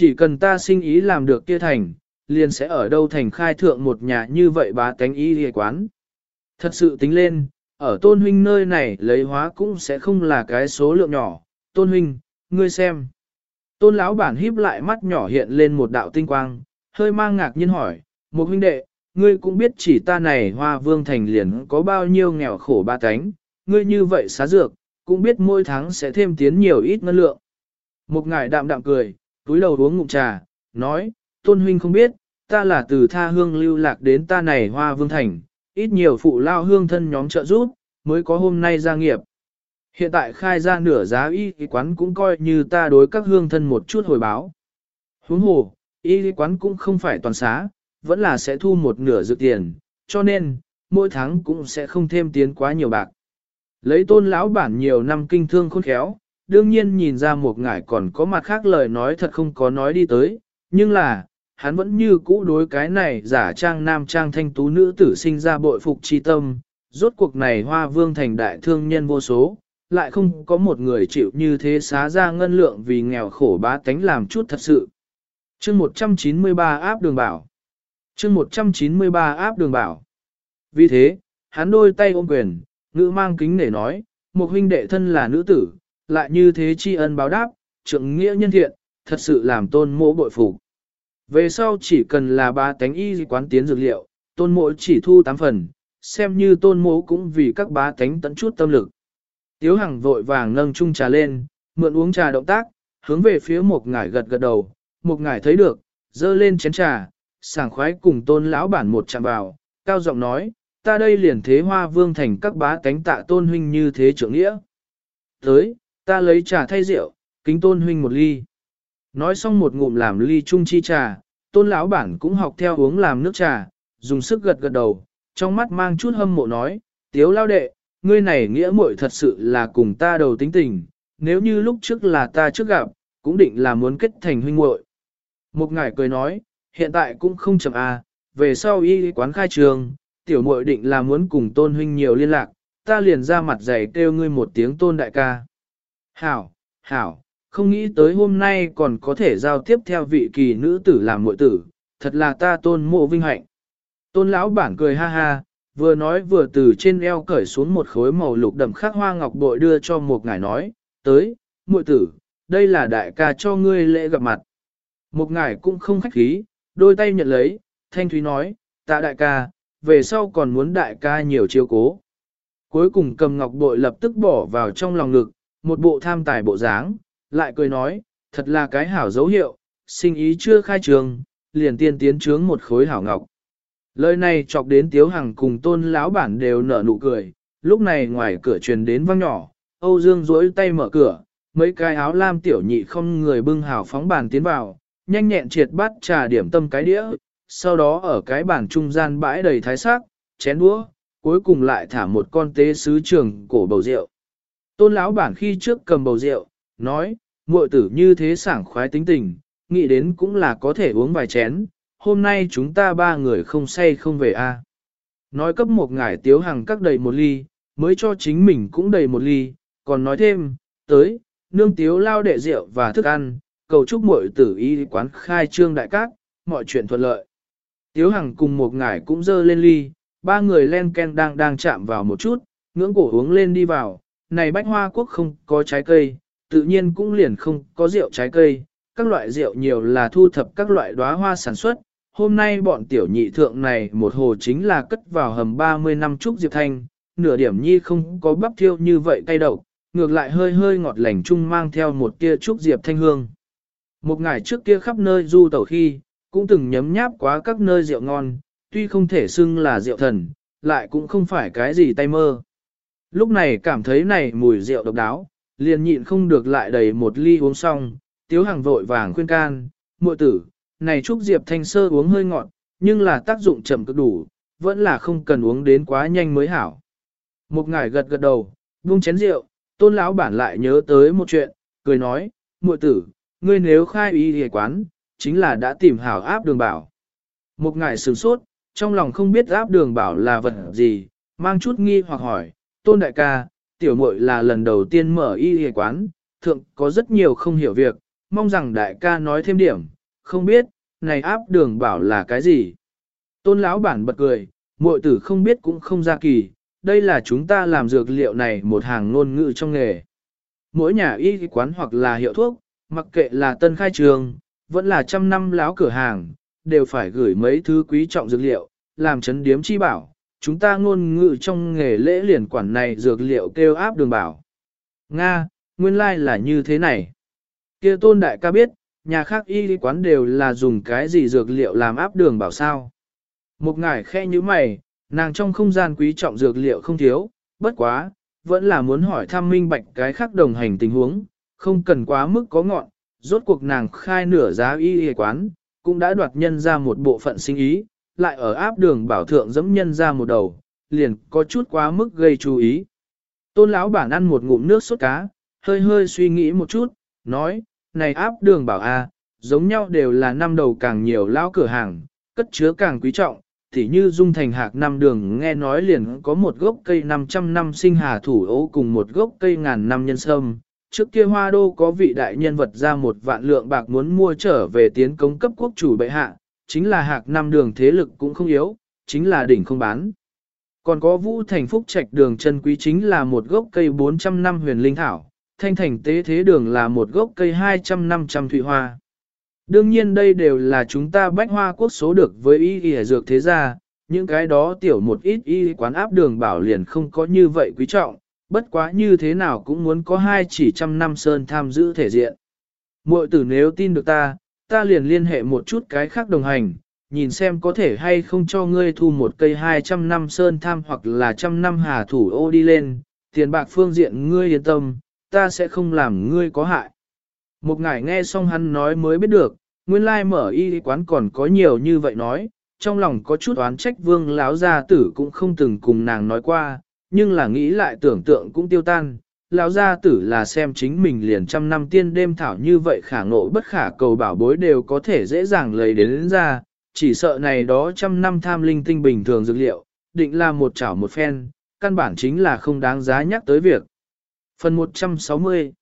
Chỉ cần ta sinh ý làm được kia thành, liền sẽ ở đâu thành khai thượng một nhà như vậy bá tánh y y quán. Thật sự tính lên, ở tôn huynh nơi này lấy hóa cũng sẽ không là cái số lượng nhỏ. Tôn huynh, ngươi xem. Tôn lão bản híp lại mắt nhỏ hiện lên một đạo tinh quang, hơi mang ngạc nhiên hỏi, một huynh đệ, ngươi cũng biết chỉ ta này hoa vương thành liền có bao nhiêu nghèo khổ ba cánh, ngươi như vậy xá dược, cũng biết mỗi tháng sẽ thêm tiến nhiều ít ngân lượng. Một ngài đạm đạm cười, túi đầu uống ngụm trà, nói, tôn huynh không biết, ta là từ tha hương lưu lạc đến ta này hoa vương thành, ít nhiều phụ lao hương thân nhóm trợ giúp, mới có hôm nay gia nghiệp. Hiện tại khai ra nửa giá y quán cũng coi như ta đối các hương thân một chút hồi báo. Huống hồ, y quán cũng không phải toàn xá, vẫn là sẽ thu một nửa dự tiền, cho nên, mỗi tháng cũng sẽ không thêm tiến quá nhiều bạc. Lấy tôn lão bản nhiều năm kinh thương khôn khéo, đương nhiên nhìn ra một ngải còn có mặt khác lời nói thật không có nói đi tới, nhưng là, hắn vẫn như cũ đối cái này giả trang nam trang thanh tú nữ tử sinh ra bội phục chi tâm, rốt cuộc này hoa vương thành đại thương nhân vô số, lại không có một người chịu như thế xá ra ngân lượng vì nghèo khổ bá tánh làm chút thật sự. chương 193 áp đường bảo. chương 193 áp đường bảo. Vì thế, hắn đôi tay ôm quyền, ngữ mang kính để nói, một huynh đệ thân là nữ tử, lại như thế tri ân báo đáp, trượng nghĩa nhân thiện, thật sự làm tôn mộ bội phục. Về sau chỉ cần là ba tánh y quán tiến dược liệu, tôn mộ chỉ thu 8 phần, xem như tôn mộ cũng vì các bá tánh tận chút tâm lực. Tiếu Hằng vội vàng nâng chung trà lên, mượn uống trà động tác, hướng về phía một ngải gật gật đầu, một ngải thấy được, dơ lên chén trà, sảng khoái cùng tôn lão bản một chạm vào, cao giọng nói, ta đây liền thế hoa vương thành các bá tánh tạ tôn huynh như thế trưởng nghĩa. Tới, ta lấy trà thay rượu, kính tôn huynh một ly. Nói xong một ngụm làm ly chung chi trà, tôn lão bản cũng học theo uống làm nước trà, dùng sức gật gật đầu, trong mắt mang chút hâm mộ nói, tiếu lao đệ, ngươi này nghĩa muội thật sự là cùng ta đầu tính tình, nếu như lúc trước là ta trước gặp, cũng định là muốn kết thành huynh muội. Một ngải cười nói, hiện tại cũng không chậm à, về sau y quán khai trường, tiểu muội định là muốn cùng tôn huynh nhiều liên lạc, ta liền ra mặt dày kêu ngươi một tiếng tôn đại ca. Hảo, hảo, không nghĩ tới hôm nay còn có thể giao tiếp theo vị kỳ nữ tử làm muội tử, thật là ta tôn mộ vinh hạnh. Tôn lão bản cười ha ha, vừa nói vừa từ trên eo cởi xuống một khối màu lục đậm khắc hoa ngọc bội đưa cho một ngài nói, tới, muội tử, đây là đại ca cho ngươi lễ gặp mặt. Một ngài cũng không khách khí, đôi tay nhận lấy, thanh thúy nói, tạ đại ca, về sau còn muốn đại ca nhiều chiêu cố. Cuối cùng cầm ngọc bội lập tức bỏ vào trong lòng ngực, một bộ tham tài bộ dáng, lại cười nói, thật là cái hảo dấu hiệu, sinh ý chưa khai trường, liền tiên tiến trướng một khối hảo ngọc. Lời này chọc đến Tiếu Hằng cùng tôn lão bản đều nở nụ cười, lúc này ngoài cửa truyền đến vang nhỏ, Âu Dương duỗi tay mở cửa, mấy cái áo lam tiểu nhị không người bưng hào phóng bàn tiến vào, nhanh nhẹn triệt bắt trà điểm tâm cái đĩa, sau đó ở cái bàn trung gian bãi đầy thái sắc, chén đũa, cuối cùng lại thả một con tế sứ trường cổ bầu rượu. Tôn lão bản khi trước cầm bầu rượu, nói, muội tử như thế sảng khoái tính tình, nghĩ đến cũng là có thể uống vài chén, hôm nay chúng ta ba người không say không về a. Nói cấp một ngải tiếu hàng các đầy một ly, mới cho chính mình cũng đầy một ly, còn nói thêm, tới, nương tiếu lao đệ rượu và thức ăn, cầu chúc muội tử y quán khai trương đại cát, mọi chuyện thuận lợi. Tiếu Hằng cùng một ngải cũng dơ lên ly, ba người len ken đang đang chạm vào một chút, ngưỡng cổ uống lên đi vào, này bách hoa quốc không có trái cây, tự nhiên cũng liền không có rượu trái cây, các loại rượu nhiều là thu thập các loại đóa hoa sản xuất. Hôm nay bọn tiểu nhị thượng này một hồ chính là cất vào hầm 30 năm trúc diệp thanh, nửa điểm nhi không có bắp thiêu như vậy cay đậu, ngược lại hơi hơi ngọt lành chung mang theo một tia trúc diệp thanh hương. Một ngày trước kia khắp nơi du tẩu khi, cũng từng nhấm nháp quá các nơi rượu ngon, tuy không thể xưng là rượu thần, lại cũng không phải cái gì tay mơ. Lúc này cảm thấy này mùi rượu độc đáo, liền nhịn không được lại đầy một ly uống xong, tiếu hàng vội vàng khuyên can, muội tử, này trúc diệp thanh sơ uống hơi ngọt, nhưng là tác dụng chậm cực đủ, vẫn là không cần uống đến quá nhanh mới hảo. Một ngải gật gật đầu, buông chén rượu, tôn lão bản lại nhớ tới một chuyện, cười nói, muội tử, ngươi nếu khai y hề quán, chính là đã tìm hảo áp đường bảo. Một ngải sửng sốt, trong lòng không biết áp đường bảo là vật gì, mang chút nghi hoặc hỏi, tôn đại ca, tiểu muội là lần đầu tiên mở y y quán, thượng có rất nhiều không hiểu việc, mong rằng đại ca nói thêm điểm, không biết, này áp đường bảo là cái gì. Tôn lão bản bật cười, muội tử không biết cũng không ra kỳ, đây là chúng ta làm dược liệu này một hàng ngôn ngữ trong nghề. Mỗi nhà y quán hoặc là hiệu thuốc, mặc kệ là tân khai trường, vẫn là trăm năm láo cửa hàng, đều phải gửi mấy thứ quý trọng dược liệu, làm chấn điếm chi bảo. Chúng ta ngôn ngữ trong nghề lễ liền quản này dược liệu kêu áp đường bảo. Nga, nguyên lai like là như thế này. kia tôn đại ca biết, nhà khác y quán đều là dùng cái gì dược liệu làm áp đường bảo sao. Một ngải khe như mày, nàng trong không gian quý trọng dược liệu không thiếu, bất quá, vẫn là muốn hỏi thăm minh bạch cái khác đồng hành tình huống, không cần quá mức có ngọn, rốt cuộc nàng khai nửa giá y y quán, cũng đã đoạt nhân ra một bộ phận sinh ý, lại ở áp đường bảo thượng dẫm nhân ra một đầu, liền có chút quá mức gây chú ý. Tôn lão bản ăn một ngụm nước sốt cá, hơi hơi suy nghĩ một chút, nói, này áp đường bảo a, giống nhau đều là năm đầu càng nhiều lão cửa hàng, cất chứa càng quý trọng, thì như dung thành hạc năm đường nghe nói liền có một gốc cây 500 năm sinh hà thủ ấu cùng một gốc cây ngàn năm nhân sâm. Trước kia hoa đô có vị đại nhân vật ra một vạn lượng bạc muốn mua trở về tiến công cấp quốc chủ bệ hạ, chính là hạc năm đường thế lực cũng không yếu, chính là đỉnh không bán. Còn có vũ thành phúc trạch đường chân quý chính là một gốc cây 400 năm huyền linh thảo, thanh thành tế thế đường là một gốc cây 200 năm trăm thụy hoa. Đương nhiên đây đều là chúng ta bách hoa quốc số được với y y dược thế gia, những cái đó tiểu một ít y quán áp đường bảo liền không có như vậy quý trọng, bất quá như thế nào cũng muốn có hai chỉ trăm năm sơn tham giữ thể diện. Muội tử nếu tin được ta, ta liền liên hệ một chút cái khác đồng hành, nhìn xem có thể hay không cho ngươi thu một cây 200 năm sơn tham hoặc là trăm năm hà thủ ô đi lên, tiền bạc phương diện ngươi yên tâm, ta sẽ không làm ngươi có hại. Một ngài nghe xong hắn nói mới biết được, nguyên lai mở y quán còn có nhiều như vậy nói, trong lòng có chút oán trách vương láo gia tử cũng không từng cùng nàng nói qua, nhưng là nghĩ lại tưởng tượng cũng tiêu tan. Lão gia tử là xem chính mình liền trăm năm tiên đêm thảo như vậy khả ngộ bất khả cầu bảo bối đều có thể dễ dàng lấy đến, đến ra, chỉ sợ này đó trăm năm tham linh tinh bình thường dược liệu, định là một chảo một phen, căn bản chính là không đáng giá nhắc tới việc. Phần 160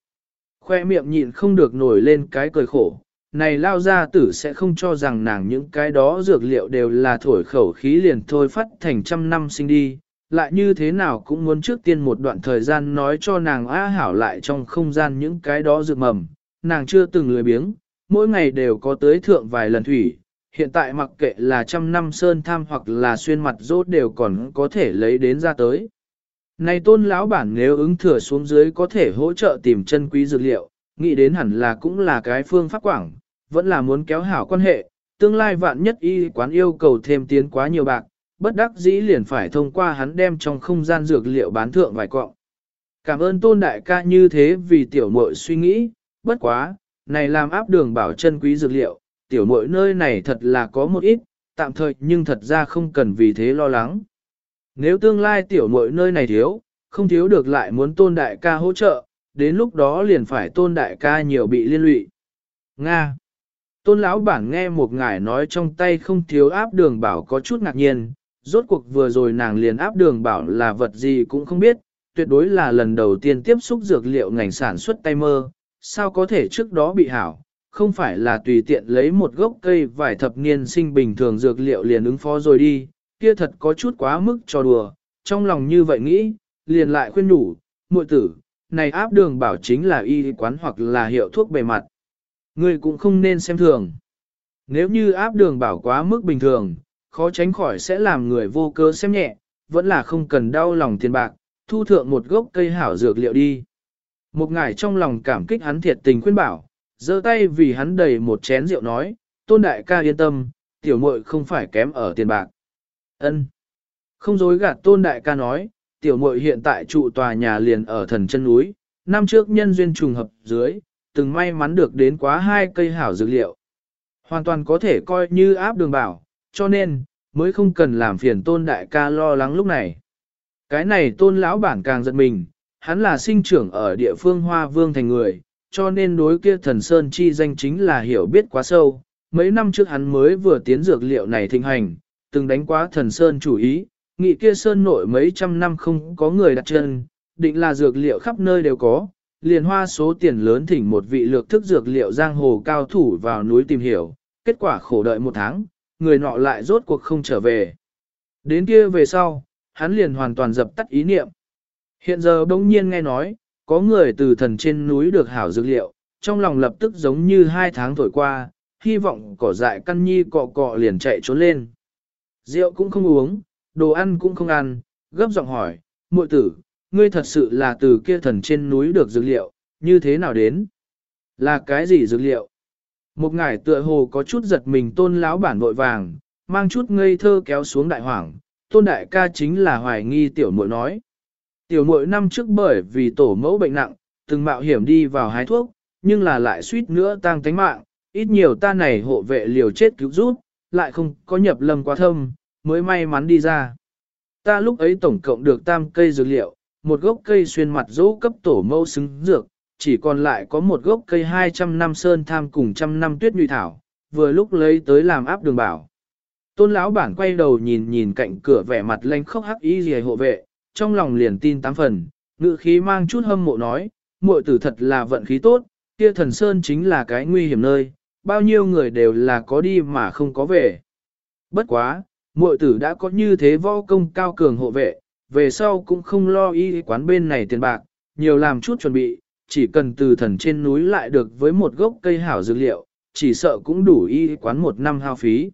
Khoe miệng nhịn không được nổi lên cái cười khổ, này lao gia tử sẽ không cho rằng nàng những cái đó dược liệu đều là thổi khẩu khí liền thôi phát thành trăm năm sinh đi, lại như thế nào cũng muốn trước tiên một đoạn thời gian nói cho nàng a hảo lại trong không gian những cái đó dược mầm, nàng chưa từng lười biếng, mỗi ngày đều có tới thượng vài lần thủy, hiện tại mặc kệ là trăm năm sơn tham hoặc là xuyên mặt rốt đều còn có thể lấy đến ra tới. Này tôn lão bản nếu ứng thừa xuống dưới có thể hỗ trợ tìm chân quý dược liệu, nghĩ đến hẳn là cũng là cái phương pháp quảng, vẫn là muốn kéo hảo quan hệ, tương lai vạn nhất y quán yêu cầu thêm tiến quá nhiều bạc, bất đắc dĩ liền phải thông qua hắn đem trong không gian dược liệu bán thượng vài cọng. Cảm ơn tôn đại ca như thế vì tiểu muội suy nghĩ, bất quá, này làm áp đường bảo chân quý dược liệu, tiểu muội nơi này thật là có một ít, tạm thời nhưng thật ra không cần vì thế lo lắng. Nếu tương lai tiểu muội nơi này thiếu, không thiếu được lại muốn tôn đại ca hỗ trợ, đến lúc đó liền phải tôn đại ca nhiều bị liên lụy. Nga Tôn lão bản nghe một ngài nói trong tay không thiếu áp đường bảo có chút ngạc nhiên, rốt cuộc vừa rồi nàng liền áp đường bảo là vật gì cũng không biết, tuyệt đối là lần đầu tiên tiếp xúc dược liệu ngành sản xuất tay mơ, sao có thể trước đó bị hảo, không phải là tùy tiện lấy một gốc cây vài thập niên sinh bình thường dược liệu liền ứng phó rồi đi, kia thật có chút quá mức cho đùa, trong lòng như vậy nghĩ, liền lại khuyên nhủ, muội tử, này áp đường bảo chính là y quán hoặc là hiệu thuốc bề mặt. Ngươi cũng không nên xem thường. Nếu như áp đường bảo quá mức bình thường, khó tránh khỏi sẽ làm người vô cớ xem nhẹ, vẫn là không cần đau lòng tiền bạc, thu thượng một gốc cây hảo dược liệu đi. Một ngải trong lòng cảm kích hắn thiệt tình khuyên bảo, giơ tay vì hắn đầy một chén rượu nói, tôn đại ca yên tâm, tiểu muội không phải kém ở tiền bạc. Ân. Không dối gạt tôn đại ca nói, tiểu muội hiện tại trụ tòa nhà liền ở thần chân núi, năm trước nhân duyên trùng hợp dưới, từng may mắn được đến quá hai cây hảo dược liệu. Hoàn toàn có thể coi như áp đường bảo, cho nên, mới không cần làm phiền tôn đại ca lo lắng lúc này. Cái này tôn lão bản càng giận mình, hắn là sinh trưởng ở địa phương Hoa Vương thành người, cho nên đối kia thần Sơn chi danh chính là hiểu biết quá sâu. Mấy năm trước hắn mới vừa tiến dược liệu này thịnh hành, từng đánh quá thần Sơn chủ ý, nghị kia Sơn nội mấy trăm năm không có người đặt chân, định là dược liệu khắp nơi đều có, liền hoa số tiền lớn thỉnh một vị lược thức dược liệu giang hồ cao thủ vào núi tìm hiểu, kết quả khổ đợi một tháng, người nọ lại rốt cuộc không trở về. Đến kia về sau, hắn liền hoàn toàn dập tắt ý niệm. Hiện giờ bỗng nhiên nghe nói, có người từ thần trên núi được hảo dược liệu, trong lòng lập tức giống như hai tháng thổi qua, hy vọng cỏ dại căn nhi cọ cọ liền chạy trốn lên. Rượu cũng không uống, đồ ăn cũng không ăn, gấp giọng hỏi, muội tử, ngươi thật sự là từ kia thần trên núi được dược liệu, như thế nào đến? Là cái gì dược liệu? Một ngải tựa hồ có chút giật mình tôn lão bản vội vàng, mang chút ngây thơ kéo xuống đại hoàng, tôn đại ca chính là hoài nghi tiểu muội nói. Tiểu muội năm trước bởi vì tổ mẫu bệnh nặng, từng mạo hiểm đi vào hái thuốc, nhưng là lại suýt nữa tăng tánh mạng, ít nhiều ta này hộ vệ liều chết cứu rút, lại không có nhập lâm quá thâm, mới may mắn đi ra. Ta lúc ấy tổng cộng được tam cây dược liệu, một gốc cây xuyên mặt dỗ cấp tổ mẫu xứng dược, chỉ còn lại có một gốc cây 200 năm sơn tham cùng trăm năm tuyết nhụy thảo, vừa lúc lấy tới làm áp đường bảo. Tôn lão bản quay đầu nhìn nhìn cạnh cửa vẻ mặt lanh khóc hắc y gì hộ vệ, trong lòng liền tin tám phần, ngự khí mang chút hâm mộ nói, muội tử thật là vận khí tốt, kia thần sơn chính là cái nguy hiểm nơi, bao nhiêu người đều là có đi mà không có về. Bất quá, muội tử đã có như thế võ công cao cường hộ vệ, về sau cũng không lo y quán bên này tiền bạc, nhiều làm chút chuẩn bị, chỉ cần từ thần trên núi lại được với một gốc cây hảo dược liệu, chỉ sợ cũng đủ y quán một năm hao phí.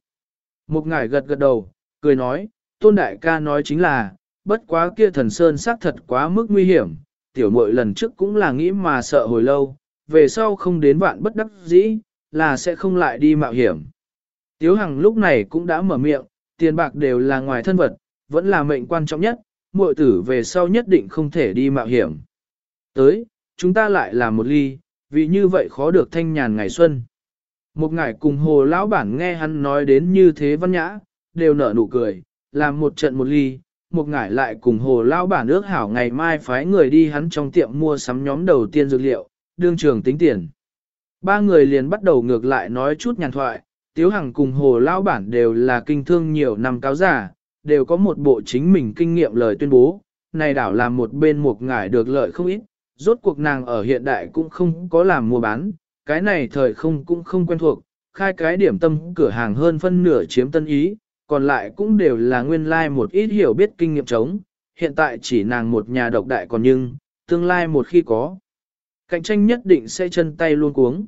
Một ngài gật gật đầu, cười nói, tôn đại ca nói chính là, bất quá kia thần sơn xác thật quá mức nguy hiểm, tiểu muội lần trước cũng là nghĩ mà sợ hồi lâu, về sau không đến vạn bất đắc dĩ, là sẽ không lại đi mạo hiểm. Tiếu Hằng lúc này cũng đã mở miệng, tiền bạc đều là ngoài thân vật, vẫn là mệnh quan trọng nhất, muội tử về sau nhất định không thể đi mạo hiểm. Tới, chúng ta lại làm một ly, vì như vậy khó được thanh nhàn ngày xuân. Một ngải cùng hồ lão bản nghe hắn nói đến như thế văn nhã, đều nở nụ cười, làm một trận một ly, một ngải lại cùng hồ lão bản ước hảo ngày mai phái người đi hắn trong tiệm mua sắm nhóm đầu tiên dược liệu, đương trường tính tiền. Ba người liền bắt đầu ngược lại nói chút nhàn thoại, Tiếu Hằng cùng hồ lão bản đều là kinh thương nhiều năm cáo giả, đều có một bộ chính mình kinh nghiệm lời tuyên bố, này đảo làm một bên một ngải được lợi không ít, rốt cuộc nàng ở hiện đại cũng không có làm mua bán, cái này thời không cũng không quen thuộc, khai cái điểm tâm cửa hàng hơn phân nửa chiếm tân ý, còn lại cũng đều là nguyên lai like một ít hiểu biết kinh nghiệm chống, hiện tại chỉ nàng một nhà độc đại còn nhưng, tương lai một khi có. Cạnh tranh nhất định sẽ chân tay luôn cuống.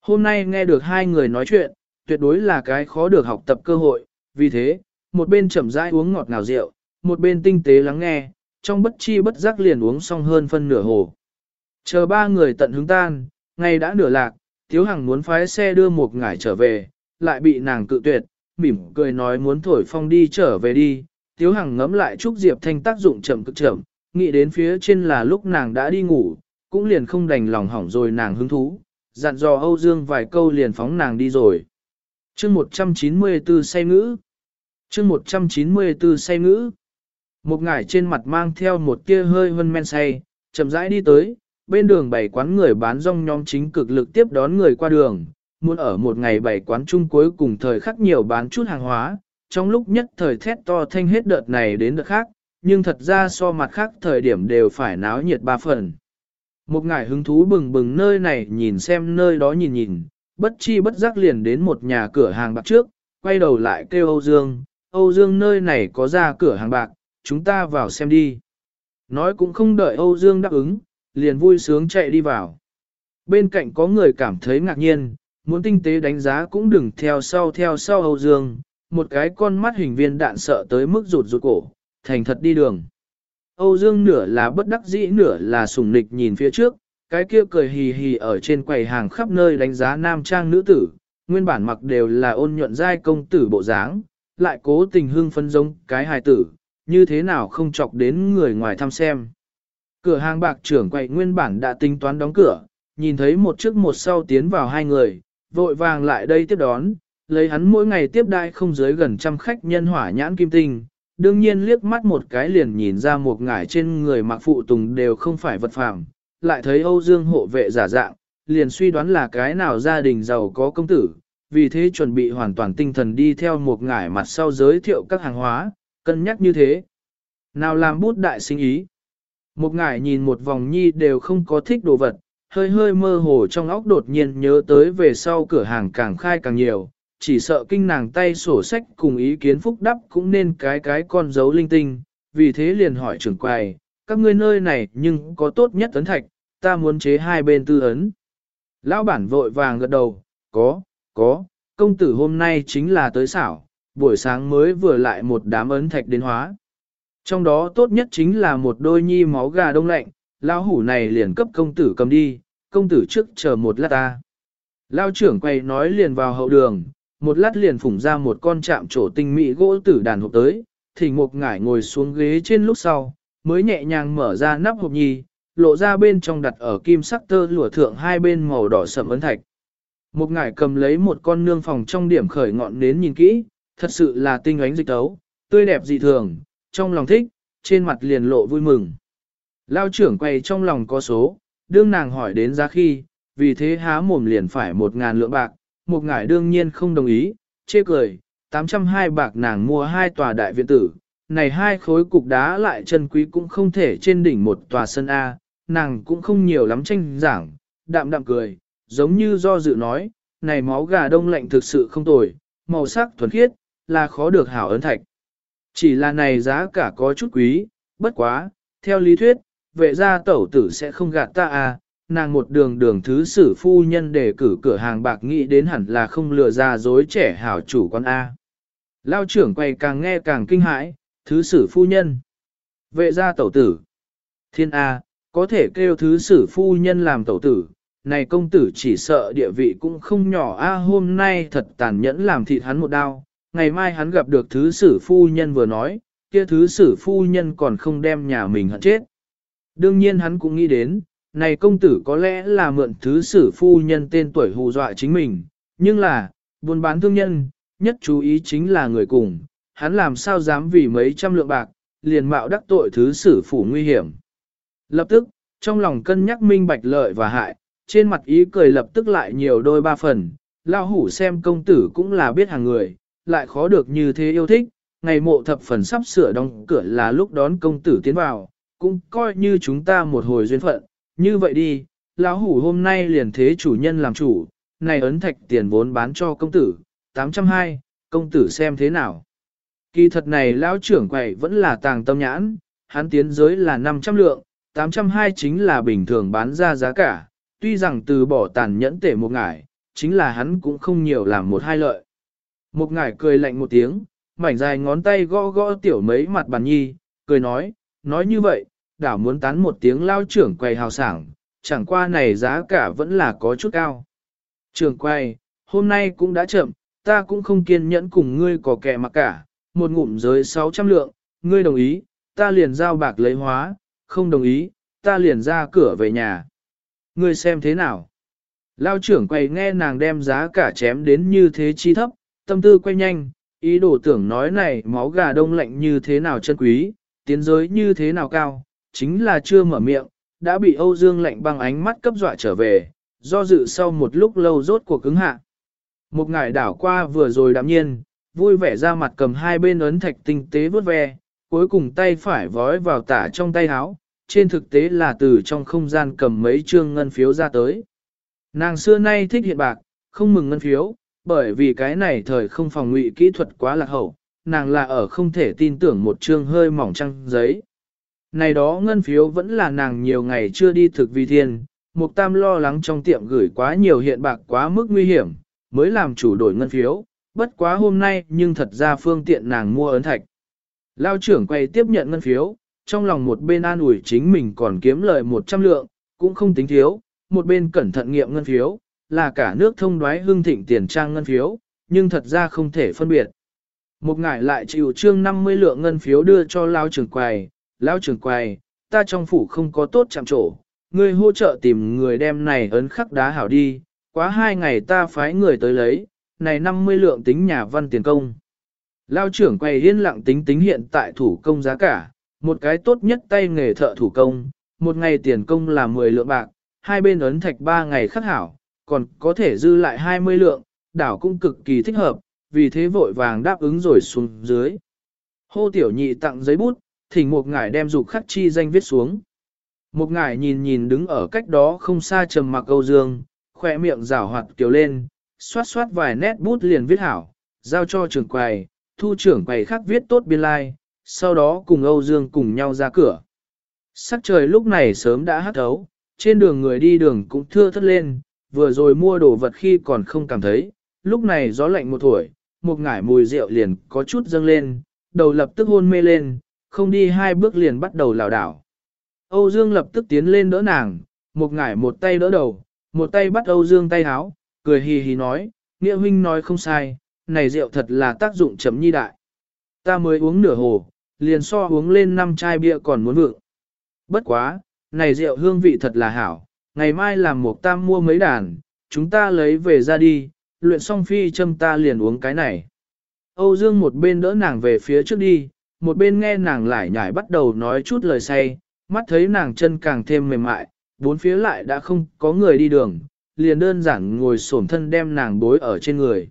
Hôm nay nghe được hai người nói chuyện, tuyệt đối là cái khó được học tập cơ hội, vì thế, một bên chậm rãi uống ngọt ngào rượu, một bên tinh tế lắng nghe, trong bất chi bất giác liền uống xong hơn phân nửa hồ. Chờ ba người tận hứng tan, ngày đã nửa lạc, Tiếu Hằng muốn phái xe đưa một ngải trở về, lại bị nàng cự tuyệt, mỉm cười nói muốn thổi phong đi trở về đi. Tiếu Hằng ngẫm lại Trúc Diệp Thanh tác dụng chậm cực chậm, nghĩ đến phía trên là lúc nàng đã đi ngủ, cũng liền không đành lòng hỏng rồi nàng hứng thú, dặn dò Âu Dương vài câu liền phóng nàng đi rồi. chương 194 say ngữ chương 194 say ngữ một ngải trên mặt mang theo một tia hơi hơn men say, chậm rãi đi tới, bên đường bảy quán người bán rong nhóm chính cực lực tiếp đón người qua đường, muốn ở một ngày bảy quán chung cuối cùng thời khắc nhiều bán chút hàng hóa, trong lúc nhất thời thét to thanh hết đợt này đến đợt khác, nhưng thật ra so mặt khác thời điểm đều phải náo nhiệt ba phần. Một ngải hứng thú bừng bừng nơi này nhìn xem nơi đó nhìn nhìn, bất chi bất giác liền đến một nhà cửa hàng bạc trước, quay đầu lại kêu Âu Dương, Âu Dương nơi này có ra cửa hàng bạc, chúng ta vào xem đi. Nói cũng không đợi Âu Dương đáp ứng, liền vui sướng chạy đi vào. Bên cạnh có người cảm thấy ngạc nhiên, muốn tinh tế đánh giá cũng đừng theo sau theo sau Âu Dương, một cái con mắt hình viên đạn sợ tới mức rụt rụt cổ, thành thật đi đường. Âu Dương nửa là bất đắc dĩ nửa là sùng nịch nhìn phía trước, cái kia cười hì hì ở trên quầy hàng khắp nơi đánh giá nam trang nữ tử, nguyên bản mặc đều là ôn nhuận giai công tử bộ dáng, lại cố tình hưng phấn giống cái hài tử, như thế nào không chọc đến người ngoài thăm xem. Cửa hàng bạc trưởng quậy nguyên bản đã tính toán đóng cửa, nhìn thấy một trước một sau tiến vào hai người, vội vàng lại đây tiếp đón, lấy hắn mỗi ngày tiếp đai không dưới gần trăm khách nhân hỏa nhãn kim tinh. Đương nhiên liếc mắt một cái liền nhìn ra một ngải trên người mặc phụ tùng đều không phải vật phàm, lại thấy Âu Dương hộ vệ giả dạng, liền suy đoán là cái nào gia đình giàu có công tử, vì thế chuẩn bị hoàn toàn tinh thần đi theo một ngải mặt sau giới thiệu các hàng hóa, cân nhắc như thế. Nào làm bút đại sinh ý. Một ngải nhìn một vòng nhi đều không có thích đồ vật, hơi hơi mơ hồ trong óc đột nhiên nhớ tới về sau cửa hàng càng khai càng nhiều, chỉ sợ kinh nàng tay sổ sách cùng ý kiến phúc đắp cũng nên cái cái con dấu linh tinh, vì thế liền hỏi trưởng quầy, các ngươi nơi này nhưng có tốt nhất ấn thạch, ta muốn chế hai bên tư ấn. Lão bản vội vàng gật đầu, có, có, công tử hôm nay chính là tới xảo, buổi sáng mới vừa lại một đám ấn thạch đến hóa. Trong đó tốt nhất chính là một đôi nhi máu gà đông lạnh, lão hủ này liền cấp công tử cầm đi, công tử trước chờ một lát ta. Lão trưởng quay nói liền vào hậu đường, một lát liền phủng ra một con chạm trổ tinh mỹ gỗ tử đàn hộp tới, thỉnh một ngải ngồi xuống ghế trên lúc sau, mới nhẹ nhàng mở ra nắp hộp nhi, lộ ra bên trong đặt ở kim sắc tơ lụa thượng hai bên màu đỏ sậm ấn thạch. Một ngải cầm lấy một con nương phòng trong điểm khởi ngọn nến nhìn kỹ, thật sự là tinh ánh dịch tấu, tươi đẹp dị thường, trong lòng thích, trên mặt liền lộ vui mừng. Lao trưởng quay trong lòng có số, đương nàng hỏi đến giá khi, vì thế há mồm liền phải một ngàn lượng bạc, một ngải đương nhiên không đồng ý, chê cười, 820 bạc nàng mua hai tòa đại viện tử, này hai khối cục đá lại chân quý cũng không thể trên đỉnh một tòa sân A, nàng cũng không nhiều lắm tranh giảng, đạm đạm cười, giống như do dự nói, này máu gà đông lạnh thực sự không tồi, màu sắc thuần khiết, là khó được hảo ấn thạch. Chỉ là này giá cả có chút quý, bất quá, theo lý thuyết, vệ gia tẩu tử sẽ không gạt ta à, nàng một đường đường thứ sử phu nhân để cử cửa hàng bạc nghĩ đến hẳn là không lừa ra dối trẻ hảo chủ con A. Lao trưởng quay càng nghe càng kinh hãi, thứ sử phu nhân. Vệ gia tẩu tử. Thiên A, có thể kêu thứ sử phu nhân làm tẩu tử, này công tử chỉ sợ địa vị cũng không nhỏ A hôm nay thật tàn nhẫn làm thịt hắn một đau, ngày mai hắn gặp được thứ sử phu nhân vừa nói, kia thứ sử phu nhân còn không đem nhà mình hận chết. Đương nhiên hắn cũng nghĩ đến, này công tử có lẽ là mượn thứ sử phu nhân tên tuổi hù dọa chính mình, nhưng là, buôn bán thương nhân, nhất chú ý chính là người cùng, hắn làm sao dám vì mấy trăm lượng bạc, liền mạo đắc tội thứ sử phủ nguy hiểm. Lập tức, trong lòng cân nhắc minh bạch lợi và hại, trên mặt ý cười lập tức lại nhiều đôi ba phần, lao hủ xem công tử cũng là biết hàng người, lại khó được như thế yêu thích, ngày mộ thập phần sắp sửa đóng cửa là lúc đón công tử tiến vào, cũng coi như chúng ta một hồi duyên phận, như vậy đi, lão hủ hôm nay liền thế chủ nhân làm chủ, này ấn thạch tiền vốn bán cho công tử, 820, công tử xem thế nào. Kỳ thật này lão trưởng quầy vẫn là tàng tâm nhãn, hắn tiến giới là 500 lượng, 820 chính là bình thường bán ra giá cả, tuy rằng từ bỏ tàn nhẫn tể một ngải, chính là hắn cũng không nhiều làm một hai lợi. Một ngải cười lạnh một tiếng, mảnh dài ngón tay gõ gõ tiểu mấy mặt bàn nhi, cười nói, nói như vậy, đảo muốn tán một tiếng lao trưởng quầy hào sảng, chẳng qua này giá cả vẫn là có chút cao. Trưởng quầy, hôm nay cũng đã chậm, ta cũng không kiên nhẫn cùng ngươi có kẻ mà cả, một ngụm giới 600 lượng, ngươi đồng ý, ta liền giao bạc lấy hóa, không đồng ý, ta liền ra cửa về nhà. Ngươi xem thế nào? Lao trưởng quầy nghe nàng đem giá cả chém đến như thế chi thấp, tâm tư quay nhanh, ý đồ tưởng nói này máu gà đông lạnh như thế nào chân quý, tiến giới như thế nào cao, chính là chưa mở miệng, đã bị Âu Dương lạnh băng ánh mắt cấp dọa trở về, do dự sau một lúc lâu rốt cuộc cứng hạ. Một ngải đảo qua vừa rồi đạm nhiên, vui vẻ ra mặt cầm hai bên ấn thạch tinh tế vớt ve, cuối cùng tay phải vói vào tả trong tay áo, trên thực tế là từ trong không gian cầm mấy trương ngân phiếu ra tới. Nàng xưa nay thích hiện bạc, không mừng ngân phiếu, bởi vì cái này thời không phòng ngụy kỹ thuật quá lạc hậu, nàng là ở không thể tin tưởng một trương hơi mỏng trăng giấy. Này đó ngân phiếu vẫn là nàng nhiều ngày chưa đi thực vi thiên, Mục Tam lo lắng trong tiệm gửi quá nhiều hiện bạc quá mức nguy hiểm, mới làm chủ đổi ngân phiếu, bất quá hôm nay nhưng thật ra phương tiện nàng mua ấn thạch. Lao trưởng quay tiếp nhận ngân phiếu, trong lòng một bên an ủi chính mình còn kiếm lời 100 lượng, cũng không tính thiếu, một bên cẩn thận nghiệm ngân phiếu, là cả nước thông đoái hương thịnh tiền trang ngân phiếu, nhưng thật ra không thể phân biệt. Một ngải lại chịu trương 50 lượng ngân phiếu đưa cho Lao trưởng quầy, Lao trưởng quầy, ta trong phủ không có tốt chạm trổ, ngươi hỗ trợ tìm người đem này ấn khắc đá hảo đi, quá hai ngày ta phái người tới lấy, này 50 lượng tính nhà văn tiền công. Lao trưởng quầy yên lặng tính tính hiện tại thủ công giá cả, một cái tốt nhất tay nghề thợ thủ công, một ngày tiền công là 10 lượng bạc, hai bên ấn thạch ba ngày khắc hảo, còn có thể dư lại 20 lượng, đảo cũng cực kỳ thích hợp, vì thế vội vàng đáp ứng rồi xuống dưới. Hô tiểu nhị tặng giấy bút, thỉnh một ngải đem dục khắc chi danh viết xuống. Một ngải nhìn nhìn đứng ở cách đó không xa trầm mặc Âu Dương, khỏe miệng rảo hoạt kiều lên, xoát xoát vài nét bút liền viết hảo, giao cho trưởng quầy, thu trưởng quầy khác viết tốt biên lai, like, sau đó cùng Âu Dương cùng nhau ra cửa. Sắc trời lúc này sớm đã hắt thấu, trên đường người đi đường cũng thưa thất lên, vừa rồi mua đồ vật khi còn không cảm thấy, lúc này gió lạnh một tuổi, một ngải mùi rượu liền có chút dâng lên, đầu lập tức hôn mê lên, không đi hai bước liền bắt đầu lảo đảo. Âu Dương lập tức tiến lên đỡ nàng, một ngải một tay đỡ đầu, một tay bắt Âu Dương tay háo, cười hì hì nói, nghĩa huynh nói không sai, này rượu thật là tác dụng chấm nhi đại. Ta mới uống nửa hồ, liền so uống lên năm chai bia còn muốn vượng. Bất quá, này rượu hương vị thật là hảo, ngày mai làm một tam mua mấy đàn, chúng ta lấy về ra đi, luyện xong phi châm ta liền uống cái này. Âu Dương một bên đỡ nàng về phía trước đi, một bên nghe nàng lại nhải bắt đầu nói chút lời say, mắt thấy nàng chân càng thêm mềm mại, bốn phía lại đã không có người đi đường, liền đơn giản ngồi xổm thân đem nàng bối ở trên người.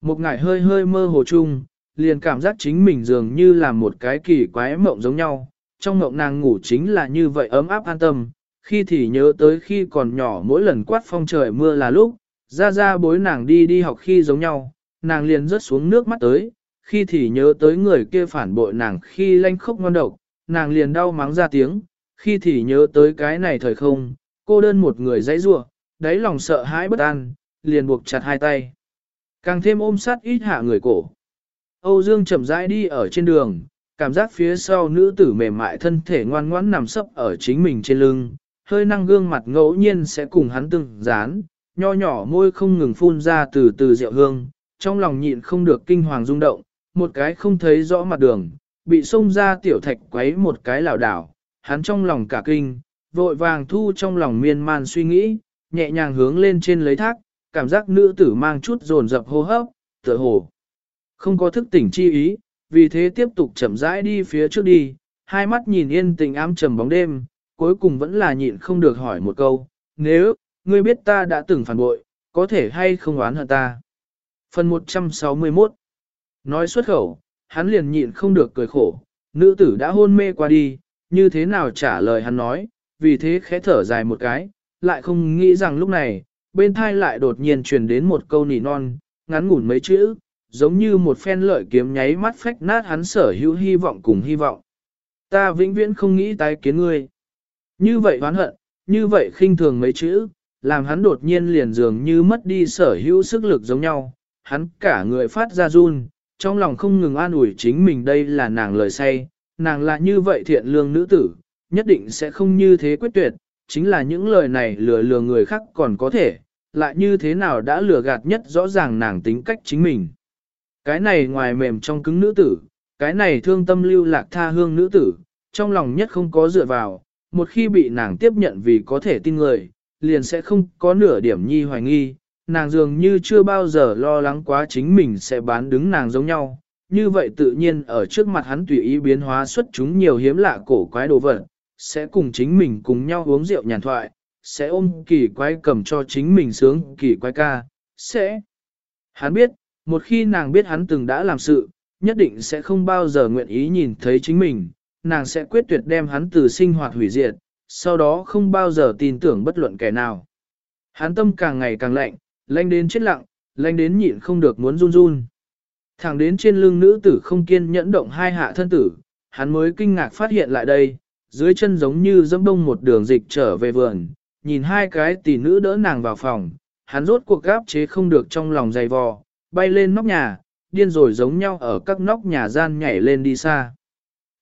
Một ngải hơi hơi mơ hồ chung, liền cảm giác chính mình dường như là một cái kỳ quái mộng giống nhau, trong mộng nàng ngủ chính là như vậy ấm áp an tâm, khi thì nhớ tới khi còn nhỏ mỗi lần quát phong trời mưa là lúc, ra ra bối nàng đi đi học khi giống nhau, nàng liền rớt xuống nước mắt tới, khi thì nhớ tới người kia phản bội nàng khi lanh khốc ngon độc, nàng liền đau mắng ra tiếng, khi thì nhớ tới cái này thời không, cô đơn một người dãy rua, đáy lòng sợ hãi bất an, liền buộc chặt hai tay. Càng thêm ôm sát ít hạ người cổ. Âu Dương chậm rãi đi ở trên đường, cảm giác phía sau nữ tử mềm mại thân thể ngoan ngoãn nằm sấp ở chính mình trên lưng, hơi năng gương mặt ngẫu nhiên sẽ cùng hắn từng dán, nho nhỏ môi không ngừng phun ra từ từ rượu hương, trong lòng nhịn không được kinh hoàng rung động, một cái không thấy rõ mặt đường, bị xông ra tiểu thạch quấy một cái lảo đảo, hắn trong lòng cả kinh, vội vàng thu trong lòng miên man suy nghĩ, nhẹ nhàng hướng lên trên lấy thác, cảm giác nữ tử mang chút dồn dập hô hấp, tựa hồ. Không có thức tỉnh chi ý, vì thế tiếp tục chậm rãi đi phía trước đi, hai mắt nhìn yên tình ám trầm bóng đêm, cuối cùng vẫn là nhịn không được hỏi một câu, nếu, ngươi biết ta đã từng phản bội, có thể hay không oán hận ta. Phần 161 Nói xuất khẩu, hắn liền nhịn không được cười khổ, nữ tử đã hôn mê qua đi, như thế nào trả lời hắn nói, vì thế khẽ thở dài một cái, lại không nghĩ rằng lúc này, bên thai lại đột nhiên truyền đến một câu nỉ non, ngắn ngủn mấy chữ, giống như một phen lợi kiếm nháy mắt phách nát hắn sở hữu hy vọng cùng hy vọng. Ta vĩnh viễn không nghĩ tái kiến ngươi. Như vậy oán hận, như vậy khinh thường mấy chữ, làm hắn đột nhiên liền dường như mất đi sở hữu sức lực giống nhau, hắn cả người phát ra run, trong lòng không ngừng an ủi chính mình đây là nàng lời say, nàng là như vậy thiện lương nữ tử, nhất định sẽ không như thế quyết tuyệt, chính là những lời này lừa lừa người khác còn có thể, lại như thế nào đã lừa gạt nhất rõ ràng nàng tính cách chính mình. Cái này ngoài mềm trong cứng nữ tử, cái này thương tâm lưu lạc tha hương nữ tử, trong lòng nhất không có dựa vào, một khi bị nàng tiếp nhận vì có thể tin người, liền sẽ không có nửa điểm nhi hoài nghi, nàng dường như chưa bao giờ lo lắng quá chính mình sẽ bán đứng nàng giống nhau. Như vậy tự nhiên ở trước mặt hắn tùy ý biến hóa xuất chúng nhiều hiếm lạ cổ quái đồ vật, sẽ cùng chính mình cùng nhau uống rượu nhàn thoại, sẽ ôm kỳ quái cầm cho chính mình sướng kỳ quái ca, sẽ. Hắn biết, một khi nàng biết hắn từng đã làm sự, nhất định sẽ không bao giờ nguyện ý nhìn thấy chính mình, nàng sẽ quyết tuyệt đem hắn từ sinh hoạt hủy diệt, sau đó không bao giờ tin tưởng bất luận kẻ nào. Hắn tâm càng ngày càng lạnh, lạnh đến chết lặng, lạnh đến nhịn không được muốn run run. Thẳng đến trên lưng nữ tử không kiên nhẫn động hai hạ thân tử, hắn mới kinh ngạc phát hiện lại đây, dưới chân giống như dẫm đông một đường dịch trở về vườn, nhìn hai cái tỷ nữ đỡ nàng vào phòng, hắn rốt cuộc gáp chế không được trong lòng dày vò, bay lên nóc nhà, điên rồi giống nhau ở các nóc nhà gian nhảy lên đi xa.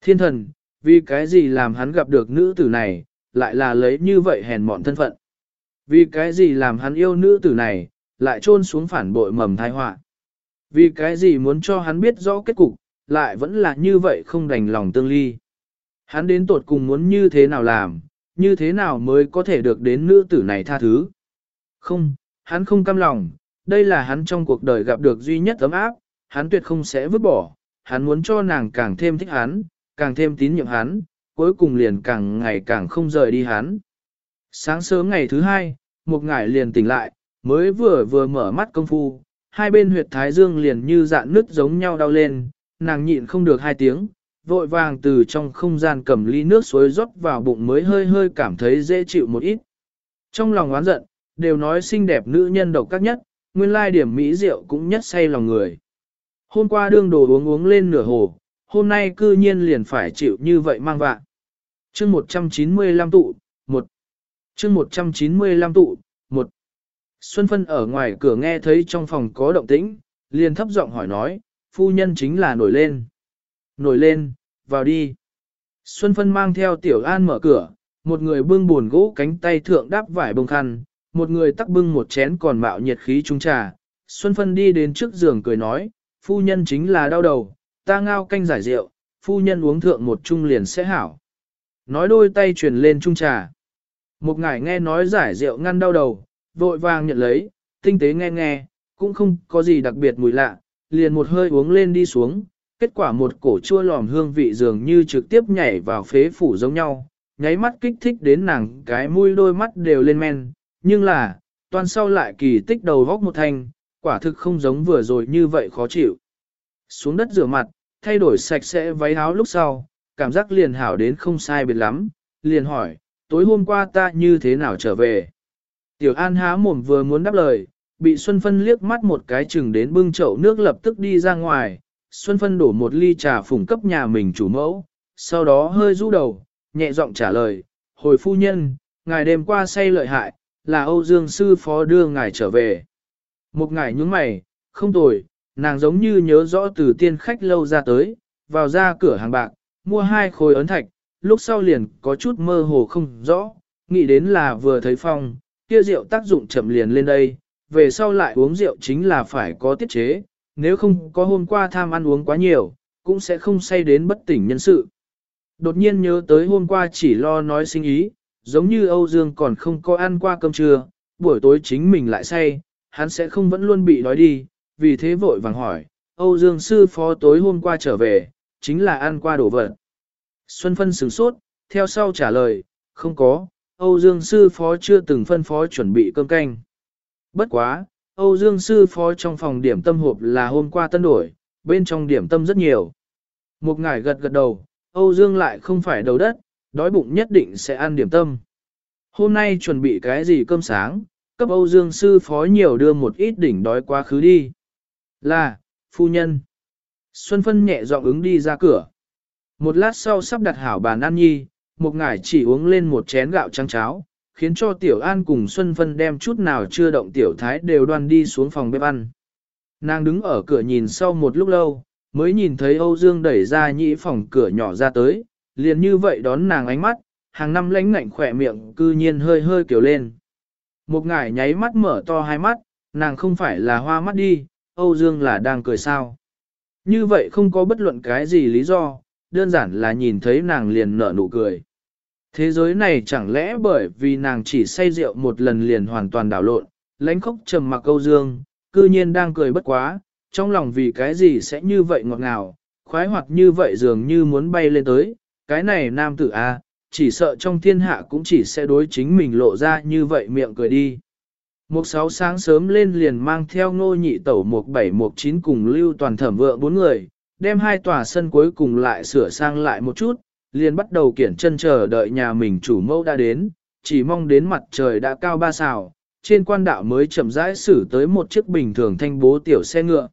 Thiên thần, vì cái gì làm hắn gặp được nữ tử này, lại là lấy như vậy hèn mọn thân phận. Vì cái gì làm hắn yêu nữ tử này, lại trôn xuống phản bội mầm thai họa. Vì cái gì muốn cho hắn biết rõ kết cục, lại vẫn là như vậy không đành lòng tương ly. Hắn đến tột cùng muốn như thế nào làm, như thế nào mới có thể được đến nữ tử này tha thứ. Không, hắn không cam lòng, đây là hắn trong cuộc đời gặp được duy nhất ấm áp, hắn tuyệt không sẽ vứt bỏ, hắn muốn cho nàng càng thêm thích hắn, càng thêm tín nhiệm hắn, cuối cùng liền càng ngày càng không rời đi hắn. Sáng sớm ngày thứ hai, một ngải liền tỉnh lại, mới vừa vừa mở mắt công phu, hai bên huyệt thái dương liền như dạn nứt giống nhau đau lên, nàng nhịn không được hai tiếng, vội vàng từ trong không gian cầm ly nước suối rót vào bụng mới hơi hơi cảm thấy dễ chịu một ít. Trong lòng oán giận, đều nói xinh đẹp nữ nhân độc các nhất, nguyên lai điểm mỹ rượu cũng nhất say lòng người. Hôm qua đương đồ uống uống lên nửa hồ, hôm nay cư nhiên liền phải chịu như vậy mang vạ. chương 195 tụ, 1. chương 195 tụ, 1. Xuân Phân ở ngoài cửa nghe thấy trong phòng có động tĩnh, liền thấp giọng hỏi nói, phu nhân chính là nổi lên. Nổi lên, vào đi. Xuân Phân mang theo Tiểu An mở cửa, một người bưng buồn gỗ cánh tay thượng đáp vải bông khăn, một người tắc bưng một chén còn mạo nhiệt khí trung trà. Xuân Phân đi đến trước giường cười nói, phu nhân chính là đau đầu, ta ngao canh giải rượu, phu nhân uống thượng một chung liền sẽ hảo. Nói đôi tay truyền lên chung trà. Một ngải nghe nói giải rượu ngăn đau đầu, vội vàng nhận lấy, tinh tế nghe nghe, cũng không có gì đặc biệt mùi lạ, liền một hơi uống lên đi xuống, kết quả một cổ chua lòm hương vị dường như trực tiếp nhảy vào phế phủ giống nhau, nháy mắt kích thích đến nàng cái mũi đôi mắt đều lên men, nhưng là, toàn sau lại kỳ tích đầu góc một thanh, quả thực không giống vừa rồi như vậy khó chịu. Xuống đất rửa mặt, thay đổi sạch sẽ váy áo lúc sau, cảm giác liền hảo đến không sai biệt lắm, liền hỏi, tối hôm qua ta như thế nào trở về. Tiểu An há mồm vừa muốn đáp lời, bị Xuân Phân liếc mắt một cái chừng đến bưng chậu nước lập tức đi ra ngoài, Xuân Phân đổ một ly trà phủng cấp nhà mình chủ mẫu, sau đó hơi rũ đầu, nhẹ giọng trả lời, hồi phu nhân, ngài đêm qua say lợi hại, là Âu Dương sư phó đưa ngài trở về. Một ngài nhúng mày, không tồi, nàng giống như nhớ rõ từ tiên khách lâu ra tới, vào ra cửa hàng bạc, mua hai khối ấn thạch, lúc sau liền có chút mơ hồ không rõ, nghĩ đến là vừa thấy phong, kia rượu tác dụng chậm liền lên đây, về sau lại uống rượu chính là phải có tiết chế, nếu không có hôm qua tham ăn uống quá nhiều, cũng sẽ không say đến bất tỉnh nhân sự. Đột nhiên nhớ tới hôm qua chỉ lo nói sinh ý, giống như Âu Dương còn không có ăn qua cơm trưa, buổi tối chính mình lại say, hắn sẽ không vẫn luôn bị nói đi, vì thế vội vàng hỏi, Âu Dương sư phó tối hôm qua trở về, chính là ăn qua đồ vật. Xuân Phân sửng sốt, theo sau trả lời, không có, Âu Dương sư phó chưa từng phân phó chuẩn bị cơm canh. Bất quá, Âu Dương sư phó trong phòng điểm tâm hộp là hôm qua tân đổi, bên trong điểm tâm rất nhiều. Một ngải gật gật đầu, Âu Dương lại không phải đầu đất, đói bụng nhất định sẽ ăn điểm tâm. Hôm nay chuẩn bị cái gì cơm sáng, cấp Âu Dương sư phó nhiều đưa một ít đỉnh đói quá khứ đi. Là, phu nhân. Xuân Phân nhẹ giọng ứng đi ra cửa. Một lát sau sắp đặt hảo bàn ăn nhi, một ngải chỉ uống lên một chén gạo trắng cháo, khiến cho Tiểu An cùng Xuân Phân đem chút nào chưa động Tiểu Thái đều đoan đi xuống phòng bếp ăn. Nàng đứng ở cửa nhìn sau một lúc lâu, mới nhìn thấy Âu Dương đẩy ra nhĩ phòng cửa nhỏ ra tới, liền như vậy đón nàng ánh mắt, hàng năm lánh ngạnh khỏe miệng cư nhiên hơi hơi kiểu lên. Một ngải nháy mắt mở to hai mắt, nàng không phải là hoa mắt đi, Âu Dương là đang cười sao. Như vậy không có bất luận cái gì lý do, đơn giản là nhìn thấy nàng liền nở nụ cười. Thế giới này chẳng lẽ bởi vì nàng chỉ say rượu một lần liền hoàn toàn đảo lộn, lãnh khốc trầm mặc Âu Dương, cư nhiên đang cười bất quá, trong lòng vì cái gì sẽ như vậy ngọt ngào, khoái hoặc như vậy dường như muốn bay lên tới, cái này nam tử A, chỉ sợ trong thiên hạ cũng chỉ sẽ đối chính mình lộ ra như vậy miệng cười đi. Mục sáu sáng sớm lên liền mang theo ngô nhị tẩu mục bảy mục chín cùng lưu toàn thẩm vợ bốn người, đem hai tòa sân cuối cùng lại sửa sang lại một chút, liền bắt đầu kiển chân chờ đợi nhà mình chủ mẫu đã đến, chỉ mong đến mặt trời đã cao ba xào, trên quan đạo mới chậm rãi xử tới một chiếc bình thường thanh bố tiểu xe ngựa.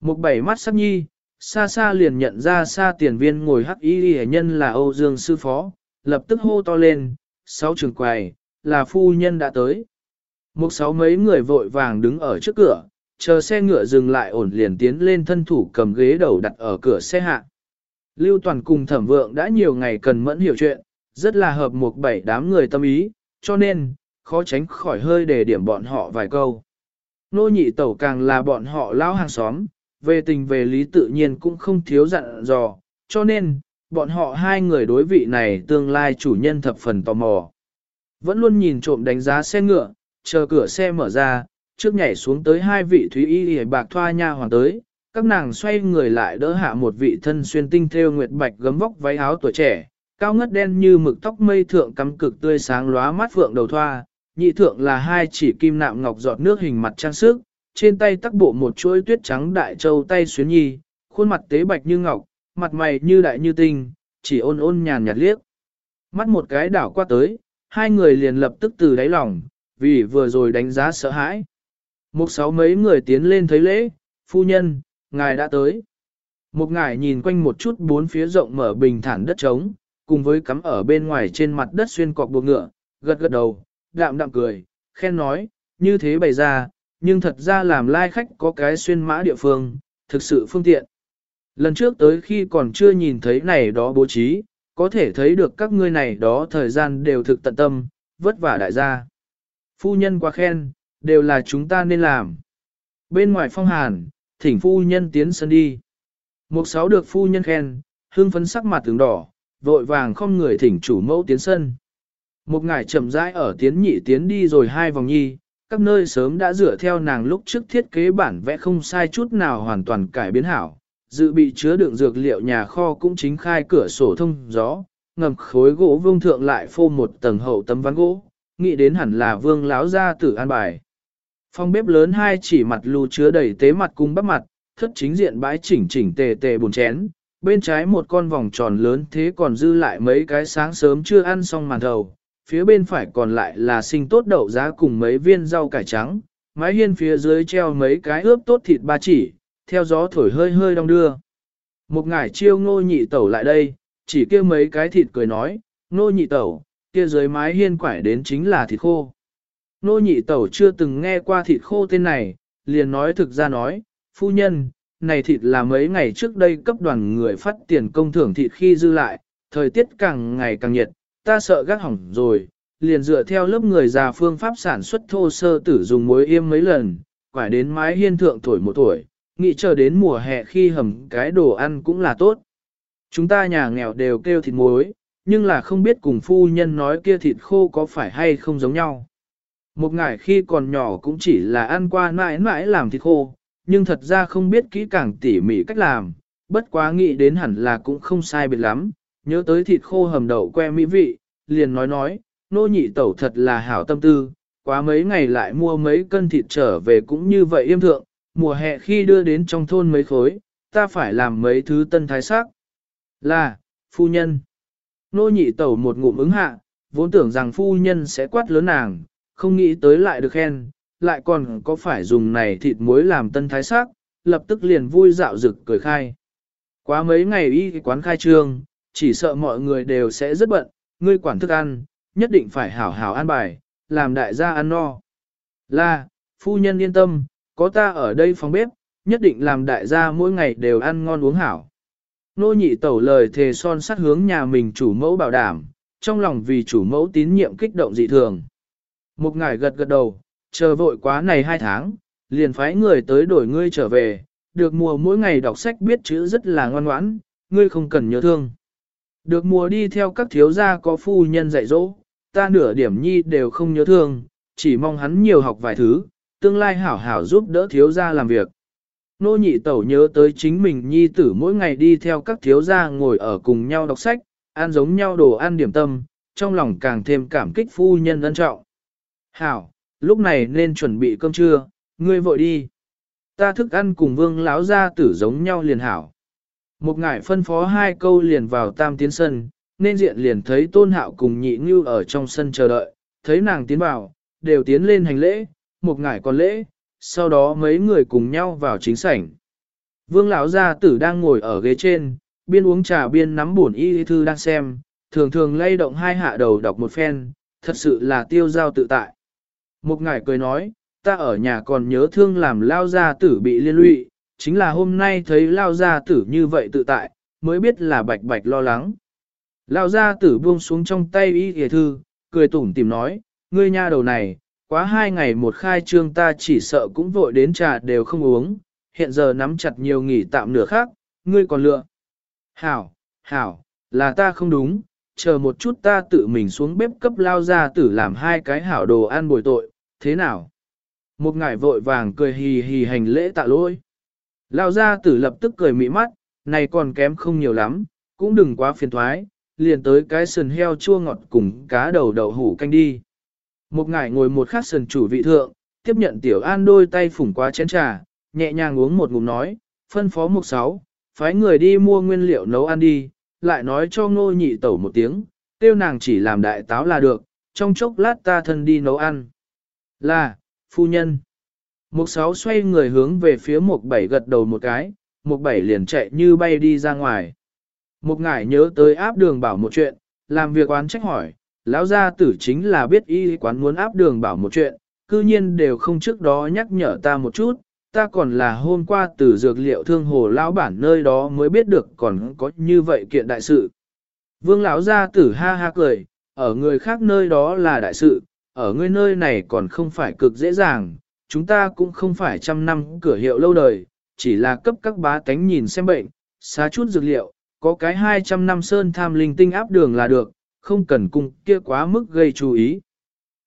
mục bảy mắt sắc nhi, xa xa liền nhận ra xa tiền viên ngồi hắc y hệ nhân là Âu Dương Sư Phó, lập tức hô to lên, sáu trường quầy, là phu nhân đã tới. Một sáu mấy người vội vàng đứng ở trước cửa, chờ xe ngựa dừng lại ổn liền tiến lên thân thủ cầm ghế đầu đặt ở cửa xe hạ. Lưu Toàn cùng thẩm vượng đã nhiều ngày cần mẫn hiểu chuyện, rất là hợp một bảy đám người tâm ý, cho nên, khó tránh khỏi hơi để điểm bọn họ vài câu. Nô nhị tẩu càng là bọn họ lao hàng xóm, về tình về lý tự nhiên cũng không thiếu dặn dò, cho nên, bọn họ hai người đối vị này tương lai chủ nhân thập phần tò mò. Vẫn luôn nhìn trộm đánh giá xe ngựa, chờ cửa xe mở ra, trước nhảy xuống tới hai vị thúy y y bạc thoa nha hoàng tới, các nàng xoay người lại đỡ hạ một vị thân xuyên tinh thêu nguyệt bạch gấm vóc váy áo tuổi trẻ, cao ngất đen như mực tóc mây thượng cắm cực tươi sáng lóa mắt phượng đầu thoa, nhị thượng là hai chỉ kim nạm ngọc giọt nước hình mặt trang sức, trên tay tắc bộ một chuỗi tuyết trắng đại châu tay xuyến nhi, khuôn mặt tế bạch như ngọc, mặt mày như đại như tinh, chỉ ôn ôn nhàn nhạt liếc. Mắt một cái đảo qua tới, hai người liền lập tức từ đáy lòng, vì vừa rồi đánh giá sợ hãi. Một sáu mấy người tiến lên thấy lễ, phu nhân, ngài đã tới. Một ngài nhìn quanh một chút bốn phía rộng mở bình thản đất trống, cùng với cắm ở bên ngoài trên mặt đất xuyên cọc buộc ngựa, gật gật đầu, đạm đạm cười, khen nói, như thế bày ra, nhưng thật ra làm lai khách có cái xuyên mã địa phương, thực sự phương tiện. Lần trước tới khi còn chưa nhìn thấy này đó bố trí, có thể thấy được các ngươi này đó thời gian đều thực tận tâm, vất vả đại gia. Phu nhân quá khen, đều là chúng ta nên làm. Bên ngoài phong hàn, thỉnh phu nhân tiến sân đi. Một sáu được phu nhân khen, hương phấn sắc mặt tướng đỏ, vội vàng không người thỉnh chủ mẫu tiến sân. Một ngải chậm rãi ở tiến nhị tiến đi rồi hai vòng nhi, các nơi sớm đã dựa theo nàng lúc trước thiết kế bản vẽ không sai chút nào hoàn toàn cải biến hảo, dự bị chứa đựng dược liệu nhà kho cũng chính khai cửa sổ thông gió, ngầm khối gỗ vương thượng lại phô một tầng hậu tấm ván gỗ, nghĩ đến hẳn là vương láo ra tử an bài. Phòng bếp lớn hai chỉ mặt lù chứa đầy tế mặt cung bắp mặt, thất chính diện bãi chỉnh chỉnh tề tề buồn chén, bên trái một con vòng tròn lớn thế còn dư lại mấy cái sáng sớm chưa ăn xong màn thầu, phía bên phải còn lại là sinh tốt đậu giá cùng mấy viên rau cải trắng, mái hiên phía dưới treo mấy cái ướp tốt thịt ba chỉ, theo gió thổi hơi hơi đong đưa. Một ngải chiêu ngô nhị tẩu lại đây, chỉ kêu mấy cái thịt cười nói, ngô nhị tẩu, kia dưới mái hiên quải đến chính là thịt khô. Nô nhị tẩu chưa từng nghe qua thịt khô tên này, liền nói thực ra nói, phu nhân, này thịt là mấy ngày trước đây cấp đoàn người phát tiền công thưởng thịt khi dư lại, thời tiết càng ngày càng nhiệt, ta sợ gác hỏng rồi, liền dựa theo lớp người già phương pháp sản xuất thô sơ tử dùng muối yêm mấy lần, quải đến mái hiên thượng tuổi một tuổi, nghĩ chờ đến mùa hè khi hầm cái đồ ăn cũng là tốt. Chúng ta nhà nghèo đều kêu thịt muối, nhưng là không biết cùng phu nhân nói kia thịt khô có phải hay không giống nhau. Một ngày khi còn nhỏ cũng chỉ là ăn qua mãi mãi làm thịt khô, nhưng thật ra không biết kỹ càng tỉ mỉ cách làm, bất quá nghĩ đến hẳn là cũng không sai biệt lắm, nhớ tới thịt khô hầm đậu que mỹ vị, liền nói nói, nô nhị tẩu thật là hảo tâm tư, quá mấy ngày lại mua mấy cân thịt trở về cũng như vậy im thượng, mùa hè khi đưa đến trong thôn mấy khối, ta phải làm mấy thứ tân thái sắc. Là, phu nhân. Nô nhị tẩu một ngụm ứng hạ, vốn tưởng rằng phu nhân sẽ quát lớn nàng, không nghĩ tới lại được khen, lại còn có phải dùng này thịt muối làm tân thái sắc, lập tức liền vui dạo rực cười khai. Quá mấy ngày y quán khai trương, chỉ sợ mọi người đều sẽ rất bận, ngươi quản thức ăn, nhất định phải hảo hảo ăn bài, làm đại gia ăn no. Là, phu nhân yên tâm, có ta ở đây phòng bếp, nhất định làm đại gia mỗi ngày đều ăn ngon uống hảo. Nô nhị tẩu lời thề son sắt hướng nhà mình chủ mẫu bảo đảm, trong lòng vì chủ mẫu tín nhiệm kích động dị thường. Một ngày gật gật đầu, chờ vội quá này hai tháng, liền phái người tới đổi ngươi trở về, được mùa mỗi ngày đọc sách biết chữ rất là ngoan ngoãn, ngươi không cần nhớ thương. Được mùa đi theo các thiếu gia có phu nhân dạy dỗ, ta nửa điểm nhi đều không nhớ thương, chỉ mong hắn nhiều học vài thứ, tương lai hảo hảo giúp đỡ thiếu gia làm việc. Nô nhị tẩu nhớ tới chính mình nhi tử mỗi ngày đi theo các thiếu gia ngồi ở cùng nhau đọc sách, ăn giống nhau đồ ăn điểm tâm, trong lòng càng thêm cảm kích phu nhân ân trọng. Hảo, lúc này nên chuẩn bị cơm trưa, ngươi vội đi. Ta thức ăn cùng vương lão gia tử giống nhau liền hảo. Một ngải phân phó hai câu liền vào tam tiến sân, nên diện liền thấy tôn hạo cùng nhị như ở trong sân chờ đợi, thấy nàng tiến vào, đều tiến lên hành lễ, một ngải còn lễ, sau đó mấy người cùng nhau vào chính sảnh. Vương lão gia tử đang ngồi ở ghế trên, biên uống trà biên nắm buồn y thư đang xem, thường thường lay động hai hạ đầu đọc một phen, thật sự là tiêu giao tự tại. Một ngải cười nói, ta ở nhà còn nhớ thương làm lao gia tử bị liên lụy, chính là hôm nay thấy lao gia tử như vậy tự tại, mới biết là bạch bạch lo lắng. Lao gia tử buông xuống trong tay y thư, cười tủm tìm nói, ngươi nha đầu này, quá hai ngày một khai trương ta chỉ sợ cũng vội đến trà đều không uống, hiện giờ nắm chặt nhiều nghỉ tạm nửa khác, ngươi còn lựa. Hảo, hảo, là ta không đúng, chờ một chút ta tự mình xuống bếp cấp lao gia tử làm hai cái hảo đồ ăn bồi tội, thế nào? Một ngải vội vàng cười hì hì hành lễ tạ lỗi. Lao gia tử lập tức cười mị mắt, này còn kém không nhiều lắm, cũng đừng quá phiền thoái, liền tới cái sườn heo chua ngọt cùng cá đầu đậu hủ canh đi. Một ngải ngồi một khắc sườn chủ vị thượng, tiếp nhận tiểu an đôi tay phủng qua chén trà, nhẹ nhàng uống một ngụm nói, phân phó mục sáu, phái người đi mua nguyên liệu nấu ăn đi, lại nói cho ngô nhị tẩu một tiếng, tiêu nàng chỉ làm đại táo là được, trong chốc lát ta thân đi nấu ăn. Là, phu nhân. Mục sáu xoay người hướng về phía mục bảy gật đầu một cái, mục bảy liền chạy như bay đi ra ngoài. Mục ngải nhớ tới áp đường bảo một chuyện, làm việc oán trách hỏi, lão gia tử chính là biết y quán muốn áp đường bảo một chuyện, cư nhiên đều không trước đó nhắc nhở ta một chút, ta còn là hôm qua từ dược liệu thương hồ lão bản nơi đó mới biết được còn có như vậy kiện đại sự. Vương lão gia tử ha ha cười, ở người khác nơi đó là đại sự, ở ngươi nơi này còn không phải cực dễ dàng, chúng ta cũng không phải trăm năm cửa hiệu lâu đời, chỉ là cấp các bá tánh nhìn xem bệnh, xá chút dược liệu, có cái 200 năm sơn tham linh tinh áp đường là được, không cần cung kia quá mức gây chú ý.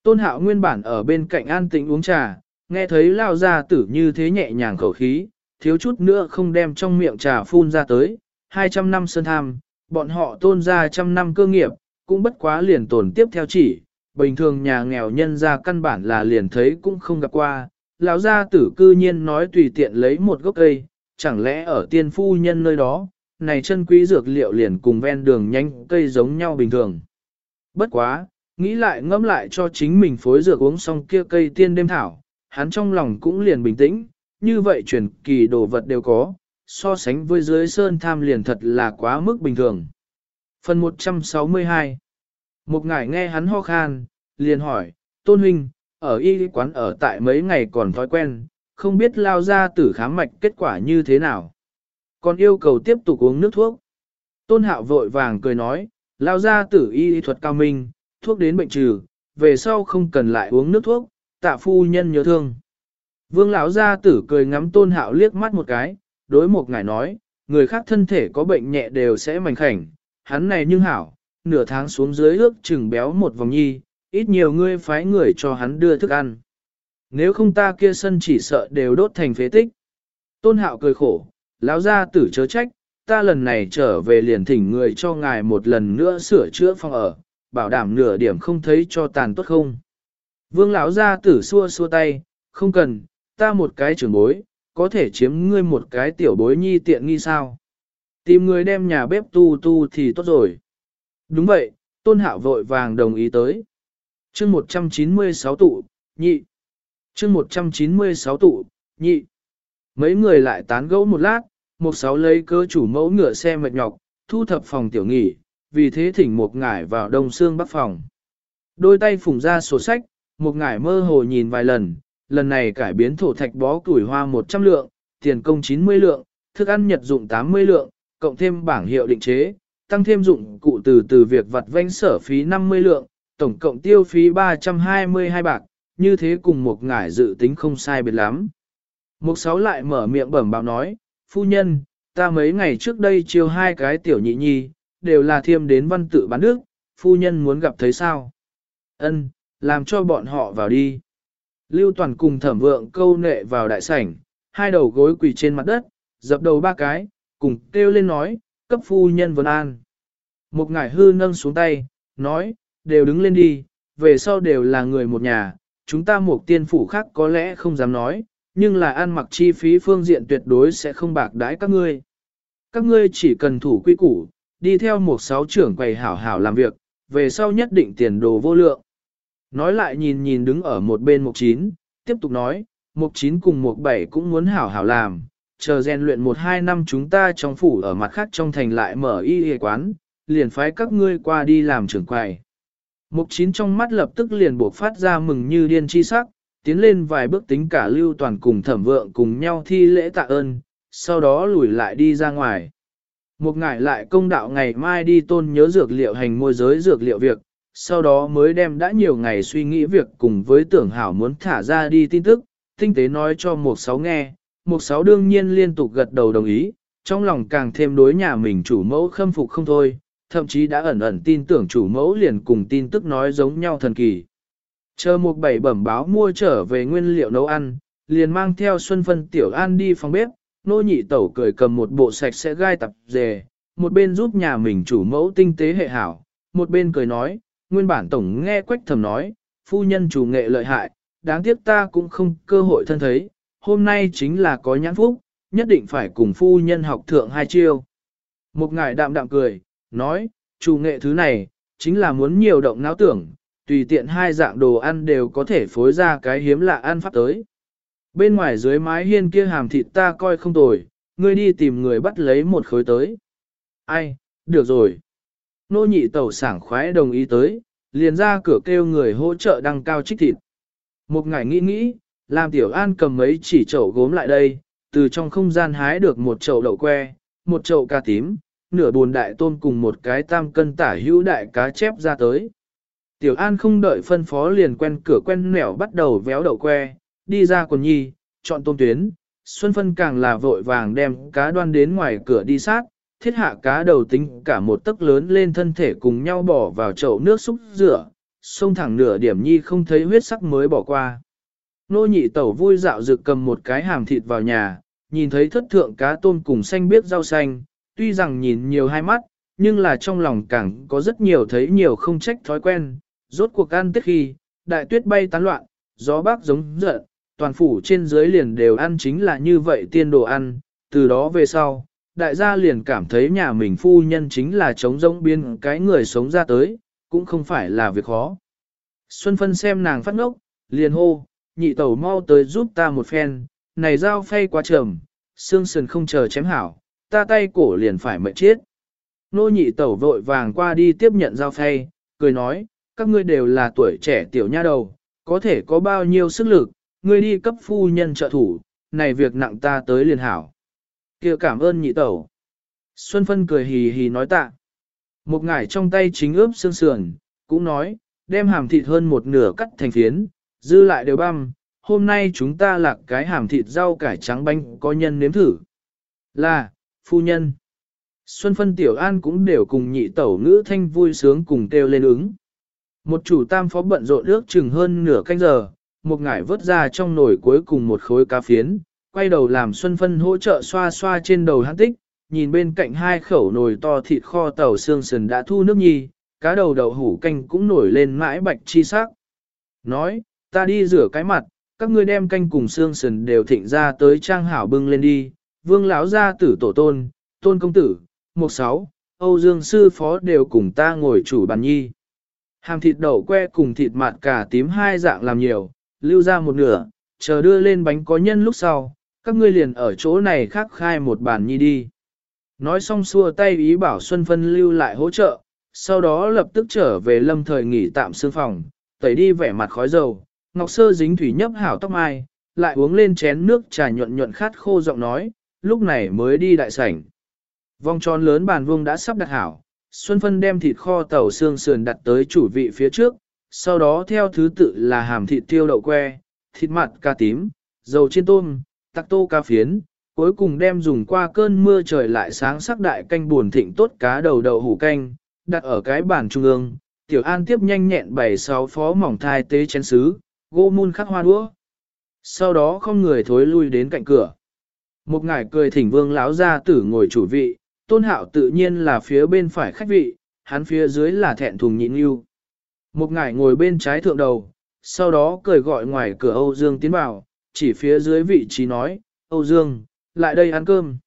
Tôn hạo nguyên bản ở bên cạnh an tĩnh uống trà, nghe thấy lao ra tử như thế nhẹ nhàng khẩu khí, thiếu chút nữa không đem trong miệng trà phun ra tới, 200 năm sơn tham, bọn họ tôn ra trăm năm cơ nghiệp, cũng bất quá liền tồn tiếp theo chỉ, bình thường nhà nghèo nhân ra căn bản là liền thấy cũng không gặp qua, lão gia tử cư nhiên nói tùy tiện lấy một gốc cây, chẳng lẽ ở tiên phu nhân nơi đó, này chân quý dược liệu liền cùng ven đường nhanh cây giống nhau bình thường. Bất quá, nghĩ lại ngẫm lại cho chính mình phối dược uống xong kia cây tiên đêm thảo, hắn trong lòng cũng liền bình tĩnh, như vậy truyền kỳ đồ vật đều có, so sánh với dưới sơn tham liền thật là quá mức bình thường. Phần 162 Một ngải nghe hắn ho khan, liền hỏi, Tôn Huynh, ở y quán ở tại mấy ngày còn thói quen, không biết lao ra tử khám mạch kết quả như thế nào. Còn yêu cầu tiếp tục uống nước thuốc. Tôn hạo vội vàng cười nói, lao ra tử y thuật cao minh, thuốc đến bệnh trừ, về sau không cần lại uống nước thuốc, tạ phu nhân nhớ thương. Vương lão gia tử cười ngắm tôn hạo liếc mắt một cái, đối một ngài nói, người khác thân thể có bệnh nhẹ đều sẽ mảnh khảnh, hắn này nhưng hảo, nửa tháng xuống dưới ước chừng béo một vòng nhi, ít nhiều ngươi phái người cho hắn đưa thức ăn. Nếu không ta kia sân chỉ sợ đều đốt thành phế tích. Tôn hạo cười khổ, lão gia tử chớ trách, ta lần này trở về liền thỉnh người cho ngài một lần nữa sửa chữa phòng ở, bảo đảm nửa điểm không thấy cho tàn tốt không. Vương lão gia tử xua xua tay, không cần, ta một cái trưởng bối, có thể chiếm ngươi một cái tiểu bối nhi tiện nghi sao. Tìm người đem nhà bếp tu tu thì tốt rồi. Đúng vậy, tôn hạo vội vàng đồng ý tới. chương 196 tụ, nhị. chương 196 tụ, nhị. Mấy người lại tán gẫu một lát, một sáu lấy cơ chủ mẫu ngựa xe mệt nhọc, thu thập phòng tiểu nghỉ, vì thế thỉnh một ngải vào đông xương bắc phòng. Đôi tay phủng ra sổ sách, một ngải mơ hồ nhìn vài lần, lần này cải biến thổ thạch bó củi hoa 100 lượng, tiền công 90 lượng, thức ăn nhật dụng 80 lượng, cộng thêm bảng hiệu định chế, tăng thêm dụng cụ từ từ việc vặt vanh sở phí 50 lượng, tổng cộng tiêu phí 322 bạc, như thế cùng một ngải dự tính không sai biệt lắm. Mục sáu lại mở miệng bẩm báo nói, phu nhân, ta mấy ngày trước đây chiêu hai cái tiểu nhị nhi, đều là thiêm đến văn tự bán nước, phu nhân muốn gặp thấy sao? Ân, làm cho bọn họ vào đi. Lưu Toàn cùng thẩm vượng câu nệ vào đại sảnh, hai đầu gối quỳ trên mặt đất, dập đầu ba cái, cùng kêu lên nói, cấp phu nhân vấn an. Một ngải hư nâng xuống tay, nói, đều đứng lên đi, về sau đều là người một nhà, chúng ta một tiên phủ khác có lẽ không dám nói, nhưng là ăn mặc chi phí phương diện tuyệt đối sẽ không bạc đãi các ngươi. Các ngươi chỉ cần thủ quy củ, đi theo một sáu trưởng quầy hảo hảo làm việc, về sau nhất định tiền đồ vô lượng. Nói lại nhìn nhìn đứng ở một bên mục chín, tiếp tục nói, mục chín cùng mục bảy cũng muốn hảo hảo làm, chờ rèn luyện một hai năm chúng ta trong phủ ở mặt khác trong thành lại mở y y quán, liền phái các ngươi qua đi làm trưởng quầy. Mục chín trong mắt lập tức liền buộc phát ra mừng như điên chi sắc, tiến lên vài bước tính cả lưu toàn cùng thẩm vượng cùng nhau thi lễ tạ ơn, sau đó lùi lại đi ra ngoài. Một ngải lại công đạo ngày mai đi tôn nhớ dược liệu hành môi giới dược liệu việc, sau đó mới đem đã nhiều ngày suy nghĩ việc cùng với tưởng hảo muốn thả ra đi tin tức, tinh tế nói cho một sáu nghe, một sáu đương nhiên liên tục gật đầu đồng ý, trong lòng càng thêm đối nhà mình chủ mẫu khâm phục không thôi, thậm chí đã ẩn ẩn tin tưởng chủ mẫu liền cùng tin tức nói giống nhau thần kỳ. Chờ một bảy bẩm báo mua trở về nguyên liệu nấu ăn, liền mang theo Xuân Phân Tiểu An đi phòng bếp, nô nhị tẩu cười cầm một bộ sạch sẽ gai tập dề, một bên giúp nhà mình chủ mẫu tinh tế hệ hảo, một bên cười nói, nguyên bản tổng nghe quách thầm nói, phu nhân chủ nghệ lợi hại, đáng tiếc ta cũng không cơ hội thân thấy, hôm nay chính là có nhãn phúc, nhất định phải cùng phu nhân học thượng hai chiêu. Một ngài đạm đạm cười, nói, chủ nghệ thứ này, chính là muốn nhiều động não tưởng, tùy tiện hai dạng đồ ăn đều có thể phối ra cái hiếm lạ ăn pháp tới. Bên ngoài dưới mái hiên kia hàm thịt ta coi không tồi, ngươi đi tìm người bắt lấy một khối tới. Ai, được rồi. Nô nhị tẩu sảng khoái đồng ý tới, liền ra cửa kêu người hỗ trợ đăng cao trích thịt. Một ngày nghĩ nghĩ, làm tiểu an cầm mấy chỉ chậu gốm lại đây, từ trong không gian hái được một chậu đậu que, một chậu cà tím, nửa buồn đại tôm cùng một cái tam cân tả hữu đại cá chép ra tới. Tiểu An không đợi phân phó liền quen cửa quen nẻo bắt đầu véo đậu que, đi ra quần nhi, chọn tôm tuyến. Xuân phân càng là vội vàng đem cá đoan đến ngoài cửa đi sát, thiết hạ cá đầu tính cả một tấc lớn lên thân thể cùng nhau bỏ vào chậu nước xúc rửa, xông thẳng nửa điểm nhi không thấy huyết sắc mới bỏ qua. Nô nhị tẩu vui dạo rực cầm một cái hàm thịt vào nhà, nhìn thấy thất thượng cá tôm cùng xanh biết rau xanh, tuy rằng nhìn nhiều hai mắt, nhưng là trong lòng càng có rất nhiều thấy nhiều không trách thói quen, rốt cuộc ăn tiết khi, đại tuyết bay tán loạn, gió bác giống giận, toàn phủ trên dưới liền đều ăn chính là như vậy tiên đồ ăn, từ đó về sau, đại gia liền cảm thấy nhà mình phu nhân chính là chống rỗng biên cái người sống ra tới, cũng không phải là việc khó. Xuân phân xem nàng phát ngốc, liền hô, nhị tẩu mau tới giúp ta một phen, này dao phay quá trầm, xương sườn không chờ chém hảo, ta tay cổ liền phải mệt chết. Nô nhị tẩu vội vàng qua đi tiếp nhận dao phay, cười nói, các ngươi đều là tuổi trẻ tiểu nha đầu, có thể có bao nhiêu sức lực, ngươi đi cấp phu nhân trợ thủ, này việc nặng ta tới liền hảo. kia cảm ơn nhị tẩu. Xuân Phân cười hì hì nói tạ. Một ngải trong tay chính ướp xương sườn, cũng nói, đem hàm thịt hơn một nửa cắt thành phiến, dư lại đều băm, hôm nay chúng ta lạc cái hàm thịt rau cải trắng bánh có nhân nếm thử. Là, phu nhân. Xuân Phân Tiểu An cũng đều cùng nhị tẩu ngữ thanh vui sướng cùng kêu lên ứng. Một chủ tam phó bận rộn ước chừng hơn nửa canh giờ, một ngải vớt ra trong nồi cuối cùng một khối cá phiến, quay đầu làm Xuân Phân hỗ trợ xoa xoa trên đầu hắn tích, nhìn bên cạnh hai khẩu nồi to thịt kho tàu xương sườn đã thu nước nhi, cá đầu đậu hủ canh cũng nổi lên mãi bạch chi sắc. Nói, ta đi rửa cái mặt, các ngươi đem canh cùng xương sườn đều thịnh ra tới trang hảo bưng lên đi, vương lão gia tử tổ tôn, tôn công tử, một sáu, Âu Dương sư phó đều cùng ta ngồi chủ bàn nhi. Hàm thịt đậu que cùng thịt mạt cả tím hai dạng làm nhiều, lưu ra một nửa, chờ đưa lên bánh có nhân lúc sau, các ngươi liền ở chỗ này khắc khai một bàn nhi đi. Nói xong xua tay ý bảo Xuân Phân lưu lại hỗ trợ, sau đó lập tức trở về lâm thời nghỉ tạm sư phòng, tẩy đi vẻ mặt khói dầu, ngọc sơ dính thủy nhấp hảo tóc mai, lại uống lên chén nước trà nhuận nhuận khát khô giọng nói, lúc này mới đi đại sảnh. Vòng tròn lớn bàn vuông đã sắp đặt hảo, Xuân Phân đem thịt kho tàu xương sườn đặt tới chủ vị phía trước, sau đó theo thứ tự là hàm thịt tiêu đậu que, thịt mặn ca tím, dầu chiên tôm, tắc tô ca phiến, cuối cùng đem dùng qua cơn mưa trời lại sáng sắc đại canh buồn thịnh tốt cá đầu đậu hủ canh, đặt ở cái bàn trung ương. Tiểu An tiếp nhanh nhẹn bảy sáu phó mỏng thai tế chén sứ, gỗ mun khắc hoa đũa. Sau đó không người thối lui đến cạnh cửa. Một ngải cười thỉnh vương lão ra tử ngồi chủ vị, tôn hạo tự nhiên là phía bên phải khách vị, hắn phía dưới là thẹn thùng nhịn yêu. Một ngải ngồi bên trái thượng đầu, sau đó cười gọi ngoài cửa Âu Dương tiến vào, chỉ phía dưới vị trí nói, Âu Dương, lại đây ăn cơm.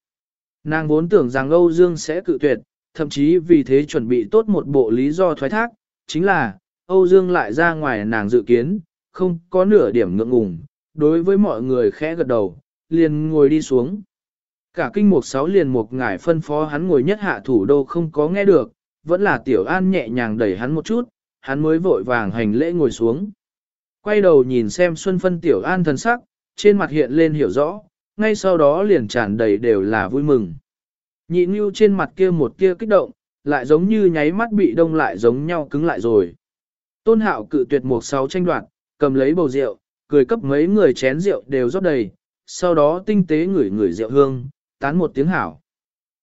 Nàng vốn tưởng rằng Âu Dương sẽ cự tuyệt, thậm chí vì thế chuẩn bị tốt một bộ lý do thoái thác, chính là, Âu Dương lại ra ngoài nàng dự kiến, không có nửa điểm ngượng ngùng, đối với mọi người khẽ gật đầu, liền ngồi đi xuống. Cả kinh mục sáu liền một ngải phân phó hắn ngồi nhất hạ thủ đô không có nghe được, vẫn là tiểu an nhẹ nhàng đẩy hắn một chút, hắn mới vội vàng hành lễ ngồi xuống. Quay đầu nhìn xem Xuân Phân tiểu an thần sắc, trên mặt hiện lên hiểu rõ, ngay sau đó liền tràn đầy đều là vui mừng. Nhị Nhu trên mặt kia một kia kích động, lại giống như nháy mắt bị đông lại giống nhau cứng lại rồi. Tôn hạo cự tuyệt một sáu tranh đoạt, cầm lấy bầu rượu, cười cấp mấy người chén rượu đều rót đầy, sau đó tinh tế ngửi ngửi rượu hương, tán một tiếng hảo.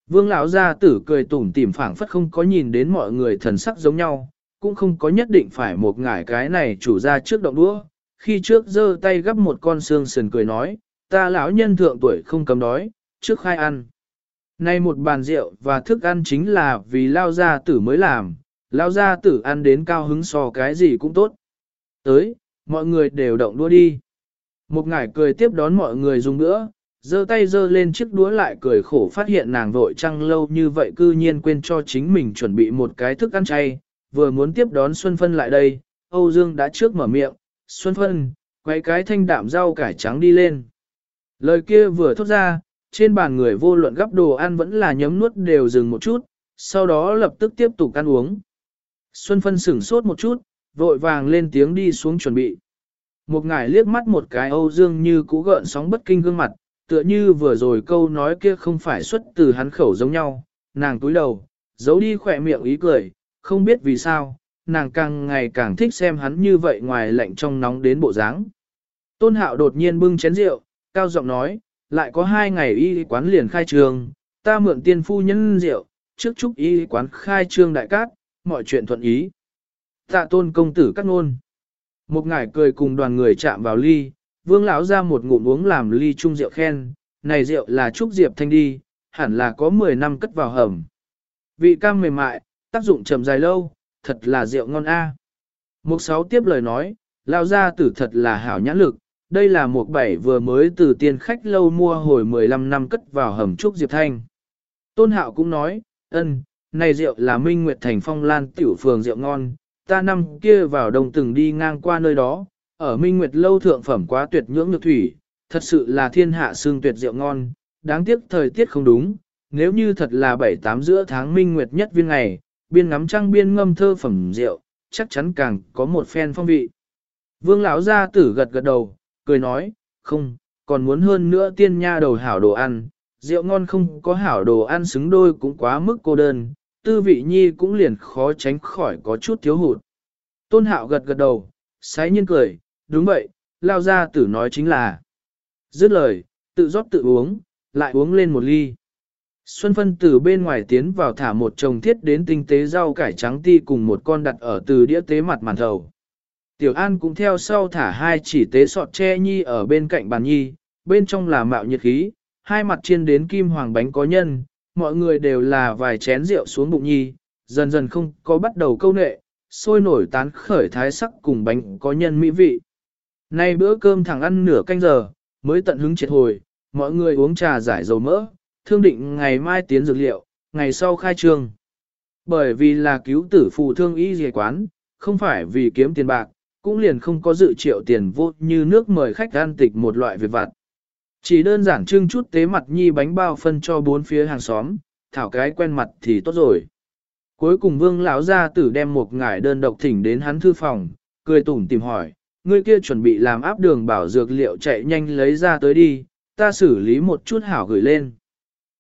Vương lão gia tử cười tủm tỉm phảng phất không có nhìn đến mọi người thần sắc giống nhau, cũng không có nhất định phải một ngải cái này chủ ra trước động đũa. Khi trước giơ tay gấp một con xương sườn cười nói, ta lão nhân thượng tuổi không cấm đói, trước khai ăn. Nay một bàn rượu và thức ăn chính là vì lao gia tử mới làm, lao gia tử ăn đến cao hứng so cái gì cũng tốt. Tới, mọi người đều động đua đi. Một ngải cười tiếp đón mọi người dùng nữa, giơ tay giơ lên chiếc đũa lại cười khổ phát hiện nàng vội trăng lâu như vậy cư nhiên quên cho chính mình chuẩn bị một cái thức ăn chay, vừa muốn tiếp đón Xuân Phân lại đây, Âu Dương đã trước mở miệng, Xuân Phân, quay cái thanh đạm rau cải trắng đi lên. Lời kia vừa thốt ra, trên bàn người vô luận gấp đồ ăn vẫn là nhấm nuốt đều dừng một chút, sau đó lập tức tiếp tục ăn uống. Xuân Phân sửng sốt một chút, vội vàng lên tiếng đi xuống chuẩn bị. Một ngài liếc mắt một cái Âu Dương như cũ gợn sóng bất kinh gương mặt, tựa như vừa rồi câu nói kia không phải xuất từ hắn khẩu giống nhau, nàng túi đầu, giấu đi khỏe miệng ý cười, không biết vì sao, nàng càng ngày càng thích xem hắn như vậy ngoài lạnh trong nóng đến bộ dáng. Tôn hạo đột nhiên bưng chén rượu, cao giọng nói, lại có hai ngày y quán liền khai trường, ta mượn tiên phu nhân rượu, trước chúc y quán khai trương đại cát, mọi chuyện thuận ý. Tạ tôn công tử cắt ngôn. Một ngải cười cùng đoàn người chạm vào ly, vương lão ra một ngụm uống làm ly chung rượu khen, này rượu là trúc diệp thanh đi, hẳn là có 10 năm cất vào hầm. Vị cam mềm mại, tác dụng trầm dài lâu, thật là rượu ngon a. Mục sáu tiếp lời nói, lao ra tử thật là hảo nhãn lực, đây là một bảy vừa mới từ tiền khách lâu mua hồi 15 năm cất vào hầm trúc diệp thanh. Tôn hạo cũng nói, ân, này rượu là minh nguyệt thành phong lan tiểu phường rượu ngon, ta năm kia vào đồng từng đi ngang qua nơi đó, ở minh nguyệt lâu thượng phẩm quá tuyệt nhưỡng nhược thủy, thật sự là thiên hạ xương tuyệt rượu ngon, đáng tiếc thời tiết không đúng, nếu như thật là 7-8 giữa tháng minh nguyệt nhất viên ngày, biên ngắm trăng biên ngâm thơ phẩm rượu, chắc chắn càng có một phen phong vị. Vương lão gia tử gật gật đầu, cười nói, không, còn muốn hơn nữa tiên nha đầu hảo đồ ăn, rượu ngon không có hảo đồ ăn xứng đôi cũng quá mức cô đơn, tư vị nhi cũng liền khó tránh khỏi có chút thiếu hụt. Tôn hạo gật gật đầu, sái nhiên cười, đúng vậy, lao gia tử nói chính là. Dứt lời, tự rót tự uống, lại uống lên một ly. Xuân phân từ bên ngoài tiến vào thả một chồng thiết đến tinh tế rau cải trắng ti cùng một con đặt ở từ đĩa tế mặt màn thầu. Tiểu An cũng theo sau thả hai chỉ tế sọt tre nhi ở bên cạnh bàn nhi, bên trong là mạo nhiệt khí, hai mặt chiên đến kim hoàng bánh có nhân, mọi người đều là vài chén rượu xuống bụng nhi, dần dần không có bắt đầu câu nệ, sôi nổi tán khởi thái sắc cùng bánh có nhân mỹ vị. Nay bữa cơm thẳng ăn nửa canh giờ, mới tận hứng triệt hồi, mọi người uống trà giải dầu mỡ, thương định ngày mai tiến dược liệu, ngày sau khai trương. Bởi vì là cứu tử phù thương y dề quán, không phải vì kiếm tiền bạc, cũng liền không có dự triệu tiền vô như nước mời khách ăn tịch một loại việc vặt. Chỉ đơn giản trưng chút tế mặt nhi bánh bao phân cho bốn phía hàng xóm, thảo cái quen mặt thì tốt rồi. Cuối cùng vương lão gia tử đem một ngải đơn độc thỉnh đến hắn thư phòng, cười tủm tìm hỏi, người kia chuẩn bị làm áp đường bảo dược liệu chạy nhanh lấy ra tới đi, ta xử lý một chút hảo gửi lên.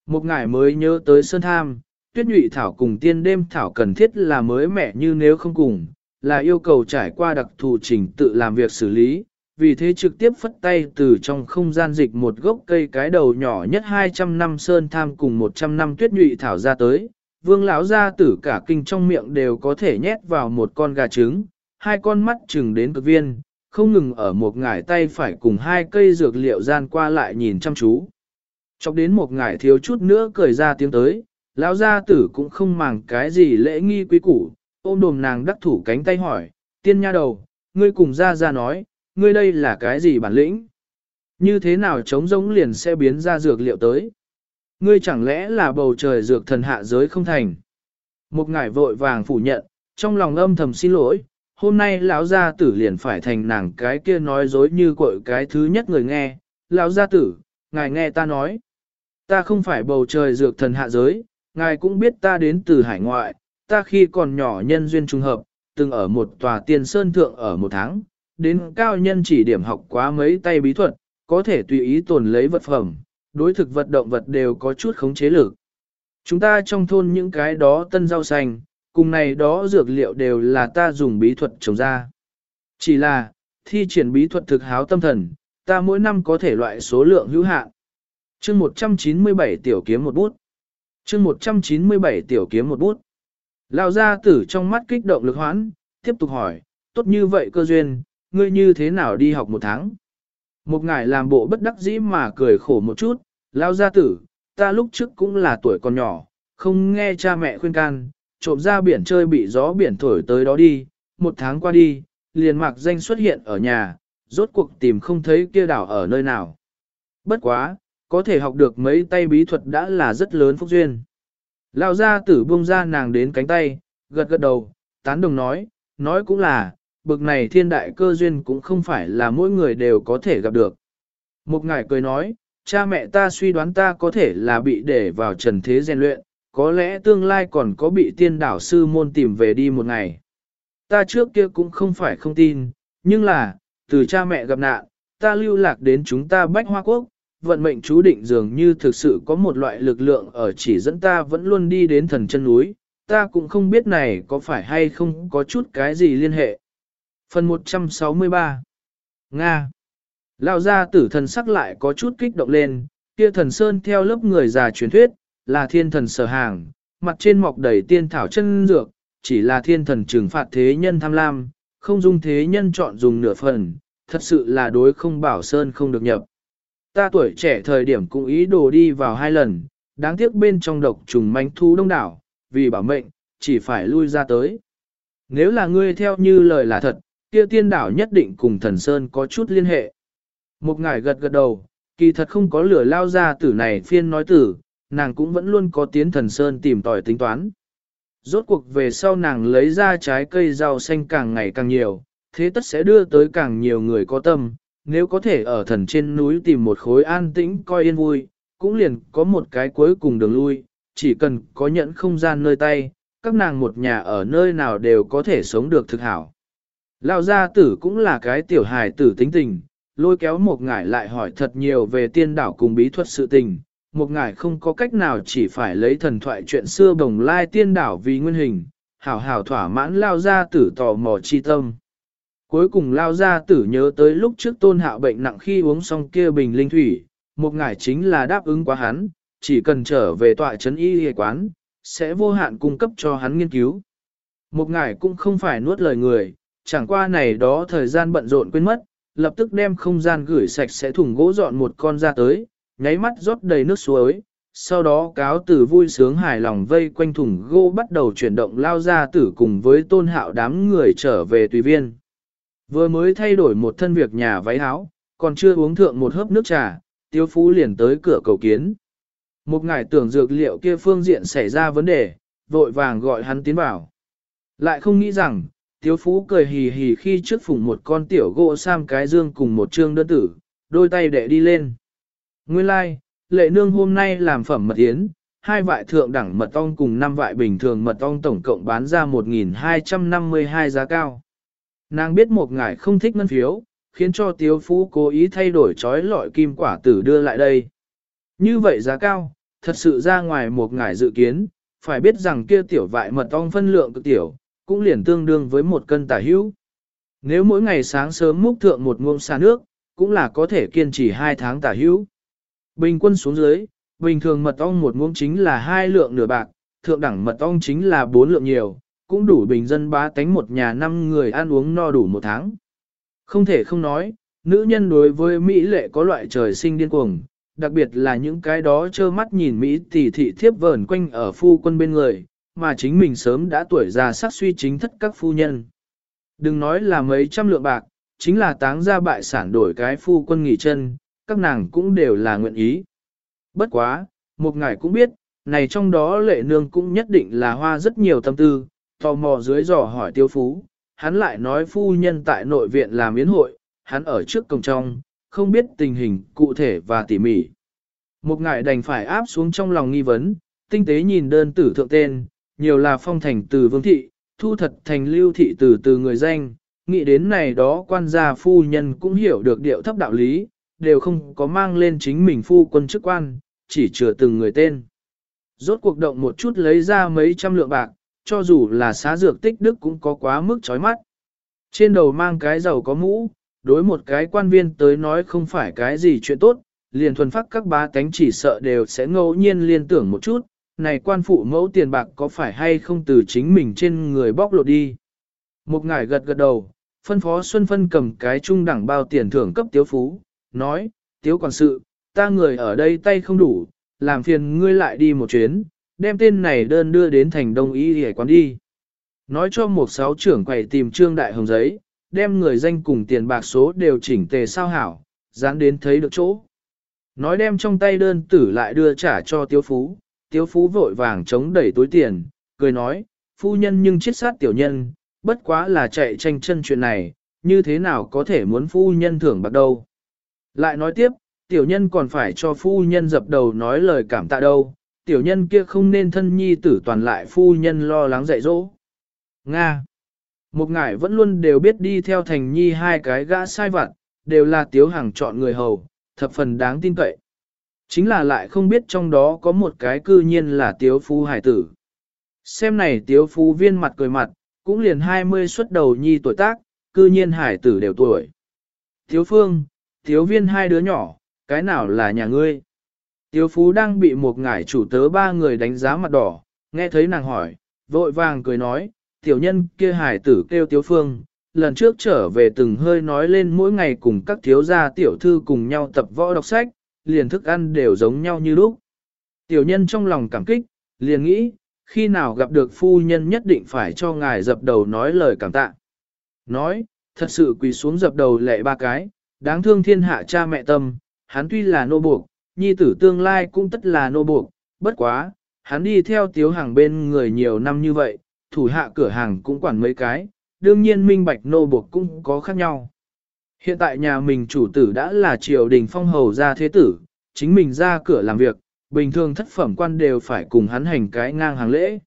Một ngày mới nhớ tới sơn tham, tuyết nhụy thảo cùng tiên đêm thảo cần thiết là mới mẻ như nếu không cùng, là yêu cầu trải qua đặc thù trình tự làm việc xử lý, vì thế trực tiếp phất tay từ trong không gian dịch một gốc cây cái đầu nhỏ nhất 200 năm sơn tham cùng 100 năm tuyết nhụy thảo ra tới, vương lão gia tử cả kinh trong miệng đều có thể nhét vào một con gà trứng, hai con mắt chừng đến cực viên, không ngừng ở một ngải tay phải cùng hai cây dược liệu gian qua lại nhìn chăm chú. Chọc đến một ngải thiếu chút nữa cười ra tiếng tới, lão gia tử cũng không màng cái gì lễ nghi quý củ, ôm đồm nàng đắc thủ cánh tay hỏi, tiên nha đầu, ngươi cùng ra ra nói, ngươi đây là cái gì bản lĩnh? Như thế nào chống giống liền sẽ biến ra dược liệu tới? Ngươi chẳng lẽ là bầu trời dược thần hạ giới không thành? Một ngải vội vàng phủ nhận, trong lòng âm thầm xin lỗi, hôm nay lão gia tử liền phải thành nàng cái kia nói dối như cội cái thứ nhất người nghe. Lão gia tử, ngài nghe ta nói, ta không phải bầu trời dược thần hạ giới, ngài cũng biết ta đến từ hải ngoại, ta khi còn nhỏ nhân duyên trùng hợp, từng ở một tòa tiên sơn thượng ở một tháng, đến cao nhân chỉ điểm học quá mấy tay bí thuật, có thể tùy ý tồn lấy vật phẩm, đối thực vật động vật đều có chút khống chế lực. Chúng ta trong thôn những cái đó tân rau xanh, cùng này đó dược liệu đều là ta dùng bí thuật trồng ra. Chỉ là, thi triển bí thuật thực háo tâm thần, ta mỗi năm có thể loại số lượng hữu hạn. Chương 197 tiểu kiếm một bút. Chương 197 tiểu kiếm một bút. Lão gia tử trong mắt kích động lực hoãn, tiếp tục hỏi, tốt như vậy cơ duyên, ngươi như thế nào đi học một tháng? Một ngài làm bộ bất đắc dĩ mà cười khổ một chút, lão gia tử, ta lúc trước cũng là tuổi còn nhỏ, không nghe cha mẹ khuyên can, trộm ra biển chơi bị gió biển thổi tới đó đi, một tháng qua đi, liền mạc danh xuất hiện ở nhà, rốt cuộc tìm không thấy kia đảo ở nơi nào. Bất quá, có thể học được mấy tay bí thuật đã là rất lớn phúc duyên. Lao ra tử buông ra nàng đến cánh tay, gật gật đầu, tán đồng nói, nói cũng là, bực này thiên đại cơ duyên cũng không phải là mỗi người đều có thể gặp được. Một ngài cười nói, cha mẹ ta suy đoán ta có thể là bị để vào trần thế rèn luyện, có lẽ tương lai còn có bị tiên đảo sư môn tìm về đi một ngày. Ta trước kia cũng không phải không tin, nhưng là, từ cha mẹ gặp nạn, ta lưu lạc đến chúng ta bách hoa quốc, vận mệnh chú định dường như thực sự có một loại lực lượng ở chỉ dẫn ta vẫn luôn đi đến thần chân núi, ta cũng không biết này có phải hay không có chút cái gì liên hệ. Phần 163 Nga Lao ra tử thần sắc lại có chút kích động lên, kia thần sơn theo lớp người già truyền thuyết, là thiên thần sở hàng, mặt trên mọc đầy tiên thảo chân dược, chỉ là thiên thần trừng phạt thế nhân tham lam, không dung thế nhân chọn dùng nửa phần, thật sự là đối không bảo sơn không được nhập. Ta tuổi trẻ thời điểm cũng ý đồ đi vào hai lần, đáng tiếc bên trong độc trùng manh thu đông đảo, vì bảo mệnh, chỉ phải lui ra tới. Nếu là ngươi theo như lời là thật, kia tiên đảo nhất định cùng thần sơn có chút liên hệ. Một ngải gật gật đầu, kỳ thật không có lửa lao ra tử này phiên nói tử, nàng cũng vẫn luôn có tiến thần sơn tìm tòi tính toán. Rốt cuộc về sau nàng lấy ra trái cây rau xanh càng ngày càng nhiều, thế tất sẽ đưa tới càng nhiều người có tâm, nếu có thể ở thần trên núi tìm một khối an tĩnh coi yên vui, cũng liền có một cái cuối cùng đường lui, chỉ cần có nhẫn không gian nơi tay, các nàng một nhà ở nơi nào đều có thể sống được thực hảo. Lão gia tử cũng là cái tiểu hài tử tính tình, lôi kéo một ngải lại hỏi thật nhiều về tiên đảo cùng bí thuật sự tình. Một ngài không có cách nào chỉ phải lấy thần thoại chuyện xưa bồng lai tiên đảo vì nguyên hình, hảo hảo thỏa mãn lao gia tử tò mò chi tâm. Cuối cùng lao gia tử nhớ tới lúc trước tôn hạo bệnh nặng khi uống xong kia bình linh thủy, một ngài chính là đáp ứng quá hắn, chỉ cần trở về tọa trấn y y quán, sẽ vô hạn cung cấp cho hắn nghiên cứu. Một ngài cũng không phải nuốt lời người, chẳng qua này đó thời gian bận rộn quên mất, lập tức đem không gian gửi sạch sẽ thùng gỗ dọn một con ra tới, nháy mắt rót đầy nước suối, sau đó cáo tử vui sướng hài lòng vây quanh thùng gỗ bắt đầu chuyển động lao ra tử cùng với tôn hạo đám người trở về tùy viên. Vừa mới thay đổi một thân việc nhà váy áo, còn chưa uống thượng một hớp nước trà, tiêu phú liền tới cửa cầu kiến. Một ngài tưởng dược liệu kia phương diện xảy ra vấn đề, vội vàng gọi hắn tiến vào. Lại không nghĩ rằng, tiêu Phú cười hì hì khi trước phủng một con tiểu gỗ sam cái dương cùng một trương đơn tử, đôi tay đệ đi lên. Nguyên lai, like, lệ nương hôm nay làm phẩm mật yến, hai vại thượng đẳng mật ong cùng năm vại bình thường mật ong tổng cộng bán ra 1.252 giá cao. Nàng biết một ngải không thích ngân phiếu, khiến cho Tiếu Phú cố ý thay đổi chói lọi kim quả tử đưa lại đây. Như vậy giá cao, thật sự ra ngoài một ngải dự kiến, phải biết rằng kia tiểu vại mật ong phân lượng cực tiểu, cũng liền tương đương với một cân tả hữu. Nếu mỗi ngày sáng sớm múc thượng một ngụm xa nước, cũng là có thể kiên trì hai tháng tả hữu. Bình quân xuống dưới, bình thường mật ong một muỗng chính là hai lượng nửa bạc, thượng đẳng mật ong chính là bốn lượng nhiều, cũng đủ bình dân bá tánh một nhà năm người ăn uống no đủ một tháng. Không thể không nói, nữ nhân đối với Mỹ lệ có loại trời sinh điên cuồng, đặc biệt là những cái đó trơ mắt nhìn Mỹ tỷ thị thiếp vờn quanh ở phu quân bên người, mà chính mình sớm đã tuổi già sắc suy chính thất các phu nhân. Đừng nói là mấy trăm lượng bạc, chính là táng ra bại sản đổi cái phu quân nghỉ chân, các nàng cũng đều là nguyện ý. Bất quá, một ngài cũng biết, này trong đó lệ nương cũng nhất định là hoa rất nhiều tâm tư, tò mò dưới dò hỏi tiêu phú, hắn lại nói phu nhân tại nội viện làm yến hội, hắn ở trước cổng trong, không biết tình hình cụ thể và tỉ mỉ. Một ngài đành phải áp xuống trong lòng nghi vấn, tinh tế nhìn đơn tử thượng tên, nhiều là phong thành từ vương thị, thu thật thành lưu thị từ từ người danh, nghĩ đến này đó quan gia phu nhân cũng hiểu được điệu thấp đạo lý, đều không có mang lên chính mình phu quân chức quan, chỉ chừa từng người tên. Rốt cuộc động một chút lấy ra mấy trăm lượng bạc, cho dù là xá dược tích đức cũng có quá mức chói mắt. Trên đầu mang cái giàu có mũ, đối một cái quan viên tới nói không phải cái gì chuyện tốt, liền thuần phát các bá tánh chỉ sợ đều sẽ ngẫu nhiên liên tưởng một chút, này quan phụ mẫu tiền bạc có phải hay không từ chính mình trên người bóc lột đi. Một ngải gật gật đầu, phân phó Xuân Phân cầm cái trung đẳng bao tiền thưởng cấp tiếu phú, nói, tiếu quản sự, ta người ở đây tay không đủ, làm phiền ngươi lại đi một chuyến, đem tên này đơn đưa đến thành đông y để quán đi. Nói cho một sáu trưởng quầy tìm trương đại hồng giấy, đem người danh cùng tiền bạc số đều chỉnh tề sao hảo, dán đến thấy được chỗ. Nói đem trong tay đơn tử lại đưa trả cho tiếu phú, tiếu phú vội vàng chống đẩy túi tiền, cười nói, phu nhân nhưng chết sát tiểu nhân, bất quá là chạy tranh chân chuyện này, như thế nào có thể muốn phu nhân thưởng bạc đâu. Lại nói tiếp, tiểu nhân còn phải cho phu nhân dập đầu nói lời cảm tạ đâu, tiểu nhân kia không nên thân nhi tử toàn lại phu nhân lo lắng dạy dỗ. Nga Một ngải vẫn luôn đều biết đi theo thành nhi hai cái gã sai vặt, đều là tiếu hàng chọn người hầu, thập phần đáng tin cậy. Chính là lại không biết trong đó có một cái cư nhiên là tiếu phu hải tử. Xem này tiếu phu viên mặt cười mặt, cũng liền 20 xuất đầu nhi tuổi tác, cư nhiên hải tử đều tuổi. Tiếu phương, tiếu viên hai đứa nhỏ, cái nào là nhà ngươi? Tiếu phú đang bị một ngải chủ tớ ba người đánh giá mặt đỏ, nghe thấy nàng hỏi, vội vàng cười nói, tiểu nhân kia hải tử kêu tiếu phương, lần trước trở về từng hơi nói lên mỗi ngày cùng các thiếu gia tiểu thư cùng nhau tập võ đọc sách, liền thức ăn đều giống nhau như lúc. Tiểu nhân trong lòng cảm kích, liền nghĩ, khi nào gặp được phu nhân nhất định phải cho ngài dập đầu nói lời cảm tạ. Nói, thật sự quỳ xuống dập đầu lệ ba cái, đáng thương thiên hạ cha mẹ tâm, hắn tuy là nô buộc, nhi tử tương lai cũng tất là nô buộc, bất quá, hắn đi theo tiếu hàng bên người nhiều năm như vậy, thủ hạ cửa hàng cũng quản mấy cái, đương nhiên minh bạch nô buộc cũng có khác nhau. Hiện tại nhà mình chủ tử đã là triều đình phong hầu ra thế tử, chính mình ra cửa làm việc, bình thường thất phẩm quan đều phải cùng hắn hành cái ngang hàng lễ.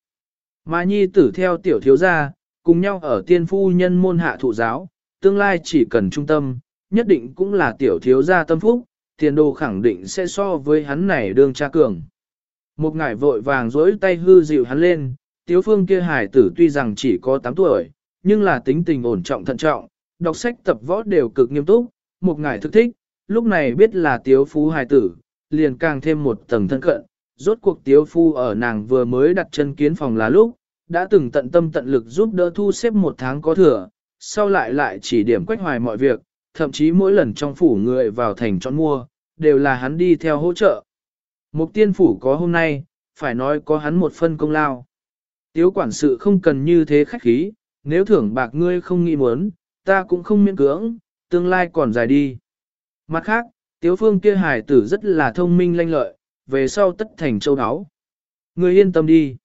Mà nhi tử theo tiểu thiếu gia, cùng nhau ở tiên phu nhân môn hạ thụ giáo, tương lai chỉ cần trung tâm, nhất định cũng là tiểu thiếu gia tâm phúc, tiền đồ khẳng định sẽ so với hắn này đương cha cường. Một ngải vội vàng dối tay hư dịu hắn lên, tiếu phương kia hải tử tuy rằng chỉ có 8 tuổi, nhưng là tính tình ổn trọng thận trọng, đọc sách tập võ đều cực nghiêm túc, một ngải thức thích, lúc này biết là tiếu phú hải tử, liền càng thêm một tầng thân cận, rốt cuộc tiếu phu ở nàng vừa mới đặt chân kiến phòng là lúc, đã từng tận tâm tận lực giúp đỡ thu xếp một tháng có thừa, sau lại lại chỉ điểm quách hoài mọi việc, thậm chí mỗi lần trong phủ người vào thành chọn mua, đều là hắn đi theo hỗ trợ. Mục tiên phủ có hôm nay, phải nói có hắn một phân công lao. Tiếu quản sự không cần như thế khách khí, nếu thưởng bạc ngươi không nghĩ muốn, ta cũng không miễn cưỡng, tương lai còn dài đi. Mặt khác, tiếu phương kia Hải tử rất là thông minh lanh lợi, về sau tất thành châu áo. Ngươi yên tâm đi.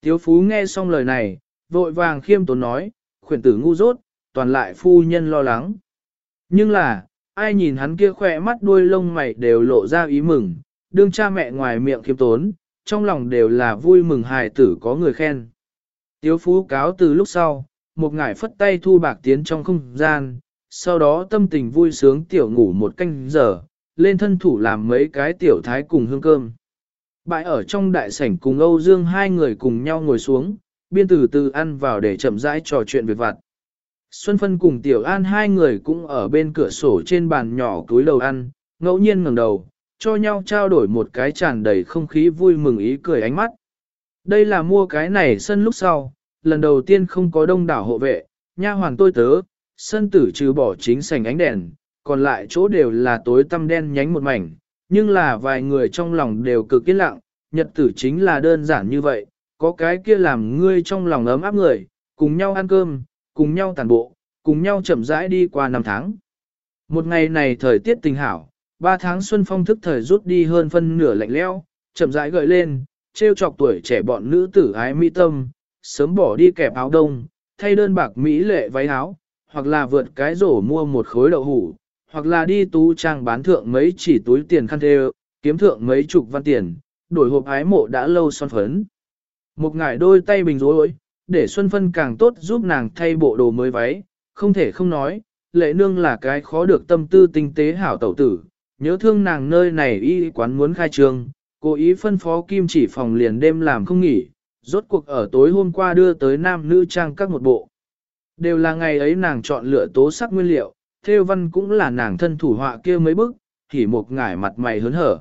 Tiếu phú nghe xong lời này, vội vàng khiêm tốn nói, khuyển tử ngu dốt, toàn lại phu nhân lo lắng. Nhưng là, ai nhìn hắn kia khỏe mắt đuôi lông mày đều lộ ra ý mừng, đương cha mẹ ngoài miệng khiêm tốn, trong lòng đều là vui mừng hài tử có người khen. Tiếu phú cáo từ lúc sau, một ngải phất tay thu bạc tiến trong không gian, sau đó tâm tình vui sướng tiểu ngủ một canh giờ, lên thân thủ làm mấy cái tiểu thái cùng hương cơm. Bại ở trong đại sảnh cùng Âu Dương hai người cùng nhau ngồi xuống, biên từ từ ăn vào để chậm rãi trò chuyện việc vặt. Xuân Phân cùng Tiểu An hai người cũng ở bên cửa sổ trên bàn nhỏ túi đầu ăn, ngẫu nhiên ngẩng đầu, cho nhau trao đổi một cái tràn đầy không khí vui mừng ý cười ánh mắt. Đây là mua cái này sân lúc sau, lần đầu tiên không có đông đảo hộ vệ, nha hoàn tôi tớ, sân tử trừ bỏ chính sảnh ánh đèn, còn lại chỗ đều là tối tăm đen nhánh một mảnh, nhưng là vài người trong lòng đều cực yên lặng, nhật tử chính là đơn giản như vậy, có cái kia làm ngươi trong lòng ấm áp người, cùng nhau ăn cơm, cùng nhau tàn bộ, cùng nhau chậm rãi đi qua năm tháng. Một ngày này thời tiết tình hảo, ba tháng xuân phong thức thời rút đi hơn phân nửa lạnh leo, chậm rãi gợi lên, trêu chọc tuổi trẻ bọn nữ tử ái mỹ tâm, sớm bỏ đi kẹp áo đông, thay đơn bạc mỹ lệ váy áo, hoặc là vượt cái rổ mua một khối đậu hủ, hoặc là đi tú trang bán thượng mấy chỉ túi tiền khăn thê, kiếm thượng mấy chục văn tiền, đổi hộp ái mộ đã lâu son phấn. Một ngải đôi tay bình rối, để Xuân Phân càng tốt giúp nàng thay bộ đồ mới váy, không thể không nói, lệ nương là cái khó được tâm tư tinh tế hảo tẩu tử, nhớ thương nàng nơi này y quán muốn khai trương, cố ý phân phó kim chỉ phòng liền đêm làm không nghỉ, rốt cuộc ở tối hôm qua đưa tới nam nữ trang các một bộ. Đều là ngày ấy nàng chọn lựa tố sắc nguyên liệu, theo văn cũng là nàng thân thủ họa kia mấy bức, thì một ngải mặt mày hớn hở.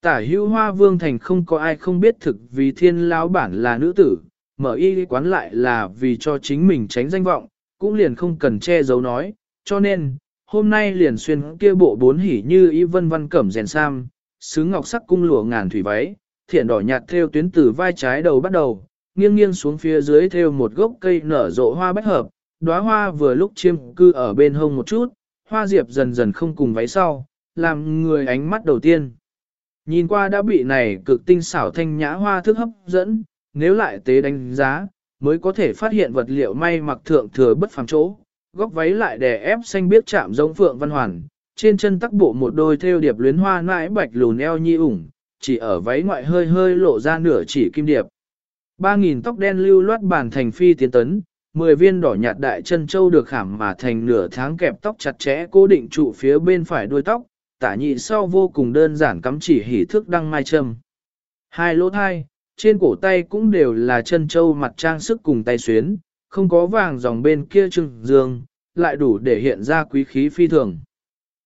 Tả hữu hoa vương thành không có ai không biết thực vì thiên lão bản là nữ tử, mở y quán lại là vì cho chính mình tránh danh vọng, cũng liền không cần che giấu nói, cho nên, hôm nay liền xuyên kia bộ bốn hỉ như y vân văn cẩm rèn sam, sứ ngọc sắc cung lụa ngàn thủy váy, thiện đỏ nhạt theo tuyến từ vai trái đầu bắt đầu, nghiêng nghiêng xuống phía dưới theo một gốc cây nở rộ hoa bách hợp, đóa hoa vừa lúc chiêm cư ở bên hông một chút, hoa diệp dần dần không cùng váy sau, làm người ánh mắt đầu tiên. Nhìn qua đã bị này cực tinh xảo thanh nhã hoa thức hấp dẫn, nếu lại tế đánh giá, mới có thể phát hiện vật liệu may mặc thượng thừa bất phàm chỗ, góc váy lại đè ép xanh biếc chạm giống phượng văn hoàn, trên chân tắc bộ một đôi thêu điệp luyến hoa nãi bạch lùn eo nhi ủng, chỉ ở váy ngoại hơi hơi lộ ra nửa chỉ kim điệp. Ba nghìn tóc đen lưu loát bản thành phi tiến tấn, mười viên đỏ nhạt đại chân châu được khảm mà thành nửa tháng kẹp tóc chặt chẽ cố định trụ phía bên phải đuôi tóc, tả nhị sau vô cùng đơn giản cắm chỉ hỉ thước đăng mai châm. Hai lỗ thai, trên cổ tay cũng đều là chân châu mặt trang sức cùng tay xuyến, không có vàng dòng bên kia trưng dương, lại đủ để hiện ra quý khí phi thường.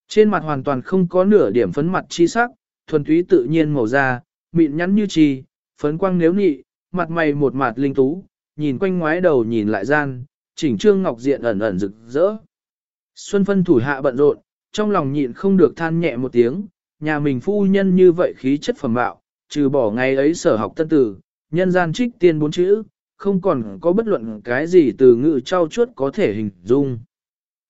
Trên mặt hoàn toàn không có nửa điểm phấn mặt chi sắc, thuần túy tự nhiên màu da, mịn nhắn như trì, phấn quang nếu nị, mặt mày một mặt linh tú, nhìn quanh ngoái đầu nhìn lại gian, chỉnh trương ngọc diện ẩn ẩn rực rỡ. Xuân phân thủ hạ bận rộn, trong lòng nhịn không được than nhẹ một tiếng, nhà mình phu nhân như vậy khí chất phẩm bạo, trừ bỏ ngày ấy sở học tân tử, nhân gian trích tiên bốn chữ, không còn có bất luận cái gì từ ngữ trao chuốt có thể hình dung.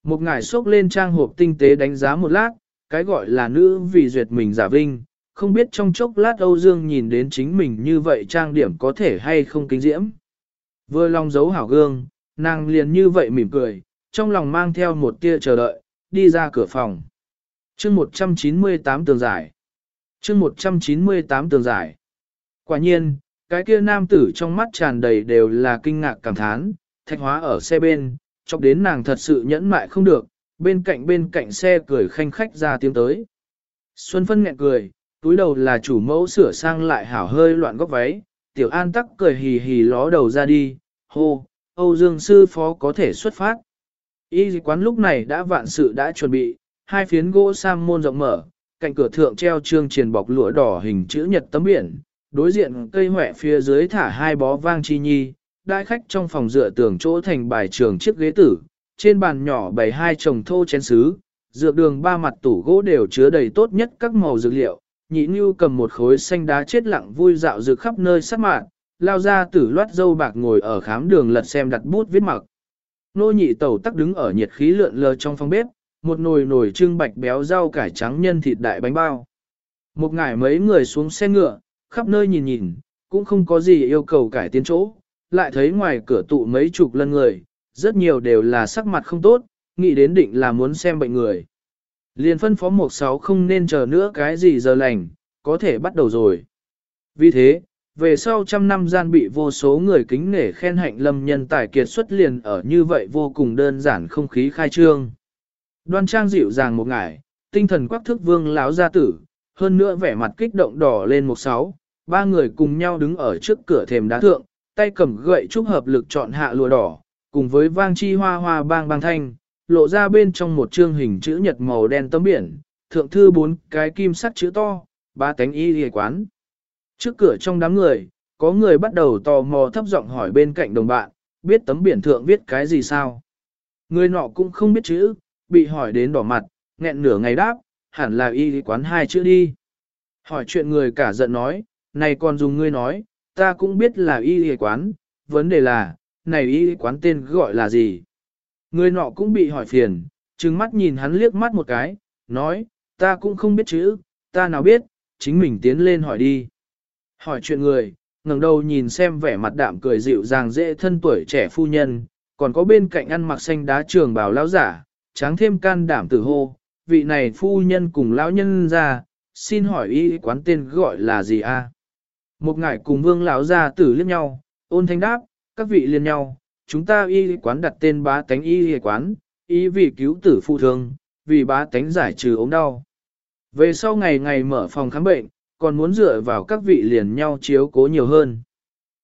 Một ngải xốc lên trang hộp tinh tế đánh giá một lát, cái gọi là nữ vì duyệt mình giả vinh, không biết trong chốc lát Âu Dương nhìn đến chính mình như vậy trang điểm có thể hay không kinh diễm. Vừa lòng giấu hảo gương, nàng liền như vậy mỉm cười, trong lòng mang theo một tia chờ đợi, đi ra cửa phòng. chương 198 tường giải chương 198 tường giải. Quả nhiên, cái kia nam tử trong mắt tràn đầy đều là kinh ngạc cảm thán, thạch hóa ở xe bên, chọc đến nàng thật sự nhẫn mại không được, bên cạnh bên cạnh xe cười khanh khách ra tiếng tới. Xuân phân nghẹn cười, túi đầu là chủ mẫu sửa sang lại hảo hơi loạn góc váy, tiểu an tắc cười hì hì ló đầu ra đi, hô, Âu Dương sư phó có thể xuất phát. Y quán lúc này đã vạn sự đã chuẩn bị, hai phiến gỗ sam môn rộng mở, cạnh cửa thượng treo trương triền bọc lụa đỏ hình chữ nhật tấm biển, đối diện cây hỏe phía dưới thả hai bó vang chi nhi, đại khách trong phòng dựa tường chỗ thành bài trường chiếc ghế tử, trên bàn nhỏ bày hai chồng thô chén sứ, dược đường ba mặt tủ gỗ đều chứa đầy tốt nhất các màu dược liệu, nhị như cầm một khối xanh đá chết lặng vui dạo dược khắp nơi sát mạng, lao ra tử loát dâu bạc ngồi ở khám đường lật xem đặt bút viết mặc. Nô nhị tẩu tắc đứng ở nhiệt khí lượn lờ trong phòng bếp, một nồi nồi trưng bạch béo rau cải trắng nhân thịt đại bánh bao. Một ngải mấy người xuống xe ngựa, khắp nơi nhìn nhìn, cũng không có gì yêu cầu cải tiến chỗ, lại thấy ngoài cửa tụ mấy chục lân người, rất nhiều đều là sắc mặt không tốt, nghĩ đến định là muốn xem bệnh người. Liền phân phó một sáu không nên chờ nữa cái gì giờ lành, có thể bắt đầu rồi. Vì thế, về sau trăm năm gian bị vô số người kính nể khen hạnh lâm nhân tài kiệt xuất liền ở như vậy vô cùng đơn giản không khí khai trương. Đoan trang dịu dàng một ngải, tinh thần quắc thức vương láo gia tử, hơn nữa vẻ mặt kích động đỏ lên một sáu, ba người cùng nhau đứng ở trước cửa thềm đá thượng, tay cầm gậy trúc hợp lực chọn hạ lùa đỏ, cùng với vang chi hoa hoa bang bang thanh, lộ ra bên trong một chương hình chữ nhật màu đen tấm biển, thượng thư bốn cái kim sắt chữ to, ba cánh y hề quán. Trước cửa trong đám người, có người bắt đầu tò mò thấp giọng hỏi bên cạnh đồng bạn, biết tấm biển thượng viết cái gì sao? Người nọ cũng không biết chữ, bị hỏi đến đỏ mặt, nghẹn nửa ngày đáp, hẳn là y quán hai chữ đi. Hỏi chuyện người cả giận nói, này còn dùng ngươi nói, ta cũng biết là y quán, vấn đề là, này y quán tên gọi là gì? Người nọ cũng bị hỏi phiền, trừng mắt nhìn hắn liếc mắt một cái, nói, ta cũng không biết chữ, ta nào biết, chính mình tiến lên hỏi đi. Hỏi chuyện người, ngẩng đầu nhìn xem vẻ mặt đạm cười dịu dàng dễ thân tuổi trẻ phu nhân, còn có bên cạnh ăn mặc xanh đá trường bào lão giả, tráng thêm can đảm tử hô, vị này phu nhân cùng lão nhân ra, xin hỏi y quán tên gọi là gì a? Một ngải cùng vương lão gia tử liếc nhau, ôn thanh đáp, các vị liên nhau, chúng ta y quán đặt tên bá tánh y quán, y vì cứu tử phụ thương, vì bá tánh giải trừ ốm đau. Về sau ngày ngày mở phòng khám bệnh, còn muốn dựa vào các vị liền nhau chiếu cố nhiều hơn.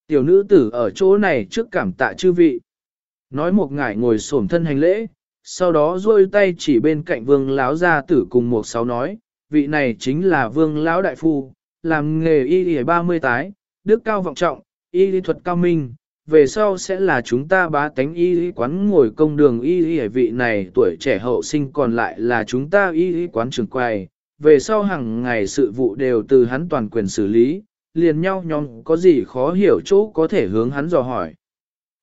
Tiểu nữ tử ở chỗ này trước cảm tạ chư vị. Nói một ngải ngồi xổm thân hành lễ, sau đó duỗi tay chỉ bên cạnh vương lão gia tử cùng một sáu nói, vị này chính là vương lão đại phu, làm nghề y y 30 tái, đức cao vọng trọng, y lý thuật cao minh, về sau sẽ là chúng ta bá tánh y lý quán ngồi công đường y lý vị này tuổi trẻ hậu sinh còn lại là chúng ta y lý quán trường quầy, về sau hàng ngày sự vụ đều từ hắn toàn quyền xử lý, liền nhau nhóm có gì khó hiểu chỗ có thể hướng hắn dò hỏi.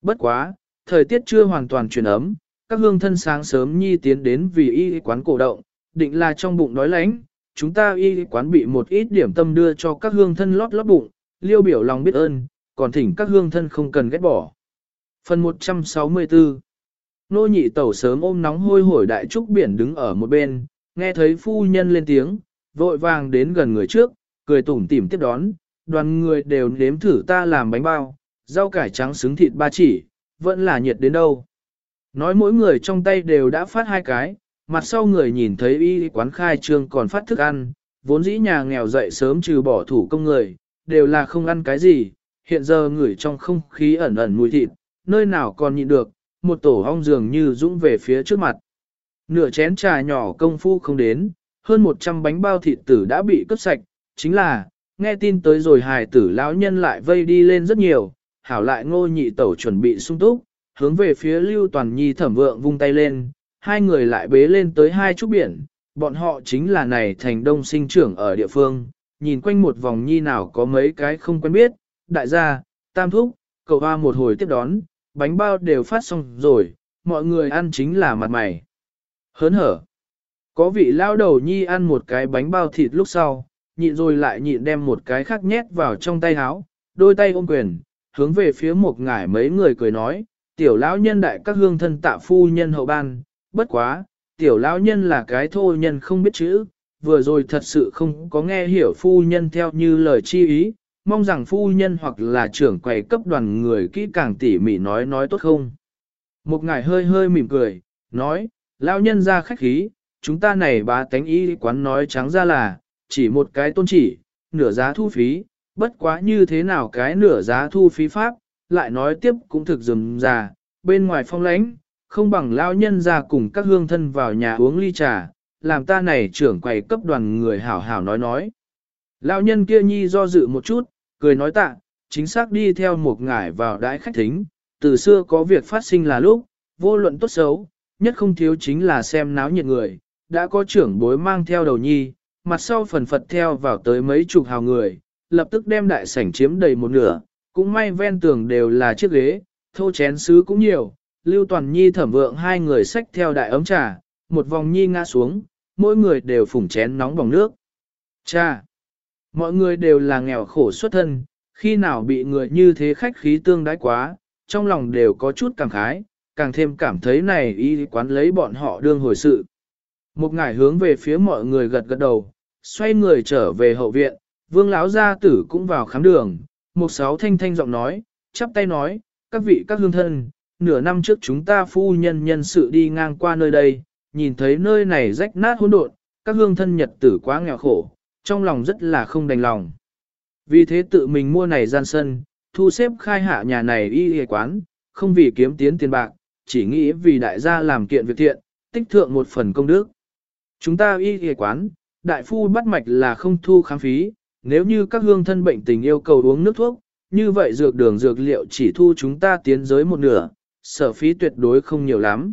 Bất quá, thời tiết chưa hoàn toàn chuyển ấm, các hương thân sáng sớm nhi tiến đến vì y quán cổ động, định là trong bụng đói lánh, chúng ta y quán bị một ít điểm tâm đưa cho các hương thân lót lót bụng, liêu biểu lòng biết ơn, còn thỉnh các hương thân không cần ghét bỏ. Phần 164 Nô nhị tẩu sớm ôm nóng hôi hổi đại trúc biển đứng ở một bên, nghe thấy phu nhân lên tiếng, vội vàng đến gần người trước, cười tủm tỉm tiếp đón, đoàn người đều nếm thử ta làm bánh bao, rau cải trắng xứng thịt ba chỉ, vẫn là nhiệt đến đâu. Nói mỗi người trong tay đều đã phát hai cái, mặt sau người nhìn thấy y quán khai trương còn phát thức ăn, vốn dĩ nhà nghèo dậy sớm trừ bỏ thủ công người, đều là không ăn cái gì, hiện giờ ngửi trong không khí ẩn ẩn mùi thịt, nơi nào còn nhịn được, một tổ ong dường như dũng về phía trước mặt. Nửa chén trà nhỏ công phu không đến, hơn 100 bánh bao thịt tử đã bị cướp sạch, chính là, nghe tin tới rồi hài tử lão nhân lại vây đi lên rất nhiều, hảo lại ngô nhị tẩu chuẩn bị sung túc, hướng về phía lưu toàn nhi thẩm vượng vung tay lên, hai người lại bế lên tới hai chút biển, bọn họ chính là này thành đông sinh trưởng ở địa phương, nhìn quanh một vòng nhi nào có mấy cái không quen biết, đại gia, tam thúc, cậu hoa một hồi tiếp đón, bánh bao đều phát xong rồi, mọi người ăn chính là mặt mày. Hớn hở. Có vị lao đầu nhi ăn một cái bánh bao thịt lúc sau, nhịn rồi lại nhịn đem một cái khác nhét vào trong tay áo, đôi tay ôm quyền, hướng về phía một ngải mấy người cười nói, tiểu lão nhân đại các hương thân tạ phu nhân hậu ban, bất quá, tiểu lão nhân là cái thô nhân không biết chữ, vừa rồi thật sự không có nghe hiểu phu nhân theo như lời chi ý, mong rằng phu nhân hoặc là trưởng quầy cấp đoàn người kỹ càng tỉ mỉ nói nói tốt không. Một ngài hơi hơi mỉm cười, nói, lão nhân ra khách khí, chúng ta này bá tánh y quán nói trắng ra là, chỉ một cái tôn chỉ, nửa giá thu phí, bất quá như thế nào cái nửa giá thu phí pháp, lại nói tiếp cũng thực rườm già, bên ngoài phong lãnh, không bằng lão nhân ra cùng các hương thân vào nhà uống ly trà, làm ta này trưởng quầy cấp đoàn người hảo hảo nói nói. Lão nhân kia nhi do dự một chút, cười nói tạ, chính xác đi theo một ngải vào đãi khách thính, từ xưa có việc phát sinh là lúc, vô luận tốt xấu, nhất không thiếu chính là xem náo nhiệt người, đã có trưởng bối mang theo đầu nhi, mặt sau phần phật theo vào tới mấy chục hào người, lập tức đem đại sảnh chiếm đầy một nửa, cũng may ven tường đều là chiếc ghế, thô chén sứ cũng nhiều, lưu toàn nhi thẩm vượng hai người xách theo đại ấm trà, một vòng nhi ngã xuống, mỗi người đều phủng chén nóng bỏng nước. Cha! Mọi người đều là nghèo khổ xuất thân, khi nào bị người như thế khách khí tương đái quá, trong lòng đều có chút cảm khái, càng thêm cảm thấy này y quán lấy bọn họ đương hồi sự. Một ngải hướng về phía mọi người gật gật đầu, xoay người trở về hậu viện, vương lão gia tử cũng vào khám đường, một sáu thanh thanh giọng nói, chắp tay nói, các vị các hương thân, nửa năm trước chúng ta phu nhân nhân sự đi ngang qua nơi đây, nhìn thấy nơi này rách nát hỗn độn, các hương thân nhật tử quá nghèo khổ, trong lòng rất là không đành lòng. Vì thế tự mình mua này gian sân, thu xếp khai hạ nhà này y y quán, không vì kiếm tiến tiền bạc, chỉ nghĩ vì đại gia làm kiện việc thiện, tích thượng một phần công đức. Chúng ta y y quán, đại phu bắt mạch là không thu khám phí, nếu như các hương thân bệnh tình yêu cầu uống nước thuốc, như vậy dược đường dược liệu chỉ thu chúng ta tiến giới một nửa, sở phí tuyệt đối không nhiều lắm.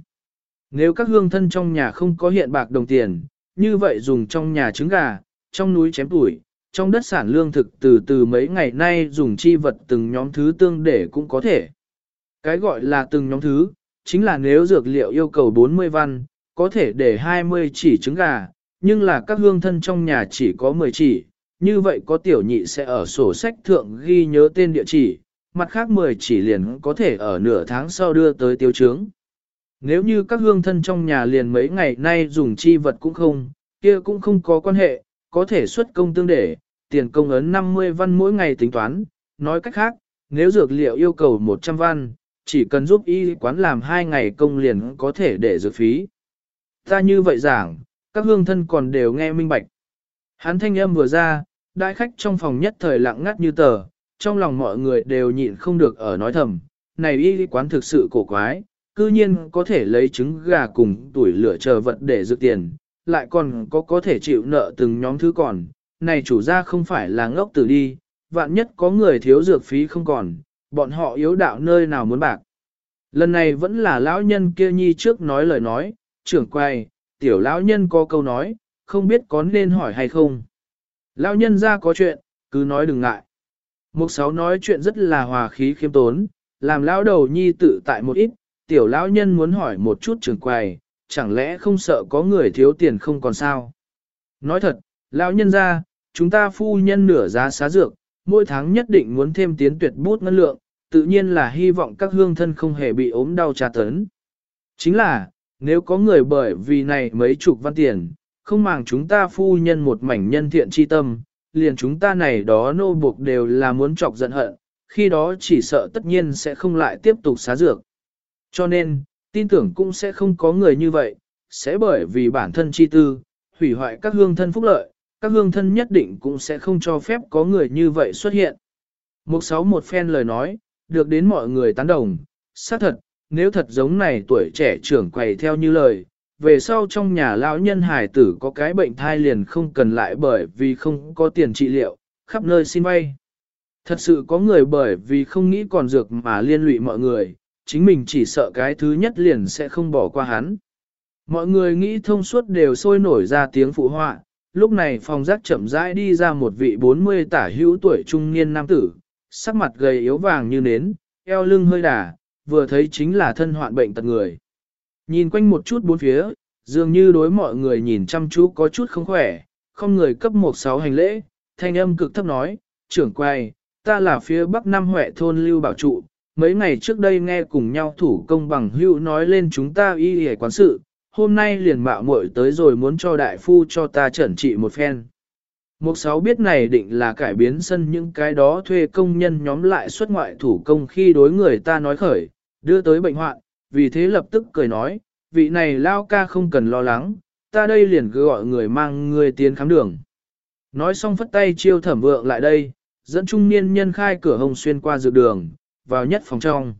Nếu các hương thân trong nhà không có hiện bạc đồng tiền, như vậy dùng trong nhà trứng gà, trong núi chém tuổi, trong đất sản lương thực từ từ mấy ngày nay dùng chi vật từng nhóm thứ tương để cũng có thể. Cái gọi là từng nhóm thứ, chính là nếu dược liệu yêu cầu 40 văn, có thể để 20 chỉ trứng gà, nhưng là các hương thân trong nhà chỉ có 10 chỉ, như vậy có tiểu nhị sẽ ở sổ sách thượng ghi nhớ tên địa chỉ, mặt khác 10 chỉ liền có thể ở nửa tháng sau đưa tới tiêu chứng. Nếu như các hương thân trong nhà liền mấy ngày nay dùng chi vật cũng không, kia cũng không có quan hệ, có thể xuất công tương để, tiền công ấn 50 văn mỗi ngày tính toán. Nói cách khác, nếu dược liệu yêu cầu 100 văn, chỉ cần giúp y quán làm 2 ngày công liền có thể để dược phí. Ta như vậy giảng, các hương thân còn đều nghe minh bạch. Hắn thanh âm vừa ra, đại khách trong phòng nhất thời lặng ngắt như tờ, trong lòng mọi người đều nhịn không được ở nói thầm, này y quán thực sự cổ quái, cư nhiên có thể lấy trứng gà cùng tuổi lửa chờ vật để dự tiền, lại còn có có thể chịu nợ từng nhóm thứ còn, này chủ gia không phải là ngốc tử đi, vạn nhất có người thiếu dược phí không còn, bọn họ yếu đạo nơi nào muốn bạc. Lần này vẫn là lão nhân kia nhi trước nói lời nói, trưởng quay, tiểu lão nhân có câu nói, không biết có nên hỏi hay không. Lão nhân ra có chuyện, cứ nói đừng ngại. Mục sáu nói chuyện rất là hòa khí khiêm tốn, làm lão đầu nhi tự tại một ít, tiểu lão nhân muốn hỏi một chút trường quầy, chẳng lẽ không sợ có người thiếu tiền không còn sao? Nói thật, lão nhân ra, chúng ta phu nhân nửa giá xá dược, mỗi tháng nhất định muốn thêm tiến tuyệt bút ngân lượng, tự nhiên là hy vọng các hương thân không hề bị ốm đau tra tấn. Chính là, nếu có người bởi vì này mấy chục văn tiền, không màng chúng ta phu nhân một mảnh nhân thiện chi tâm, liền chúng ta này đó nô buộc đều là muốn chọc giận hận, khi đó chỉ sợ tất nhiên sẽ không lại tiếp tục xá dược. Cho nên, tin tưởng cũng sẽ không có người như vậy, sẽ bởi vì bản thân chi tư, hủy hoại các hương thân phúc lợi, các hương thân nhất định cũng sẽ không cho phép có người như vậy xuất hiện. Một sáu một phen lời nói, được đến mọi người tán đồng, xác thật, nếu thật giống này tuổi trẻ trưởng quầy theo như lời, về sau trong nhà lão nhân hải tử có cái bệnh thai liền không cần lại bởi vì không có tiền trị liệu, khắp nơi xin vay. Thật sự có người bởi vì không nghĩ còn dược mà liên lụy mọi người, chính mình chỉ sợ cái thứ nhất liền sẽ không bỏ qua hắn. Mọi người nghĩ thông suốt đều sôi nổi ra tiếng phụ họa, lúc này phòng giác chậm rãi đi ra một vị 40 tả hữu tuổi trung niên nam tử, sắc mặt gầy yếu vàng như nến, eo lưng hơi đà, vừa thấy chính là thân hoạn bệnh tật người. Nhìn quanh một chút bốn phía, dường như đối mọi người nhìn chăm chú có chút không khỏe, không người cấp một sáu hành lễ, thanh âm cực thấp nói, trưởng quay, ta là phía bắc Nam Huệ thôn Lưu Bảo Trụ, mấy ngày trước đây nghe cùng nhau thủ công bằng hữu nói lên chúng ta y hề quán sự, hôm nay liền mạo muội tới rồi muốn cho đại phu cho ta chẩn trị một phen. Mục sáu biết này định là cải biến sân những cái đó thuê công nhân nhóm lại xuất ngoại thủ công khi đối người ta nói khởi, đưa tới bệnh hoạn, vì thế lập tức cười nói, vị này lao ca không cần lo lắng, ta đây liền cứ gọi người mang người tiến khám đường. Nói xong phất tay chiêu thẩm vượng lại đây, dẫn trung niên nhân khai cửa hồng xuyên qua dược đường, vào nhất phòng trong.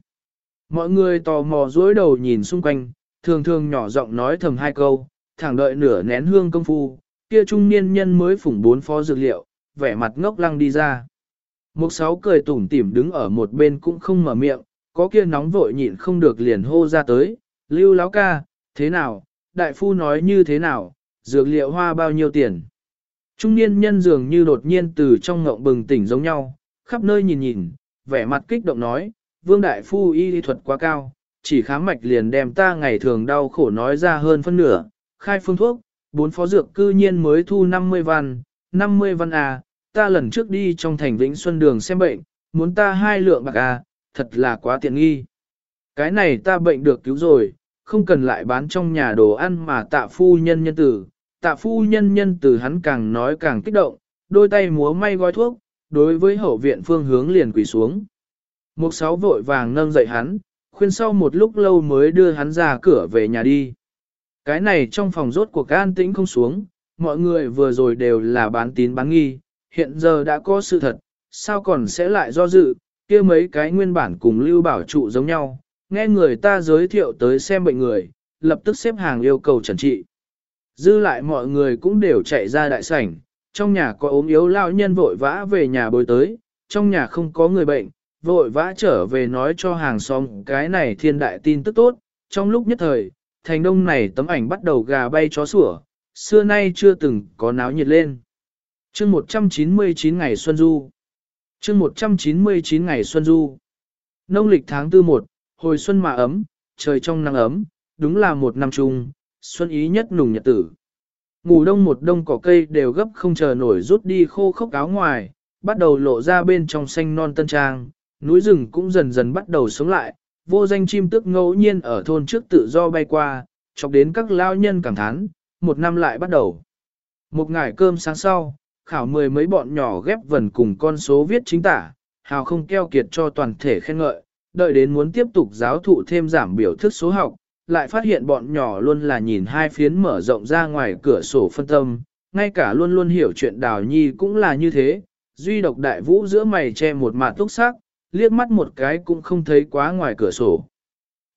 Mọi người tò mò dối đầu nhìn xung quanh, thường thường nhỏ giọng nói thầm hai câu, thẳng đợi nửa nén hương công phu, kia trung niên nhân mới phủng bốn phó dược liệu, vẻ mặt ngốc lăng đi ra. Mục sáu cười tủm tỉm đứng ở một bên cũng không mở miệng, có kia nóng vội nhịn không được liền hô ra tới, lưu láo ca, thế nào, đại phu nói như thế nào, dược liệu hoa bao nhiêu tiền. Trung niên nhân dường như đột nhiên từ trong ngộng bừng tỉnh giống nhau, khắp nơi nhìn nhìn, vẻ mặt kích động nói, vương đại phu y lý thuật quá cao, chỉ khám mạch liền đem ta ngày thường đau khổ nói ra hơn phân nửa, khai phương thuốc, bốn phó dược cư nhiên mới thu 50 văn, 50 văn à, ta lần trước đi trong thành Vĩnh Xuân Đường xem bệnh, muốn ta hai lượng bạc à, thật là quá tiện nghi. Cái này ta bệnh được cứu rồi, không cần lại bán trong nhà đồ ăn mà tạ phu nhân nhân tử, tạ phu nhân nhân tử hắn càng nói càng kích động, đôi tay múa may gói thuốc, đối với hậu viện phương hướng liền quỳ xuống. Mục sáu vội vàng nâng dậy hắn, khuyên sau một lúc lâu mới đưa hắn ra cửa về nhà đi. Cái này trong phòng rốt cuộc an tĩnh không xuống, mọi người vừa rồi đều là bán tín bán nghi, hiện giờ đã có sự thật, sao còn sẽ lại do dự, kia mấy cái nguyên bản cùng lưu bảo trụ giống nhau, nghe người ta giới thiệu tới xem bệnh người, lập tức xếp hàng yêu cầu trần trị. Dư lại mọi người cũng đều chạy ra đại sảnh, trong nhà có ốm yếu lao nhân vội vã về nhà bồi tới, trong nhà không có người bệnh, vội vã trở về nói cho hàng xóm cái này thiên đại tin tức tốt, trong lúc nhất thời, thành đông này tấm ảnh bắt đầu gà bay chó sủa, xưa nay chưa từng có náo nhiệt lên. chương 199 ngày Xuân Du chương 199 ngày Xuân Du Nông lịch tháng tư một, hồi xuân mà ấm, trời trong nắng ấm, đúng là một năm chung, xuân ý nhất nùng nhật tử. Ngủ đông một đông cỏ cây đều gấp không chờ nổi rút đi khô khốc áo ngoài, bắt đầu lộ ra bên trong xanh non tân trang, núi rừng cũng dần dần bắt đầu sống lại, vô danh chim tức ngẫu nhiên ở thôn trước tự do bay qua, chọc đến các lao nhân cảm thán, một năm lại bắt đầu. Một ngày cơm sáng sau, khảo mười mấy bọn nhỏ ghép vần cùng con số viết chính tả, hào không keo kiệt cho toàn thể khen ngợi, đợi đến muốn tiếp tục giáo thụ thêm giảm biểu thức số học, lại phát hiện bọn nhỏ luôn là nhìn hai phiến mở rộng ra ngoài cửa sổ phân tâm, ngay cả luôn luôn hiểu chuyện đào nhi cũng là như thế, duy độc đại vũ giữa mày che một mặt túc sắc, liếc mắt một cái cũng không thấy quá ngoài cửa sổ.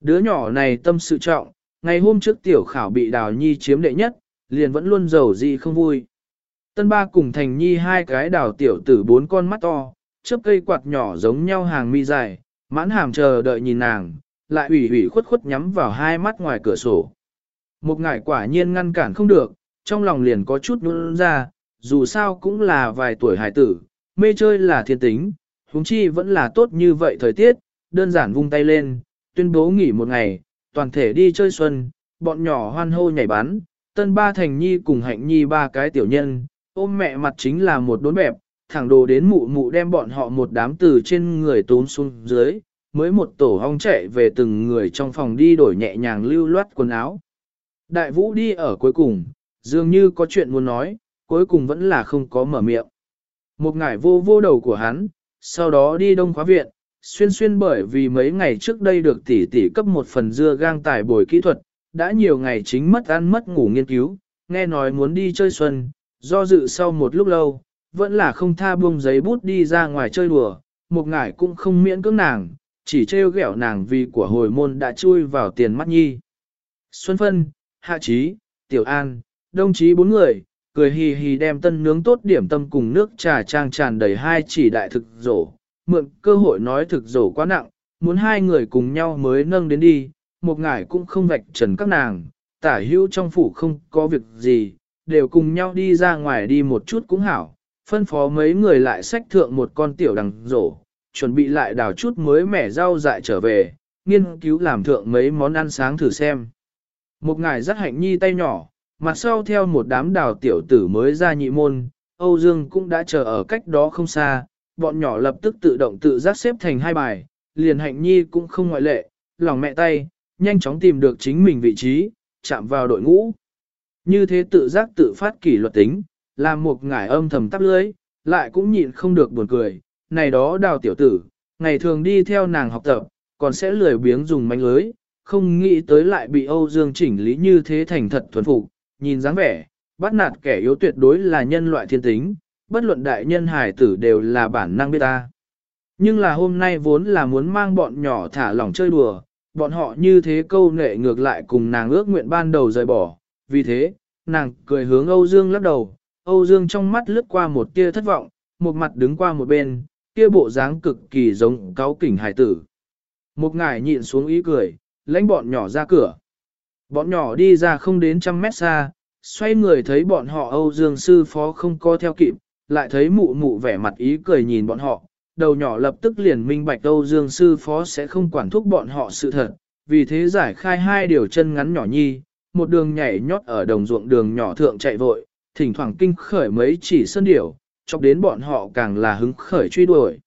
Đứa nhỏ này tâm sự trọng, ngày hôm trước tiểu khảo bị đào nhi chiếm đệ nhất, liền vẫn luôn giàu gì không vui. Tân ba cùng thành nhi hai cái đào tiểu tử bốn con mắt to, chớp cây quạt nhỏ giống nhau hàng mi dài, mãn hàm chờ đợi nhìn nàng, lại ủy ủy khuất khuất nhắm vào hai mắt ngoài cửa sổ. Một ngải quả nhiên ngăn cản không được, trong lòng liền có chút nôn ra, dù sao cũng là vài tuổi hải tử, mê chơi là thiên tính, huống chi vẫn là tốt như vậy thời tiết, đơn giản vung tay lên, tuyên bố nghỉ một ngày, toàn thể đi chơi xuân, bọn nhỏ hoan hô nhảy bắn, tân ba thành nhi cùng hạnh nhi ba cái tiểu nhân, ôm mẹ mặt chính là một đốn bẹp, thẳng đồ đến mụ mụ đem bọn họ một đám từ trên người tốn xuống dưới, mới một tổ hong chạy về từng người trong phòng đi đổi nhẹ nhàng lưu loát quần áo. Đại vũ đi ở cuối cùng, dường như có chuyện muốn nói, cuối cùng vẫn là không có mở miệng. Một ngải vô vô đầu của hắn, sau đó đi đông khóa viện, xuyên xuyên bởi vì mấy ngày trước đây được tỷ tỷ cấp một phần dưa gang tài bồi kỹ thuật, đã nhiều ngày chính mất ăn mất ngủ nghiên cứu, nghe nói muốn đi chơi xuân, do dự sau một lúc lâu, vẫn là không tha buông giấy bút đi ra ngoài chơi đùa, một ngải cũng không miễn cưỡng nàng, chỉ trêu ghẹo nàng vì của hồi môn đã chui vào tiền mắt nhi. Xuân Phân, Hạ Trí, Tiểu An, đồng chí bốn người, cười hì hì đem tân nướng tốt điểm tâm cùng nước trà trang tràn đầy hai chỉ đại thực rổ, mượn cơ hội nói thực rổ quá nặng, muốn hai người cùng nhau mới nâng đến đi, một ngải cũng không vạch trần các nàng, tả hữu trong phủ không có việc gì, đều cùng nhau đi ra ngoài đi một chút cũng hảo, phân phó mấy người lại sách thượng một con tiểu đằng rổ, chuẩn bị lại đào chút mới mẻ rau dại trở về, nghiên cứu làm thượng mấy món ăn sáng thử xem. Một ngài rất hạnh nhi tay nhỏ, mặt sau theo một đám đào tiểu tử mới ra nhị môn, Âu Dương cũng đã chờ ở cách đó không xa, bọn nhỏ lập tức tự động tự giác xếp thành hai bài, liền hạnh nhi cũng không ngoại lệ, lòng mẹ tay, nhanh chóng tìm được chính mình vị trí, chạm vào đội ngũ. Như thế tự giác tự phát kỷ luật tính, làm một ngải âm thầm tắp lưới, lại cũng nhịn không được buồn cười, này đó đào tiểu tử, ngày thường đi theo nàng học tập, còn sẽ lười biếng dùng mánh lưới, không nghĩ tới lại bị Âu Dương chỉnh lý như thế thành thật thuần phục, nhìn dáng vẻ, bắt nạt kẻ yếu tuyệt đối là nhân loại thiên tính, bất luận đại nhân hải tử đều là bản năng biết ta. Nhưng là hôm nay vốn là muốn mang bọn nhỏ thả lỏng chơi đùa, bọn họ như thế câu nệ ngược lại cùng nàng ước nguyện ban đầu rời bỏ, vì thế, nàng cười hướng Âu Dương lắc đầu, Âu Dương trong mắt lướt qua một tia thất vọng, một mặt đứng qua một bên, kia bộ dáng cực kỳ giống cáo kỉnh hải tử. Một ngải nhịn xuống ý cười, lãnh bọn nhỏ ra cửa. Bọn nhỏ đi ra không đến trăm mét xa, xoay người thấy bọn họ Âu Dương sư phó không co theo kịp, lại thấy mụ mụ vẻ mặt ý cười nhìn bọn họ, đầu nhỏ lập tức liền minh bạch Âu Dương sư phó sẽ không quản thúc bọn họ sự thật, vì thế giải khai hai điều chân ngắn nhỏ nhi, một đường nhảy nhót ở đồng ruộng đường nhỏ thượng chạy vội, thỉnh thoảng kinh khởi mấy chỉ sơn điểu, chọc đến bọn họ càng là hứng khởi truy đuổi.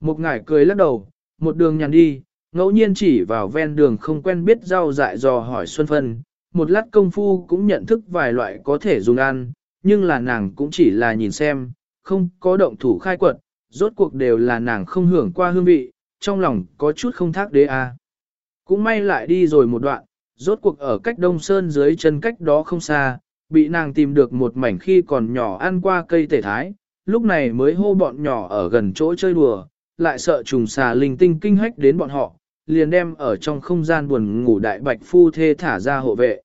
Một ngải cười lắc đầu, một đường nhàn đi, ngẫu nhiên chỉ vào ven đường không quen biết rau dại dò hỏi Xuân Phân, một lát công phu cũng nhận thức vài loại có thể dùng ăn, nhưng là nàng cũng chỉ là nhìn xem, không có động thủ khai quật, rốt cuộc đều là nàng không hưởng qua hương vị, trong lòng có chút không thác đế a. À. Cũng may lại đi rồi một đoạn, rốt cuộc ở cách đông sơn dưới chân cách đó không xa, bị nàng tìm được một mảnh khi còn nhỏ ăn qua cây tể thái, lúc này mới hô bọn nhỏ ở gần chỗ chơi đùa, lại sợ trùng xà linh tinh kinh hách đến bọn họ, liền đem ở trong không gian buồn ngủ đại bạch phu thê thả ra hộ vệ.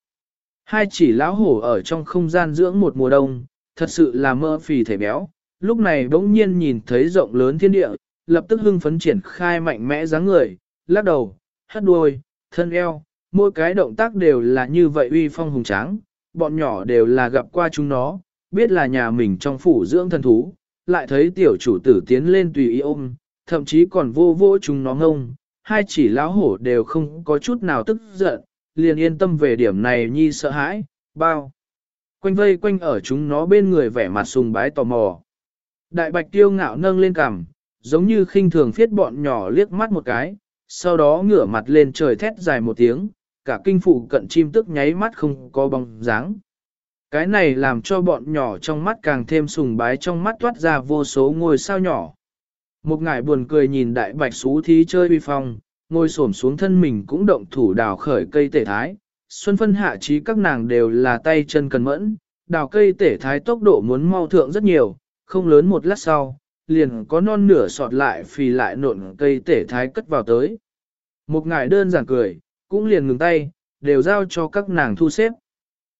Hai chỉ lão hổ ở trong không gian dưỡng một mùa đông, thật sự là mơ phì thể béo, lúc này bỗng nhiên nhìn thấy rộng lớn thiên địa, lập tức hưng phấn triển khai mạnh mẽ dáng người, lắc đầu, hất đuôi, thân eo, mỗi cái động tác đều là như vậy uy phong hùng tráng, bọn nhỏ đều là gặp qua chúng nó, biết là nhà mình trong phủ dưỡng thần thú, lại thấy tiểu chủ tử tiến lên tùy ý ôm, thậm chí còn vô vô chúng nó ngông, hai chỉ lão hổ đều không có chút nào tức giận, liền yên tâm về điểm này nhi sợ hãi, bao. Quanh vây quanh ở chúng nó bên người vẻ mặt sùng bái tò mò. Đại bạch tiêu ngạo nâng lên cằm, giống như khinh thường phiết bọn nhỏ liếc mắt một cái, sau đó ngửa mặt lên trời thét dài một tiếng, cả kinh phụ cận chim tức nháy mắt không có bóng dáng. Cái này làm cho bọn nhỏ trong mắt càng thêm sùng bái trong mắt toát ra vô số ngôi sao nhỏ. Một ngải buồn cười nhìn đại bạch xú thí chơi uy phong, ngồi xổm xuống thân mình cũng động thủ đào khởi cây tể thái. Xuân phân hạ trí các nàng đều là tay chân cần mẫn, đào cây tể thái tốc độ muốn mau thượng rất nhiều, không lớn một lát sau, liền có non nửa sọt lại phì lại nộn cây tể thái cất vào tới. Một ngải đơn giản cười, cũng liền ngừng tay, đều giao cho các nàng thu xếp.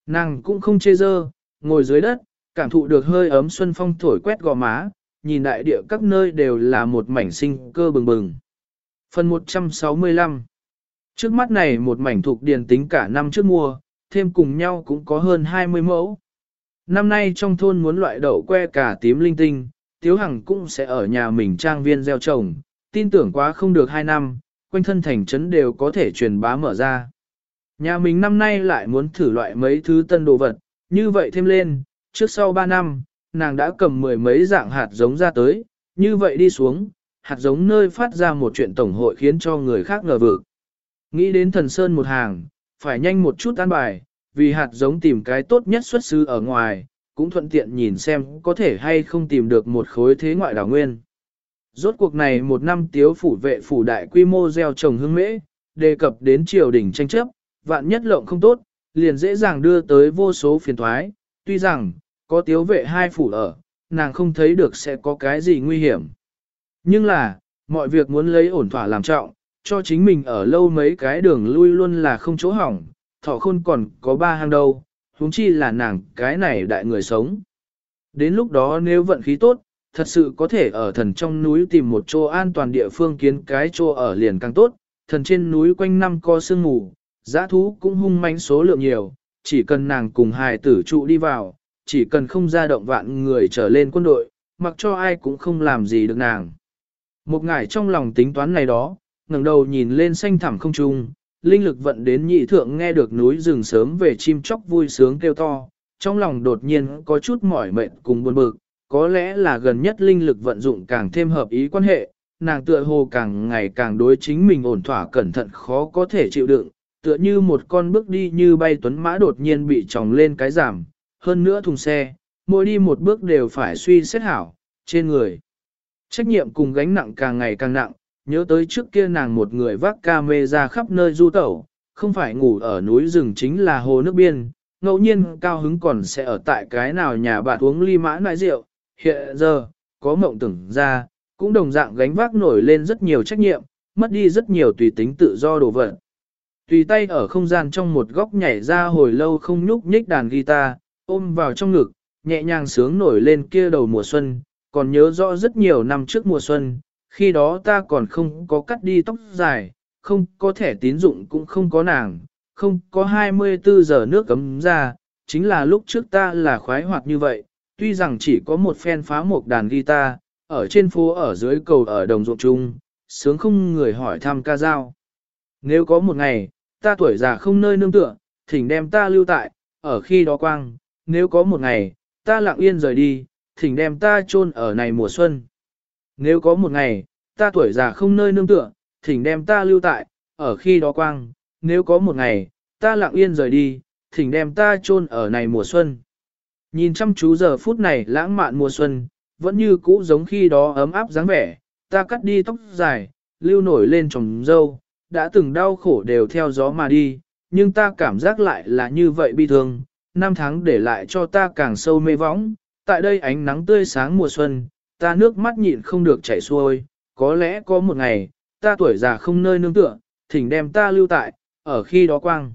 Nàng cũng không chê dơ, ngồi dưới đất, cảm thụ được hơi ấm xuân phong thổi quét gò má, nhìn đại địa các nơi đều là một mảnh sinh cơ bừng bừng. Phần 165 Trước mắt này một mảnh thuộc điền tính cả năm trước mùa, thêm cùng nhau cũng có hơn 20 mẫu. Năm nay trong thôn muốn loại đậu que cả tím linh tinh, Tiếu Hằng cũng sẽ ở nhà mình trang viên gieo trồng, tin tưởng quá không được 2 năm, quanh thân thành trấn đều có thể truyền bá mở ra. Nhà mình năm nay lại muốn thử loại mấy thứ tân đồ vật, như vậy thêm lên, trước sau 3 năm, nàng đã cầm mười mấy dạng hạt giống ra tới, như vậy đi xuống, hạt giống nơi phát ra một chuyện tổng hội khiến cho người khác ngờ vực. Nghĩ đến thần sơn một hàng, phải nhanh một chút an bài, vì hạt giống tìm cái tốt nhất xuất xứ ở ngoài, cũng thuận tiện nhìn xem có thể hay không tìm được một khối thế ngoại đảo nguyên. Rốt cuộc này một năm tiếu phủ vệ phủ đại quy mô gieo trồng hương mễ, đề cập đến triều đình tranh chấp, vạn nhất lộng không tốt, liền dễ dàng đưa tới vô số phiền thoái, tuy rằng, có tiếu vệ hai phủ ở, nàng không thấy được sẽ có cái gì nguy hiểm. Nhưng là, mọi việc muốn lấy ổn thỏa làm trọng, cho chính mình ở lâu mấy cái đường lui luôn là không chỗ hỏng, thọ khôn còn có ba hang đâu, huống chi là nàng cái này đại người sống. Đến lúc đó nếu vận khí tốt, thật sự có thể ở thần trong núi tìm một chỗ an toàn địa phương kiến cái chỗ ở liền càng tốt, thần trên núi quanh năm có sương ngủ giã thú cũng hung manh số lượng nhiều, chỉ cần nàng cùng hài tử trụ đi vào, chỉ cần không ra động vạn người trở lên quân đội, mặc cho ai cũng không làm gì được nàng. Một ngải trong lòng tính toán này đó, ngẩng đầu nhìn lên xanh thẳm không trung, linh lực vận đến nhị thượng nghe được núi rừng sớm về chim chóc vui sướng kêu to, trong lòng đột nhiên có chút mỏi mệt cùng buồn bực, có lẽ là gần nhất linh lực vận dụng càng thêm hợp ý quan hệ, nàng tựa hồ càng ngày càng đối chính mình ổn thỏa cẩn thận khó có thể chịu đựng, tựa như một con bước đi như bay tuấn mã đột nhiên bị tròng lên cái giảm, hơn nữa thùng xe, mỗi đi một bước đều phải suy xét hảo, trên người. Trách nhiệm cùng gánh nặng càng ngày càng nặng, nhớ tới trước kia nàng một người vác ca mê ra khắp nơi du tẩu, không phải ngủ ở núi rừng chính là hồ nước biên, ngẫu nhiên cao hứng còn sẽ ở tại cái nào nhà bạn uống ly mã nại rượu, hiện giờ, có mộng tưởng ra, cũng đồng dạng gánh vác nổi lên rất nhiều trách nhiệm, mất đi rất nhiều tùy tính tự do đồ vật. Tùy tay ở không gian trong một góc nhảy ra hồi lâu không nhúc nhích đàn guitar, ôm vào trong ngực, nhẹ nhàng sướng nổi lên kia đầu mùa xuân, còn nhớ rõ rất nhiều năm trước mùa xuân, khi đó ta còn không có cắt đi tóc dài, không có thẻ tín dụng cũng không có nàng, không có 24 giờ nước cấm ra, chính là lúc trước ta là khoái hoạt như vậy, tuy rằng chỉ có một phen phá một đàn guitar, ở trên phố ở dưới cầu ở đồng ruộng chung, sướng không người hỏi thăm ca dao. Nếu có một ngày, ta tuổi già không nơi nương tựa, thỉnh đem ta lưu tại, ở khi đó quang, nếu có một ngày, ta lặng yên rời đi, thỉnh đem ta chôn ở này mùa xuân. Nếu có một ngày, ta tuổi già không nơi nương tựa, thỉnh đem ta lưu tại, ở khi đó quang, nếu có một ngày, ta lặng yên rời đi, thỉnh đem ta chôn ở này mùa xuân. Nhìn chăm chú giờ phút này lãng mạn mùa xuân, vẫn như cũ giống khi đó ấm áp dáng vẻ, ta cắt đi tóc dài, lưu nổi lên trồng dâu, đã từng đau khổ đều theo gió mà đi, nhưng ta cảm giác lại là như vậy bi thương, năm tháng để lại cho ta càng sâu mê võng, tại đây ánh nắng tươi sáng mùa xuân, ta nước mắt nhịn không được chảy xuôi, có lẽ có một ngày, ta tuổi già không nơi nương tựa, thỉnh đem ta lưu tại, ở khi đó quang.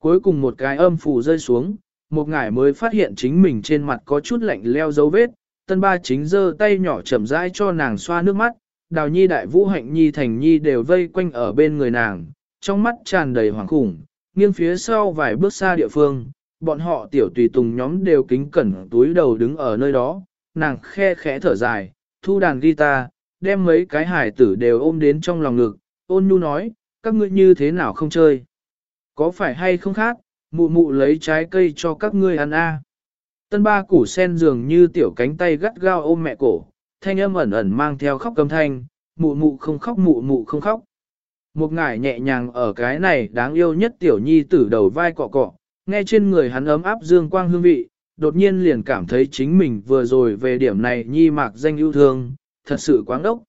Cuối cùng một cái âm phù rơi xuống, một ngải mới phát hiện chính mình trên mặt có chút lạnh leo dấu vết, tân ba chính giơ tay nhỏ chậm rãi cho nàng xoa nước mắt, đào nhi đại vũ hạnh nhi thành nhi đều vây quanh ở bên người nàng, trong mắt tràn đầy hoảng khủng, nghiêng phía sau vài bước xa địa phương, bọn họ tiểu tùy tùng nhóm đều kính cẩn túi đầu đứng ở nơi đó, nàng khe khẽ thở dài, thu đàn guitar, đem mấy cái hải tử đều ôm đến trong lòng ngực, ôn nhu nói, các ngươi như thế nào không chơi? Có phải hay không khác, mụ mụ lấy trái cây cho các ngươi ăn a. Tân ba củ sen dường như tiểu cánh tay gắt gao ôm mẹ cổ, thanh âm ẩn ẩn mang theo khóc cầm thanh, mụ mụ không khóc mụ mụ không khóc. Một ngải nhẹ nhàng ở cái này đáng yêu nhất tiểu nhi tử đầu vai cọ cọ, nghe trên người hắn ấm áp dương quang hương vị, đột nhiên liền cảm thấy chính mình vừa rồi về điểm này nhi mạc danh yêu thương, thật sự quáng đốc.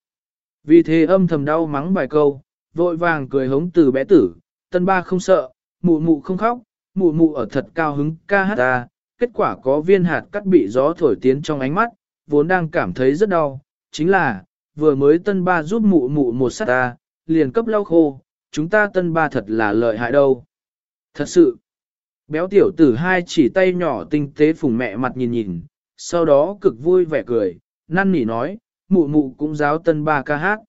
Vì thế âm thầm đau mắng vài câu, vội vàng cười hống từ bé tử, tân ba không sợ, mụ mụ không khóc, mụ mụ ở thật cao hứng ca hát ta, kết quả có viên hạt cắt bị gió thổi tiến trong ánh mắt, vốn đang cảm thấy rất đau, chính là, vừa mới tân ba giúp mụ mụ một sát ta, liền cấp lau khô, chúng ta tân ba thật là lợi hại đâu. Thật sự, béo tiểu tử hai chỉ tay nhỏ tinh tế phùng mẹ mặt nhìn nhìn, sau đó cực vui vẻ cười, năn nỉ nói, mụ mụ cũng giáo tân ba ca hát.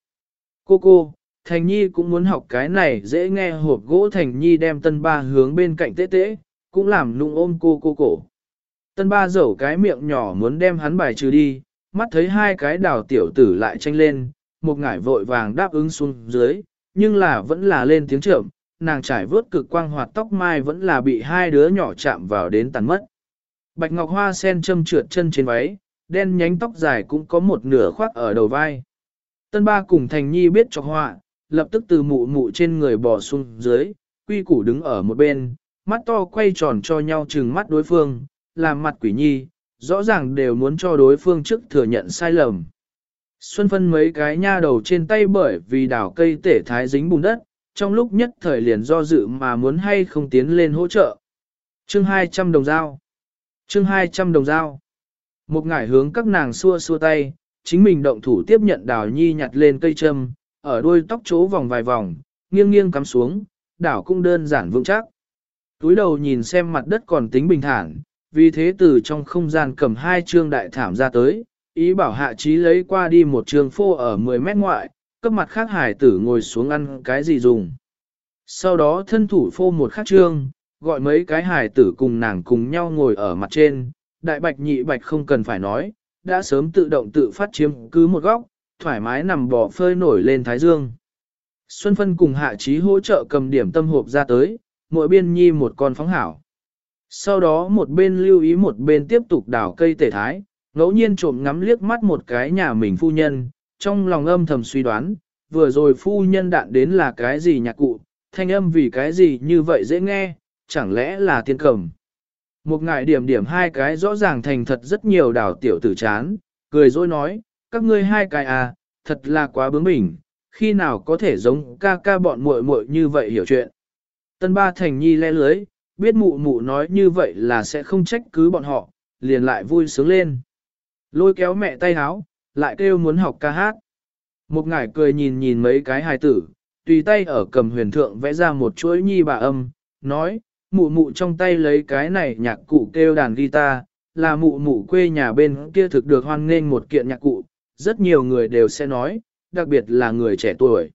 Cô cô, Thành Nhi cũng muốn học cái này dễ nghe hộp gỗ Thành Nhi đem tân ba hướng bên cạnh tế tế, cũng làm nụng ôm cô cô cổ. Tân ba dẩu cái miệng nhỏ muốn đem hắn bài trừ đi, mắt thấy hai cái đào tiểu tử lại tranh lên, một ngải vội vàng đáp ứng xuống dưới, nhưng là vẫn là lên tiếng trưởng, nàng trải vớt cực quang hoạt tóc mai vẫn là bị hai đứa nhỏ chạm vào đến tàn mất. Bạch ngọc hoa sen châm trượt chân trên váy, đen nhánh tóc dài cũng có một nửa khoác ở đầu vai. Tân ba cùng thành nhi biết cho họa, lập tức từ mụ mụ trên người bò xuống dưới, quy củ đứng ở một bên, mắt to quay tròn cho nhau chừng mắt đối phương, làm mặt quỷ nhi, rõ ràng đều muốn cho đối phương trước thừa nhận sai lầm. Xuân phân mấy cái nha đầu trên tay bởi vì đảo cây tể thái dính bùn đất, trong lúc nhất thời liền do dự mà muốn hay không tiến lên hỗ trợ. Chương 200 đồng dao. Chương 200 đồng dao. Một ngải hướng các nàng xua xua tay, chính mình động thủ tiếp nhận đào nhi nhặt lên cây châm, ở đuôi tóc chỗ vòng vài vòng, nghiêng nghiêng cắm xuống, đảo cũng đơn giản vững chắc. Túi đầu nhìn xem mặt đất còn tính bình thản, vì thế từ trong không gian cầm hai trương đại thảm ra tới, ý bảo hạ trí lấy qua đi một trường phô ở 10 mét ngoại, cấp mặt khác hải tử ngồi xuống ăn cái gì dùng. Sau đó thân thủ phô một khắc trương, gọi mấy cái hải tử cùng nàng cùng nhau ngồi ở mặt trên, đại bạch nhị bạch không cần phải nói, đã sớm tự động tự phát chiếm cứ một góc, thoải mái nằm bò phơi nổi lên thái dương. Xuân Phân cùng hạ trí hỗ trợ cầm điểm tâm hộp ra tới, mỗi biên nhi một con phóng hảo. Sau đó một bên lưu ý một bên tiếp tục đào cây tể thái, ngẫu nhiên trộm ngắm liếc mắt một cái nhà mình phu nhân, trong lòng âm thầm suy đoán, vừa rồi phu nhân đạn đến là cái gì nhạc cụ, thanh âm vì cái gì như vậy dễ nghe, chẳng lẽ là tiên cầm. Một ngại điểm điểm hai cái rõ ràng thành thật rất nhiều đảo tiểu tử chán, cười dối nói, các ngươi hai cái à, thật là quá bướng bỉnh, khi nào có thể giống ca ca bọn muội muội như vậy hiểu chuyện. Tân ba thành nhi le lưới, biết mụ mụ nói như vậy là sẽ không trách cứ bọn họ, liền lại vui sướng lên. Lôi kéo mẹ tay háo, lại kêu muốn học ca hát. Một ngải cười nhìn nhìn mấy cái hài tử, tùy tay ở cầm huyền thượng vẽ ra một chuỗi nhi bà âm, nói, mụ mụ trong tay lấy cái này nhạc cụ kêu đàn guitar, là mụ mụ quê nhà bên kia thực được hoan nghênh một kiện nhạc cụ, rất nhiều người đều sẽ nói, đặc biệt là người trẻ tuổi.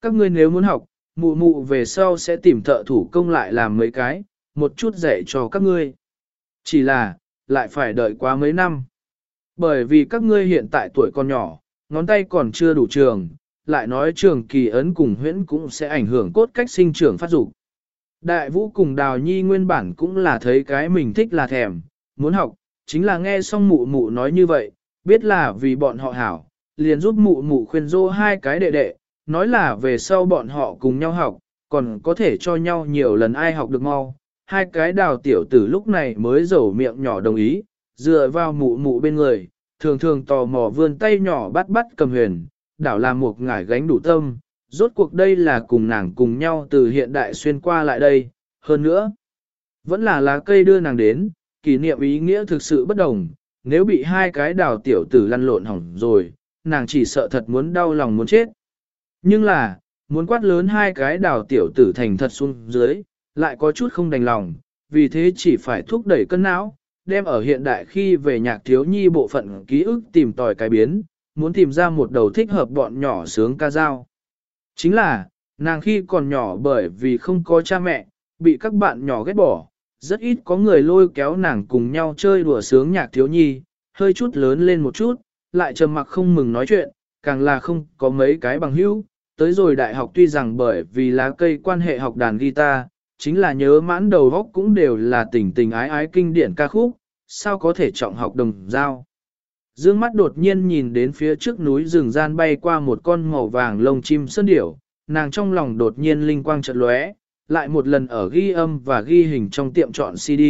Các ngươi nếu muốn học, mụ mụ về sau sẽ tìm thợ thủ công lại làm mấy cái, một chút dạy cho các ngươi. Chỉ là, lại phải đợi quá mấy năm. Bởi vì các ngươi hiện tại tuổi còn nhỏ, ngón tay còn chưa đủ trường, lại nói trường kỳ ấn cùng huyễn cũng sẽ ảnh hưởng cốt cách sinh trưởng phát dục. Đại vũ cùng đào nhi nguyên bản cũng là thấy cái mình thích là thèm, muốn học, chính là nghe xong mụ mụ nói như vậy, biết là vì bọn họ hảo, liền giúp mụ mụ khuyên dô hai cái đệ đệ, nói là về sau bọn họ cùng nhau học, còn có thể cho nhau nhiều lần ai học được mau. Hai cái đào tiểu tử lúc này mới dầu miệng nhỏ đồng ý, dựa vào mụ mụ bên người, thường thường tò mò vươn tay nhỏ bắt bắt cầm huyền, đảo làm một ngải gánh đủ tâm, rốt cuộc đây là cùng nàng cùng nhau từ hiện đại xuyên qua lại đây, hơn nữa, vẫn là lá cây đưa nàng đến, kỷ niệm ý nghĩa thực sự bất đồng, nếu bị hai cái đào tiểu tử lăn lộn hỏng rồi, nàng chỉ sợ thật muốn đau lòng muốn chết. Nhưng là, muốn quát lớn hai cái đào tiểu tử thành thật xuống dưới, lại có chút không đành lòng, vì thế chỉ phải thúc đẩy cân não, đem ở hiện đại khi về nhạc thiếu nhi bộ phận ký ức tìm tòi cái biến, muốn tìm ra một đầu thích hợp bọn nhỏ sướng ca dao. Chính là, nàng khi còn nhỏ bởi vì không có cha mẹ, bị các bạn nhỏ ghét bỏ, rất ít có người lôi kéo nàng cùng nhau chơi đùa sướng nhạc thiếu nhi, hơi chút lớn lên một chút, lại trầm mặc không mừng nói chuyện, càng là không có mấy cái bằng hữu. Tới rồi đại học tuy rằng bởi vì lá cây quan hệ học đàn guitar, chính là nhớ mãn đầu góc cũng đều là tình tình ái ái kinh điển ca khúc, sao có thể trọng học đồng giao. Dương mắt đột nhiên nhìn đến phía trước núi rừng gian bay qua một con màu vàng lông chim sơn điểu, nàng trong lòng đột nhiên linh quang chợt lóe, lại một lần ở ghi âm và ghi hình trong tiệm chọn CD,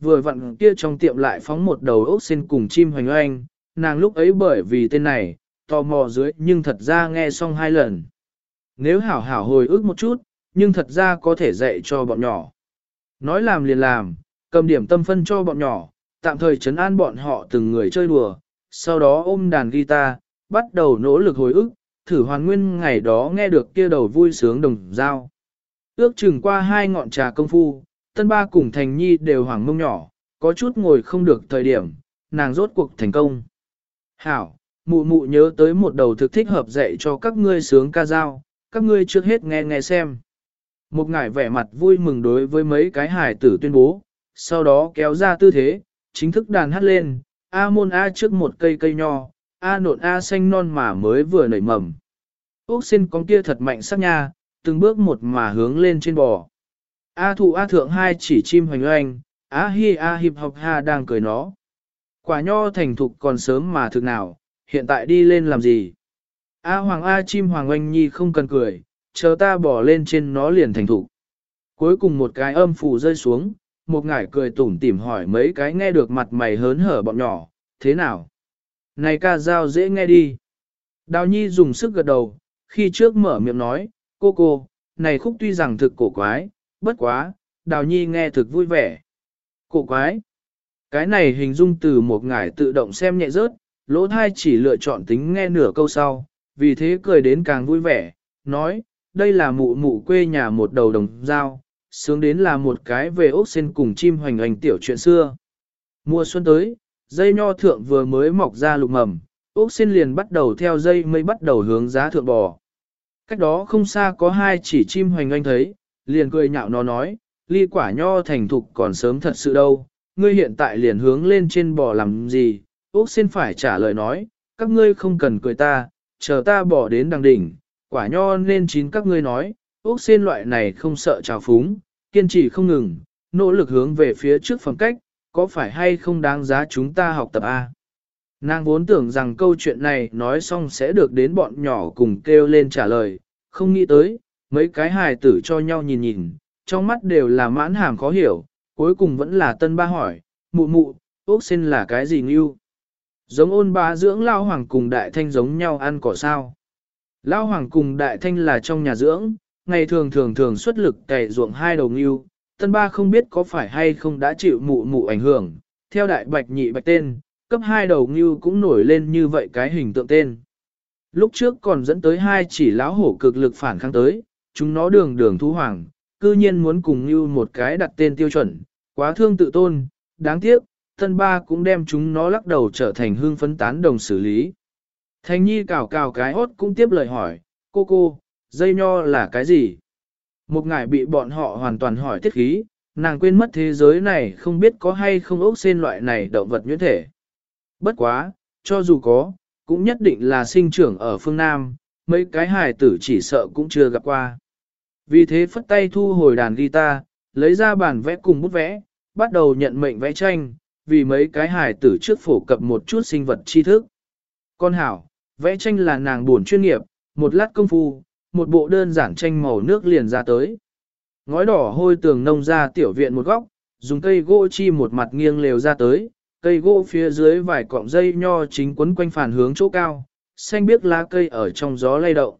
vừa vặn kia trong tiệm lại phóng một đầu ốc sen cùng chim hoành oanh, nàng lúc ấy bởi vì tên này, tò mò dưới nhưng thật ra nghe xong hai lần. Nếu hảo hảo hồi ức một chút, nhưng thật ra có thể dạy cho bọn nhỏ. Nói làm liền làm, cầm điểm tâm phân cho bọn nhỏ, tạm thời chấn an bọn họ từng người chơi đùa, sau đó ôm đàn guitar, bắt đầu nỗ lực hồi ức, thử hoàn nguyên ngày đó nghe được kia đầu vui sướng đồng dao. Ước chừng qua hai ngọn trà công phu, tân ba cùng thành nhi đều hoảng mông nhỏ, có chút ngồi không được thời điểm, nàng rốt cuộc thành công. Hảo, mụ mụ nhớ tới một đầu thực thích hợp dạy cho các ngươi sướng ca dao, các ngươi trước hết nghe nghe xem. Một ngải vẻ mặt vui mừng đối với mấy cái hài tử tuyên bố, sau đó kéo ra tư thế, chính thức đàn hát lên, A môn A trước một cây cây nho, A nộn A xanh non mà mới vừa nảy mầm. Úc xin con kia thật mạnh sắc nha, từng bước một mà hướng lên trên bò. A thụ A thượng hai chỉ chim hoành oanh, A hi A hiệp học ha đang cười nó. Quả nho thành thục còn sớm mà thực nào, hiện tại đi lên làm gì? A hoàng A chim hoàng oanh nhi không cần cười, chờ ta bỏ lên trên nó liền thành thục. Cuối cùng một cái âm phù rơi xuống, một ngải cười tủm tỉm hỏi mấy cái nghe được mặt mày hớn hở bọn nhỏ, thế nào? Này ca dao dễ nghe đi. Đào nhi dùng sức gật đầu, khi trước mở miệng nói, cô cô, này khúc tuy rằng thực cổ quái, bất quá, đào nhi nghe thực vui vẻ. Cổ quái. Cái này hình dung từ một ngải tự động xem nhẹ rớt, lỗ thai chỉ lựa chọn tính nghe nửa câu sau, vì thế cười đến càng vui vẻ, nói, đây là mụ mụ quê nhà một đầu đồng dao, sướng đến là một cái về ốc sen cùng chim hoành hành tiểu chuyện xưa. Mùa xuân tới, dây nho thượng vừa mới mọc ra lục mầm, ốc sen liền bắt đầu theo dây mây bắt đầu hướng giá thượng bò. Cách đó không xa có hai chỉ chim hoành anh thấy, liền cười nhạo nó nói, ly quả nho thành thục còn sớm thật sự đâu, ngươi hiện tại liền hướng lên trên bò làm gì, ốc xin phải trả lời nói, các ngươi không cần cười ta, chờ ta bỏ đến đằng đỉnh, quả nho nên chín các ngươi nói, ốc xin loại này không sợ trào phúng, kiên trì không ngừng, nỗ lực hướng về phía trước phẩm cách, có phải hay không đáng giá chúng ta học tập A. Nàng vốn tưởng rằng câu chuyện này nói xong sẽ được đến bọn nhỏ cùng kêu lên trả lời, không nghĩ tới, mấy cái hài tử cho nhau nhìn nhìn, trong mắt đều là mãn hàm khó hiểu, cuối cùng vẫn là tân ba hỏi, mụ mụ, ốc sen là cái gì ngưu? Giống ôn ba dưỡng lao hoàng cùng đại thanh giống nhau ăn cỏ sao? Lao hoàng cùng đại thanh là trong nhà dưỡng, ngày thường thường thường xuất lực cày ruộng hai đầu ngưu, tân ba không biết có phải hay không đã chịu mụ mụ ảnh hưởng, theo đại bạch nhị bạch tên, cấp hai đầu ngưu cũng nổi lên như vậy cái hình tượng tên. Lúc trước còn dẫn tới hai chỉ lão hổ cực lực phản kháng tới, chúng nó đường đường thú hoàng, cư nhiên muốn cùng ngưu một cái đặt tên tiêu chuẩn, quá thương tự tôn, đáng tiếc, tân ba cũng đem chúng nó lắc đầu trở thành hương phấn tán đồng xử lý. Thành nhi cào cào cái hốt cũng tiếp lời hỏi, cô cô, dây nho là cái gì? Một ngải bị bọn họ hoàn toàn hỏi thiết khí, nàng quên mất thế giới này không biết có hay không ốc sen loại này động vật nhuyễn thể. Bất quá, cho dù có, cũng nhất định là sinh trưởng ở phương Nam, mấy cái hài tử chỉ sợ cũng chưa gặp qua. Vì thế phất tay thu hồi đàn guitar, lấy ra bản vẽ cùng bút vẽ, bắt đầu nhận mệnh vẽ tranh, vì mấy cái hài tử trước phổ cập một chút sinh vật tri thức. Con hảo, vẽ tranh là nàng buồn chuyên nghiệp, một lát công phu, một bộ đơn giản tranh màu nước liền ra tới. Ngói đỏ hôi tường nông ra tiểu viện một góc, dùng cây gỗ chi một mặt nghiêng lều ra tới, cây gỗ phía dưới vài cọng dây nho chính quấn quanh phản hướng chỗ cao, xanh biếc lá cây ở trong gió lay động.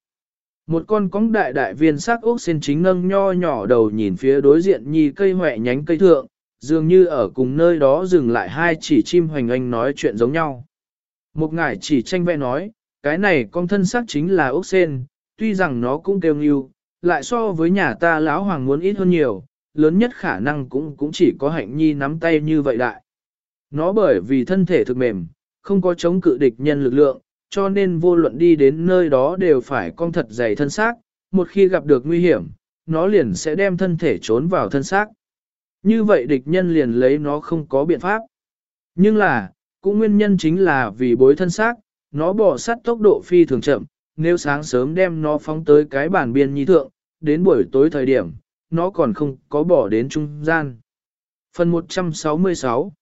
Một con cóng đại đại viên sắc ốc sen chính nâng nho nhỏ đầu nhìn phía đối diện nhì cây hoẹ nhánh cây thượng, dường như ở cùng nơi đó dừng lại hai chỉ chim hoành anh nói chuyện giống nhau. Một ngải chỉ tranh vẽ nói, cái này con thân sắc chính là ốc sen, tuy rằng nó cũng kêu nghiêu, lại so với nhà ta lão hoàng muốn ít hơn nhiều, lớn nhất khả năng cũng cũng chỉ có hạnh nhi nắm tay như vậy đại. Nó bởi vì thân thể thực mềm, không có chống cự địch nhân lực lượng, cho nên vô luận đi đến nơi đó đều phải cong thật dày thân xác, một khi gặp được nguy hiểm, nó liền sẽ đem thân thể trốn vào thân xác. Như vậy địch nhân liền lấy nó không có biện pháp. Nhưng là, cũng nguyên nhân chính là vì bối thân xác, nó bỏ sát tốc độ phi thường chậm, nếu sáng sớm đem nó phóng tới cái bản biên nhi thượng, đến buổi tối thời điểm, nó còn không có bỏ đến trung gian. Phần 166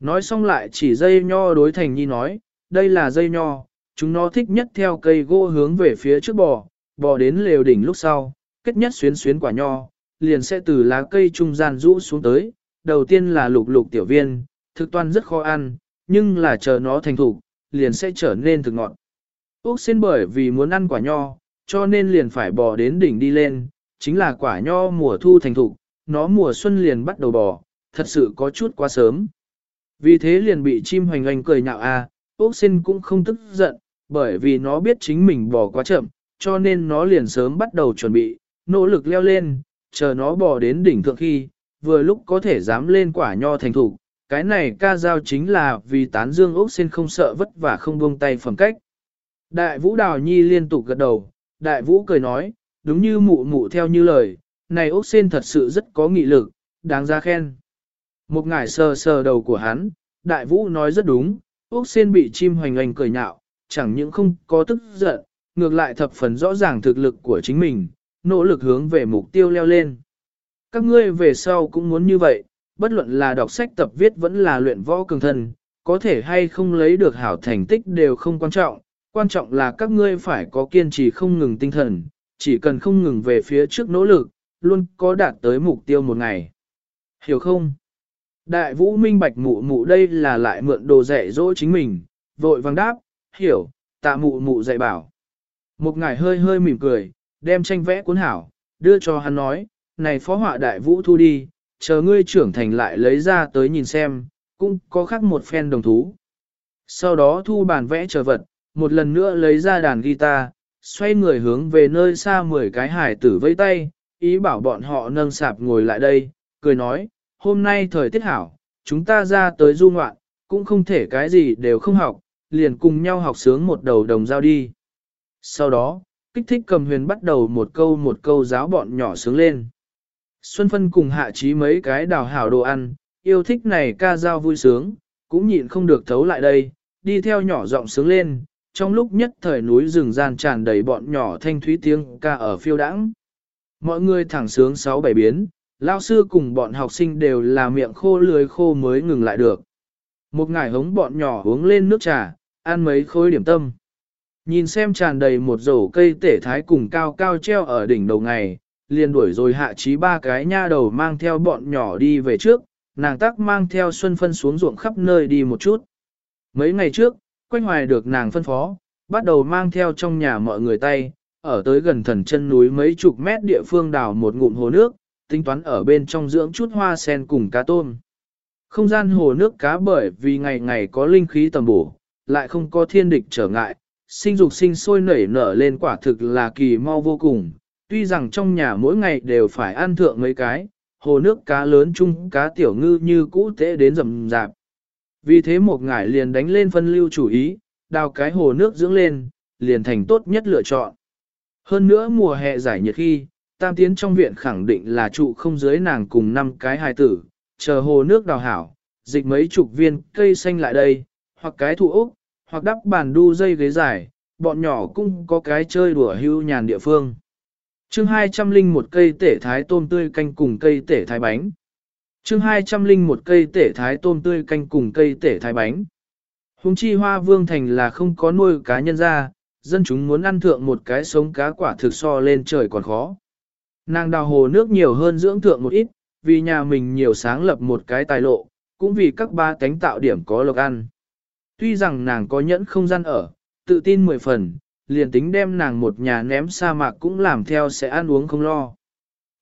Nói xong lại chỉ dây nho đối thành nhi nói, đây là dây nho, chúng nó thích nhất theo cây gỗ hướng về phía trước bò, bò đến lều đỉnh lúc sau, kết nhất xuyến xuyến quả nho, liền sẽ từ lá cây trung gian rũ xuống tới, đầu tiên là lục lục tiểu viên, thực toàn rất khó ăn, nhưng là chờ nó thành thục, liền sẽ trở nên thực ngọt. Úc xin bởi vì muốn ăn quả nho, cho nên liền phải bò đến đỉnh đi lên, chính là quả nho mùa thu thành thục, nó mùa xuân liền bắt đầu bò, thật sự có chút quá sớm. Vì thế liền bị chim hoành hành cười nhạo a, à, Úc xin cũng không tức giận, bởi vì nó biết chính mình bò quá chậm, cho nên nó liền sớm bắt đầu chuẩn bị, nỗ lực leo lên, chờ nó bò đến đỉnh thượng khi, vừa lúc có thể dám lên quả nho thành thủ Cái này ca giao chính là vì tán dương Úc xin không sợ vất vả không buông tay phẩm cách. Đại vũ đào nhi liên tục gật đầu, đại vũ cười nói, đúng như mụ mụ theo như lời, này ốc Sinh thật sự rất có nghị lực, đáng ra khen. Một ngải sờ sờ đầu của hắn, đại vũ nói rất đúng, Úc Xên bị chim hoành hành cười nhạo, chẳng những không có tức giận, ngược lại thập phần rõ ràng thực lực của chính mình, nỗ lực hướng về mục tiêu leo lên. Các ngươi về sau cũng muốn như vậy, bất luận là đọc sách tập viết vẫn là luyện võ cường thân, có thể hay không lấy được hảo thành tích đều không quan trọng, quan trọng là các ngươi phải có kiên trì không ngừng tinh thần, chỉ cần không ngừng về phía trước nỗ lực, luôn có đạt tới mục tiêu một ngày. Hiểu không? Đại vũ minh bạch mụ mụ đây là lại mượn đồ dạy dỗ chính mình, vội vàng đáp, hiểu, tạ mụ mụ dạy bảo. Một ngài hơi hơi mỉm cười, đem tranh vẽ cuốn hảo, đưa cho hắn nói, này phó họa đại vũ thu đi, chờ ngươi trưởng thành lại lấy ra tới nhìn xem, cũng có khác một phen đồng thú. Sau đó thu bàn vẽ trở vật, một lần nữa lấy ra đàn guitar, xoay người hướng về nơi xa mười cái hải tử vây tay, ý bảo bọn họ nâng sạp ngồi lại đây, cười nói, hôm nay thời tiết hảo, chúng ta ra tới du ngoạn, cũng không thể cái gì đều không học, liền cùng nhau học sướng một đầu đồng giao đi. Sau đó, kích thích cầm huyền bắt đầu một câu một câu giáo bọn nhỏ sướng lên. Xuân Phân cùng hạ trí mấy cái đào hảo đồ ăn, yêu thích này ca dao vui sướng, cũng nhịn không được thấu lại đây, đi theo nhỏ giọng sướng lên, trong lúc nhất thời núi rừng gian tràn đầy bọn nhỏ thanh thúy tiếng ca ở phiêu đãng. Mọi người thẳng sướng sáu bảy biến, lao sư cùng bọn học sinh đều là miệng khô lưới khô mới ngừng lại được. Một ngày hống bọn nhỏ uống lên nước trà, ăn mấy khối điểm tâm. Nhìn xem tràn đầy một rổ cây tể thái cùng cao cao treo ở đỉnh đầu ngày, liền đuổi rồi hạ trí ba cái nha đầu mang theo bọn nhỏ đi về trước, nàng tắc mang theo Xuân Phân xuống ruộng khắp nơi đi một chút. Mấy ngày trước, Quách Hoài được nàng phân phó, bắt đầu mang theo trong nhà mọi người tay, ở tới gần thần chân núi mấy chục mét địa phương đào một ngụm hồ nước, tính toán ở bên trong dưỡng chút hoa sen cùng cá tôm. Không gian hồ nước cá bởi vì ngày ngày có linh khí tầm bổ, lại không có thiên địch trở ngại, sinh dục sinh sôi nảy nở lên quả thực là kỳ mau vô cùng. Tuy rằng trong nhà mỗi ngày đều phải ăn thượng mấy cái, hồ nước cá lớn chung cá tiểu ngư như cũ tế đến rầm rạp. Vì thế một ngải liền đánh lên phân lưu chủ ý, đào cái hồ nước dưỡng lên, liền thành tốt nhất lựa chọn. Hơn nữa mùa hè giải nhiệt khi, tam tiến trong viện khẳng định là trụ không dưới nàng cùng năm cái hài tử, chờ hồ nước đào hảo, dịch mấy chục viên cây xanh lại đây, hoặc cái thụ ốc, hoặc đắp bàn đu dây ghế dài, bọn nhỏ cũng có cái chơi đùa hưu nhàn địa phương. chương 200 linh một cây tể thái tôm tươi canh cùng cây tể thái bánh. chương 200 linh một cây tể thái tôm tươi canh cùng cây tể thái bánh. Hùng chi hoa vương thành là không có nuôi cá nhân ra, dân chúng muốn ăn thượng một cái sống cá quả thực so lên trời còn khó. Nàng đào hồ nước nhiều hơn dưỡng thượng một ít, vì nhà mình nhiều sáng lập một cái tài lộ, cũng vì các ba cánh tạo điểm có lộc ăn. Tuy rằng nàng có nhẫn không gian ở, tự tin mười phần, liền tính đem nàng một nhà ném sa mạc cũng làm theo sẽ ăn uống không lo.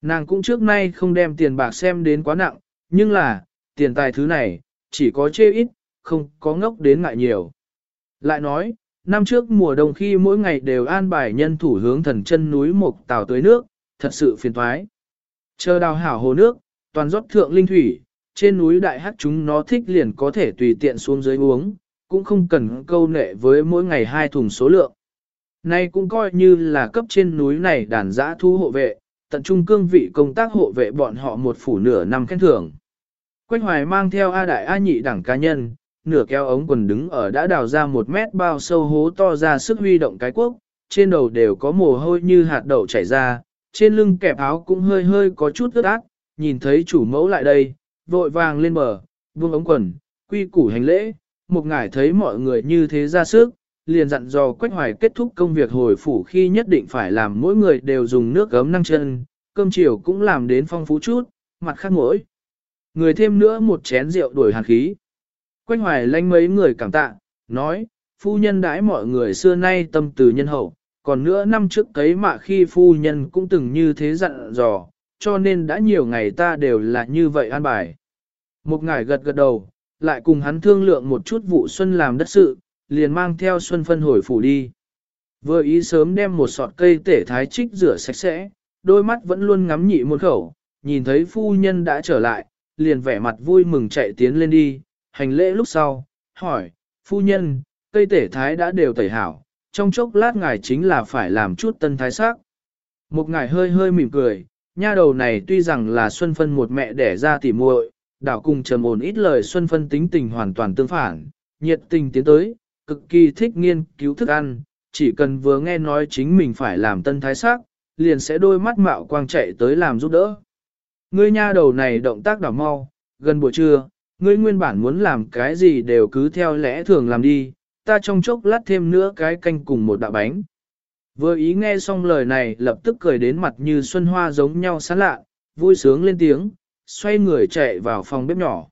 Nàng cũng trước nay không đem tiền bạc xem đến quá nặng, nhưng là, tiền tài thứ này, chỉ có chê ít, không có ngốc đến ngại nhiều. Lại nói, năm trước mùa đông khi mỗi ngày đều an bài nhân thủ hướng thần chân núi một tàu tới nước, thật sự phiền thoái. Chờ đào hảo hồ nước, toàn rót thượng linh thủy, trên núi đại hát chúng nó thích liền có thể tùy tiện xuống dưới uống, cũng không cần câu nệ với mỗi ngày hai thùng số lượng. Nay cũng coi như là cấp trên núi này đàn giã thu hộ vệ, tận trung cương vị công tác hộ vệ bọn họ một phủ nửa năm khen thưởng. Quách hoài mang theo A đại A nhị đẳng cá nhân, nửa kéo ống quần đứng ở đã đào ra một mét bao sâu hố to ra sức huy động cái quốc, trên đầu đều có mồ hôi như hạt đậu chảy ra, trên lưng kẹp áo cũng hơi hơi có chút ướt át, nhìn thấy chủ mẫu lại đây, vội vàng lên bờ, buông ống quần, quy củ hành lễ, một ngải thấy mọi người như thế ra sức, liền dặn dò Quách Hoài kết thúc công việc hồi phủ khi nhất định phải làm mỗi người đều dùng nước gấm năng chân, cơm chiều cũng làm đến phong phú chút, mặt khác mỗi. Người thêm nữa một chén rượu đuổi hàn khí. Quách Hoài lanh mấy người cảm tạ, nói, phu nhân đãi mọi người xưa nay tâm từ nhân hậu, còn nữa năm trước cấy mạ khi phu nhân cũng từng như thế dặn dò, cho nên đã nhiều ngày ta đều là như vậy an bài. Một ngải gật gật đầu, lại cùng hắn thương lượng một chút vụ xuân làm đất sự, liền mang theo xuân phân hồi phủ đi. Vừa ý sớm đem một sọt cây tể thái trích rửa sạch sẽ, đôi mắt vẫn luôn ngắm nhị một khẩu, nhìn thấy phu nhân đã trở lại, liền vẻ mặt vui mừng chạy tiến lên đi, hành lễ lúc sau, hỏi, phu nhân, cây tể thái đã đều tẩy hảo, trong chốc lát ngài chính là phải làm chút tân thái sắc. Một ngài hơi hơi mỉm cười, nha đầu này tuy rằng là Xuân Phân một mẹ đẻ ra tỉ muội, đảo cùng trầm ổn ít lời Xuân Phân tính tình hoàn toàn tương phản, nhiệt tình tiến tới, cực kỳ thích nghiên cứu thức ăn, chỉ cần vừa nghe nói chính mình phải làm tân thái sắc, liền sẽ đôi mắt mạo quang chạy tới làm giúp đỡ. Ngươi nha đầu này động tác đảo mau, gần buổi trưa, ngươi nguyên bản muốn làm cái gì đều cứ theo lẽ thường làm đi, ta trong chốc lát thêm nữa cái canh cùng một đạo bánh. Vừa ý nghe xong lời này lập tức cười đến mặt như xuân hoa giống nhau sán lạ, vui sướng lên tiếng, xoay người chạy vào phòng bếp nhỏ.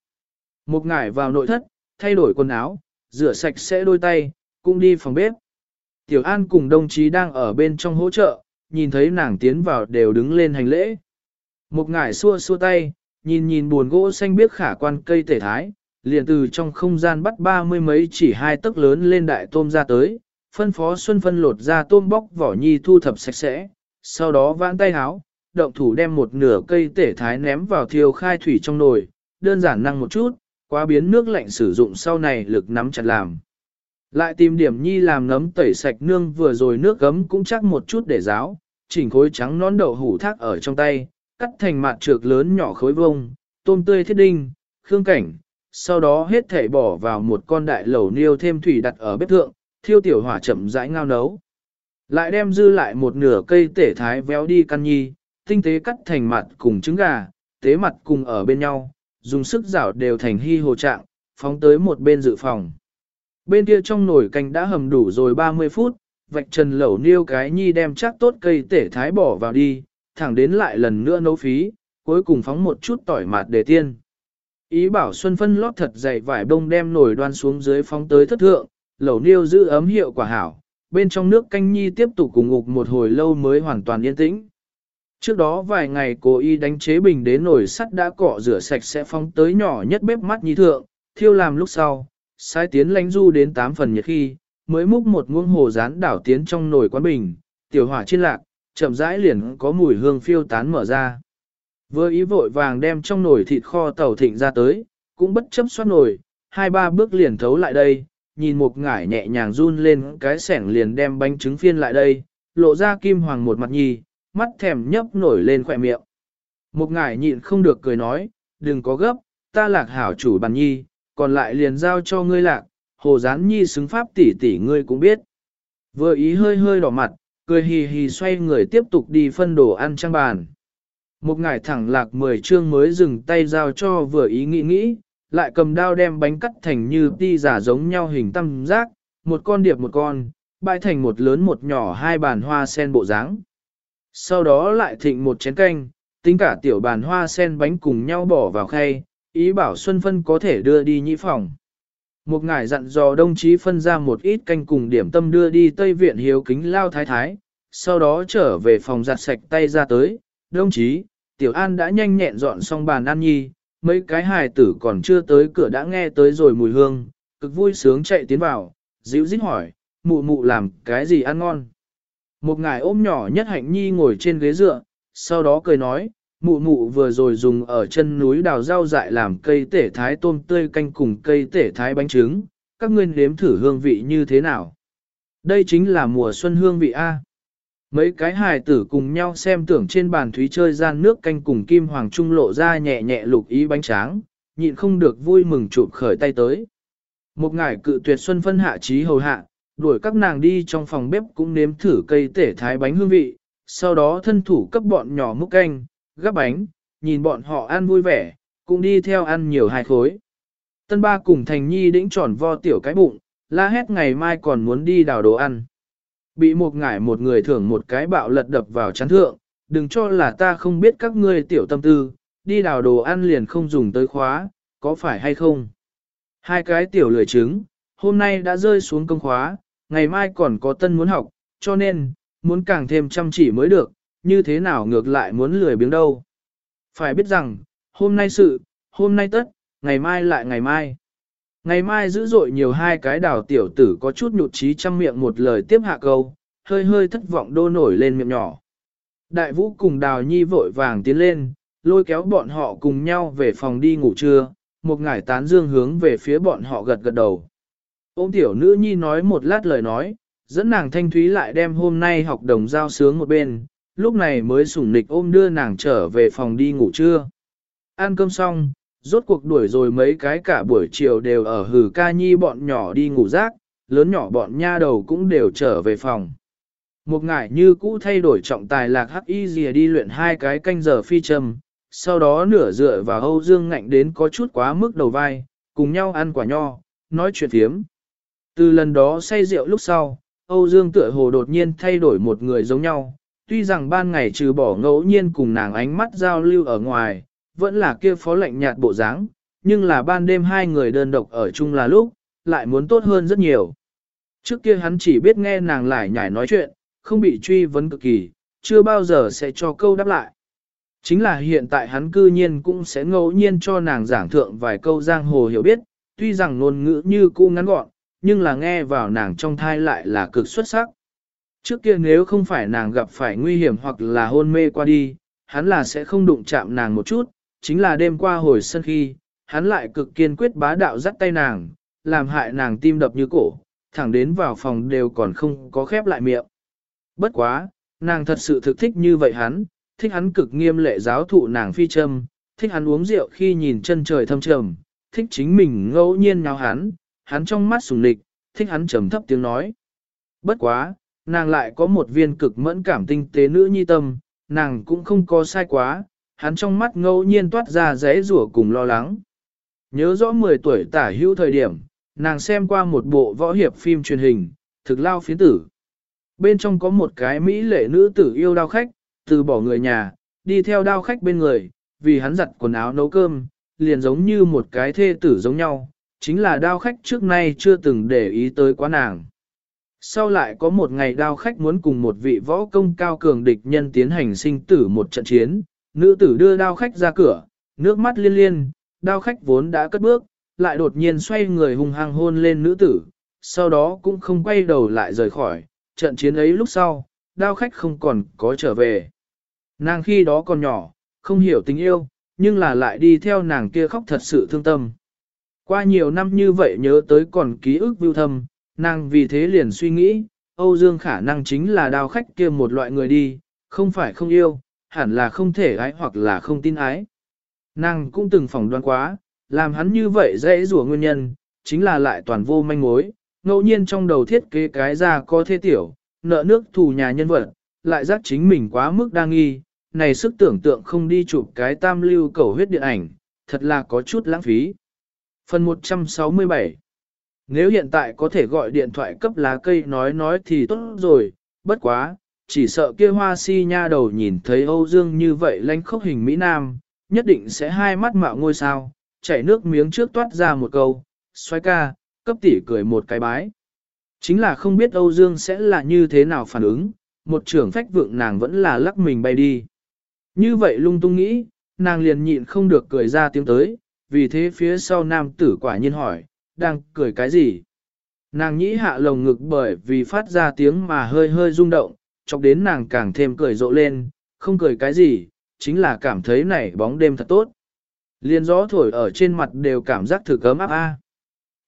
Một ngải vào nội thất, thay đổi quần áo, rửa sạch sẽ đôi tay, cũng đi phòng bếp. Tiểu An cùng đồng chí đang ở bên trong hỗ trợ, nhìn thấy nàng tiến vào đều đứng lên hành lễ. Một ngải xua xua tay, nhìn nhìn buồn gỗ xanh biếc khả quan cây tể thái, liền từ trong không gian bắt ba mươi mấy chỉ hai tấc lớn lên đại tôm ra tới, phân phó Xuân phân lột ra tôm bóc vỏ nhi thu thập sạch sẽ, sau đó vãn tay háo, động thủ đem một nửa cây tể thái ném vào thiêu khai thủy trong nồi, đơn giản năng một chút, quá biến nước lạnh sử dụng sau này lực nắm chặt làm. Lại tìm điểm nhi làm nấm tẩy sạch nương vừa rồi nước gấm cũng chắc một chút để ráo, chỉnh khối trắng nón đậu hủ thác ở trong tay, cắt thành mạt trược lớn nhỏ khối vông, tôm tươi thiết đinh, khương cảnh, sau đó hết thảy bỏ vào một con đại lẩu niêu thêm thủy đặt ở bếp thượng, thiêu tiểu hỏa chậm rãi ngao nấu. Lại đem dư lại một nửa cây tể thái véo đi căn nhi, tinh tế cắt thành mặt cùng trứng gà, tế mặt cùng ở bên nhau, dùng sức rảo đều thành hy hồ trạng, phóng tới một bên dự phòng. Bên kia trong nồi canh đã hầm đủ rồi 30 phút, vạch trần lẩu niêu cái nhi đem chắc tốt cây tể thái bỏ vào đi, thẳng đến lại lần nữa nấu phí, cuối cùng phóng một chút tỏi mạt để tiên. Ý bảo Xuân Phân lót thật dày vải bông đem nồi đoan xuống dưới phóng tới thất thượng, lẩu niêu giữ ấm hiệu quả hảo, bên trong nước canh nhi tiếp tục cùng ngục một hồi lâu mới hoàn toàn yên tĩnh. Trước đó vài ngày cô y đánh chế bình đến nồi sắt đã cọ rửa sạch sẽ phóng tới nhỏ nhất bếp mắt nhi thượng, thiêu làm lúc sau, sai tiến lánh du đến 8 phần nhiệt khi, mới múc một nguông hồ rán đảo tiến trong nồi quán bình, tiểu hỏa trên lạc, chậm rãi liền có mùi hương phiêu tán mở ra. Vừa ý vội vàng đem trong nồi thịt kho tàu thịnh ra tới, cũng bất chấp xoát nồi, hai ba bước liền thấu lại đây, nhìn một ngải nhẹ nhàng run lên cái sẻng liền đem bánh trứng phiên lại đây, lộ ra kim hoàng một mặt nhì, mắt thèm nhấp nổi lên khỏe miệng. Một ngải nhịn không được cười nói, đừng có gấp, ta lạc hảo chủ bàn nhi, còn lại liền giao cho ngươi lạc, hồ gián nhi xứng pháp tỷ tỷ ngươi cũng biết. Vừa ý hơi hơi đỏ mặt, cười hì hì xoay người tiếp tục đi phân đồ ăn trang bàn. Một ngải thẳng lạc mười chương mới dừng tay giao cho vừa ý nghĩ nghĩ, lại cầm đao đem bánh cắt thành như ti giả giống nhau hình tam giác, một con điệp một con, bãi thành một lớn một nhỏ hai bàn hoa sen bộ dáng. Sau đó lại thịnh một chén canh, tính cả tiểu bàn hoa sen bánh cùng nhau bỏ vào khay, ý bảo Xuân Phân có thể đưa đi nhĩ phòng. Một ngài dặn dò đồng chí phân ra một ít canh cùng điểm tâm đưa đi Tây Viện hiếu kính lao thái thái, sau đó trở về phòng giặt sạch tay ra tới, đồng chí, Tiểu An đã nhanh nhẹn dọn xong bàn ăn nhi, mấy cái hài tử còn chưa tới cửa đã nghe tới rồi mùi hương, cực vui sướng chạy tiến vào, dịu dít hỏi, mụ mụ làm cái gì ăn ngon. Một ngài ôm nhỏ nhất hạnh nhi ngồi trên ghế dựa, sau đó cười nói, mụ mụ vừa rồi dùng ở chân núi đào rau dại làm cây tể thái tôm tươi canh cùng cây tể thái bánh trứng, các ngươi nếm thử hương vị như thế nào. Đây chính là mùa xuân hương vị A. Mấy cái hài tử cùng nhau xem tưởng trên bàn thúy chơi gian nước canh cùng kim hoàng trung lộ ra nhẹ nhẹ lục ý bánh tráng, nhịn không được vui mừng chụp khởi tay tới. Một ngải cự tuyệt xuân phân hạ trí hầu hạ, đuổi các nàng đi trong phòng bếp cũng nếm thử cây tể thái bánh hương vị, sau đó thân thủ cấp bọn nhỏ múc canh, gắp bánh, nhìn bọn họ ăn vui vẻ, cũng đi theo ăn nhiều hai khối. Tân ba cùng thành nhi đĩnh tròn vo tiểu cái bụng, la hét ngày mai còn muốn đi đào đồ ăn. Bị một ngải một người thưởng một cái bạo lật đập vào chán thượng, đừng cho là ta không biết các ngươi tiểu tâm tư, đi đào đồ ăn liền không dùng tới khóa, có phải hay không? Hai cái tiểu lười trứng, hôm nay đã rơi xuống công khóa, ngày mai còn có tân muốn học, cho nên, muốn càng thêm chăm chỉ mới được, như thế nào ngược lại muốn lười biếng đâu. Phải biết rằng, hôm nay sự, hôm nay tất, ngày mai lại ngày mai. Ngày mai dữ dội nhiều hai cái đào tiểu tử có chút nhụt chí trăm miệng một lời tiếp hạ câu, hơi hơi thất vọng đô nổi lên miệng nhỏ. Đại vũ cùng đào nhi vội vàng tiến lên, lôi kéo bọn họ cùng nhau về phòng đi ngủ trưa, một ngải tán dương hướng về phía bọn họ gật gật đầu. Ôm tiểu nữ nhi nói một lát lời nói, dẫn nàng thanh thúy lại đem hôm nay học đồng giao sướng một bên, lúc này mới sủng nịch ôm đưa nàng trở về phòng đi ngủ trưa. Ăn cơm xong, rốt cuộc đuổi rồi mấy cái cả buổi chiều đều ở hử ca nhi bọn nhỏ đi ngủ rác, lớn nhỏ bọn nha đầu cũng đều trở về phòng. Một ngải như cũ thay đổi trọng tài lạc hắc y dìa đi luyện hai cái canh giờ phi châm, sau đó nửa dựa vào Âu Dương ngạnh đến có chút quá mức đầu vai, cùng nhau ăn quả nho, nói chuyện thiếm. Từ lần đó say rượu lúc sau, Âu Dương tựa hồ đột nhiên thay đổi một người giống nhau, tuy rằng ban ngày trừ bỏ ngẫu nhiên cùng nàng ánh mắt giao lưu ở ngoài, vẫn là kia phó lạnh nhạt bộ dáng, nhưng là ban đêm hai người đơn độc ở chung là lúc, lại muốn tốt hơn rất nhiều. Trước kia hắn chỉ biết nghe nàng lại nhảy nói chuyện, không bị truy vấn cực kỳ, chưa bao giờ sẽ cho câu đáp lại. Chính là hiện tại hắn cư nhiên cũng sẽ ngẫu nhiên cho nàng giảng thượng vài câu giang hồ hiểu biết, tuy rằng ngôn ngữ như cũ ngắn gọn, nhưng là nghe vào nàng trong thai lại là cực xuất sắc. Trước kia nếu không phải nàng gặp phải nguy hiểm hoặc là hôn mê qua đi, hắn là sẽ không đụng chạm nàng một chút, chính là đêm qua hồi sân khi, hắn lại cực kiên quyết bá đạo dắt tay nàng, làm hại nàng tim đập như cổ, thẳng đến vào phòng đều còn không có khép lại miệng. Bất quá, nàng thật sự thực thích như vậy hắn, thích hắn cực nghiêm lệ giáo thụ nàng phi châm, thích hắn uống rượu khi nhìn chân trời thâm trầm, thích chính mình ngẫu nhiên nhào hắn, hắn trong mắt sùng lịch, thích hắn trầm thấp tiếng nói. Bất quá, nàng lại có một viên cực mẫn cảm tinh tế nữ nhi tâm, nàng cũng không có sai quá, hắn trong mắt ngẫu nhiên toát ra rẽ rủa cùng lo lắng. Nhớ rõ 10 tuổi tả hữu thời điểm, nàng xem qua một bộ võ hiệp phim truyền hình, thực lao phiến tử. Bên trong có một cái Mỹ lệ nữ tử yêu đao khách, từ bỏ người nhà, đi theo đao khách bên người, vì hắn giặt quần áo nấu cơm, liền giống như một cái thê tử giống nhau, chính là đao khách trước nay chưa từng để ý tới quá nàng. Sau lại có một ngày đao khách muốn cùng một vị võ công cao cường địch nhân tiến hành sinh tử một trận chiến, nữ tử đưa đao khách ra cửa, nước mắt liên liên, đao khách vốn đã cất bước, lại đột nhiên xoay người hung hăng hôn lên nữ tử, sau đó cũng không quay đầu lại rời khỏi, trận chiến ấy lúc sau, đao khách không còn có trở về. Nàng khi đó còn nhỏ, không hiểu tình yêu, nhưng là lại đi theo nàng kia khóc thật sự thương tâm. Qua nhiều năm như vậy nhớ tới còn ký ức vưu thâm, nàng vì thế liền suy nghĩ, Âu Dương khả năng chính là đao khách kia một loại người đi, không phải không yêu, hẳn là không thể ái hoặc là không tin ái. Nàng cũng từng phỏng đoán quá, làm hắn như vậy dễ rủa nguyên nhân, chính là lại toàn vô manh mối, ngẫu nhiên trong đầu thiết kế cái ra có thế tiểu, nợ nước thù nhà nhân vật, lại giác chính mình quá mức đa nghi, này sức tưởng tượng không đi chụp cái tam lưu cầu huyết điện ảnh, thật là có chút lãng phí. Phần 167 Nếu hiện tại có thể gọi điện thoại cấp lá cây nói nói thì tốt rồi, bất quá, chỉ sợ kia hoa si nha đầu nhìn thấy Âu Dương như vậy lánh khốc hình Mỹ Nam, nhất định sẽ hai mắt mạo ngôi sao, chảy nước miếng trước toát ra một câu, xoay ca, cấp tỷ cười một cái bái. Chính là không biết Âu Dương sẽ là như thế nào phản ứng, một trưởng phách vượng nàng vẫn là lắc mình bay đi. Như vậy lung tung nghĩ, nàng liền nhịn không được cười ra tiếng tới, vì thế phía sau nam tử quả nhiên hỏi, đang cười cái gì? Nàng nhĩ hạ lồng ngực bởi vì phát ra tiếng mà hơi hơi rung động, chọc đến nàng càng thêm cười rộ lên, không cười cái gì, chính là cảm thấy này bóng đêm thật tốt. Liên gió thổi ở trên mặt đều cảm giác thử cấm áp a.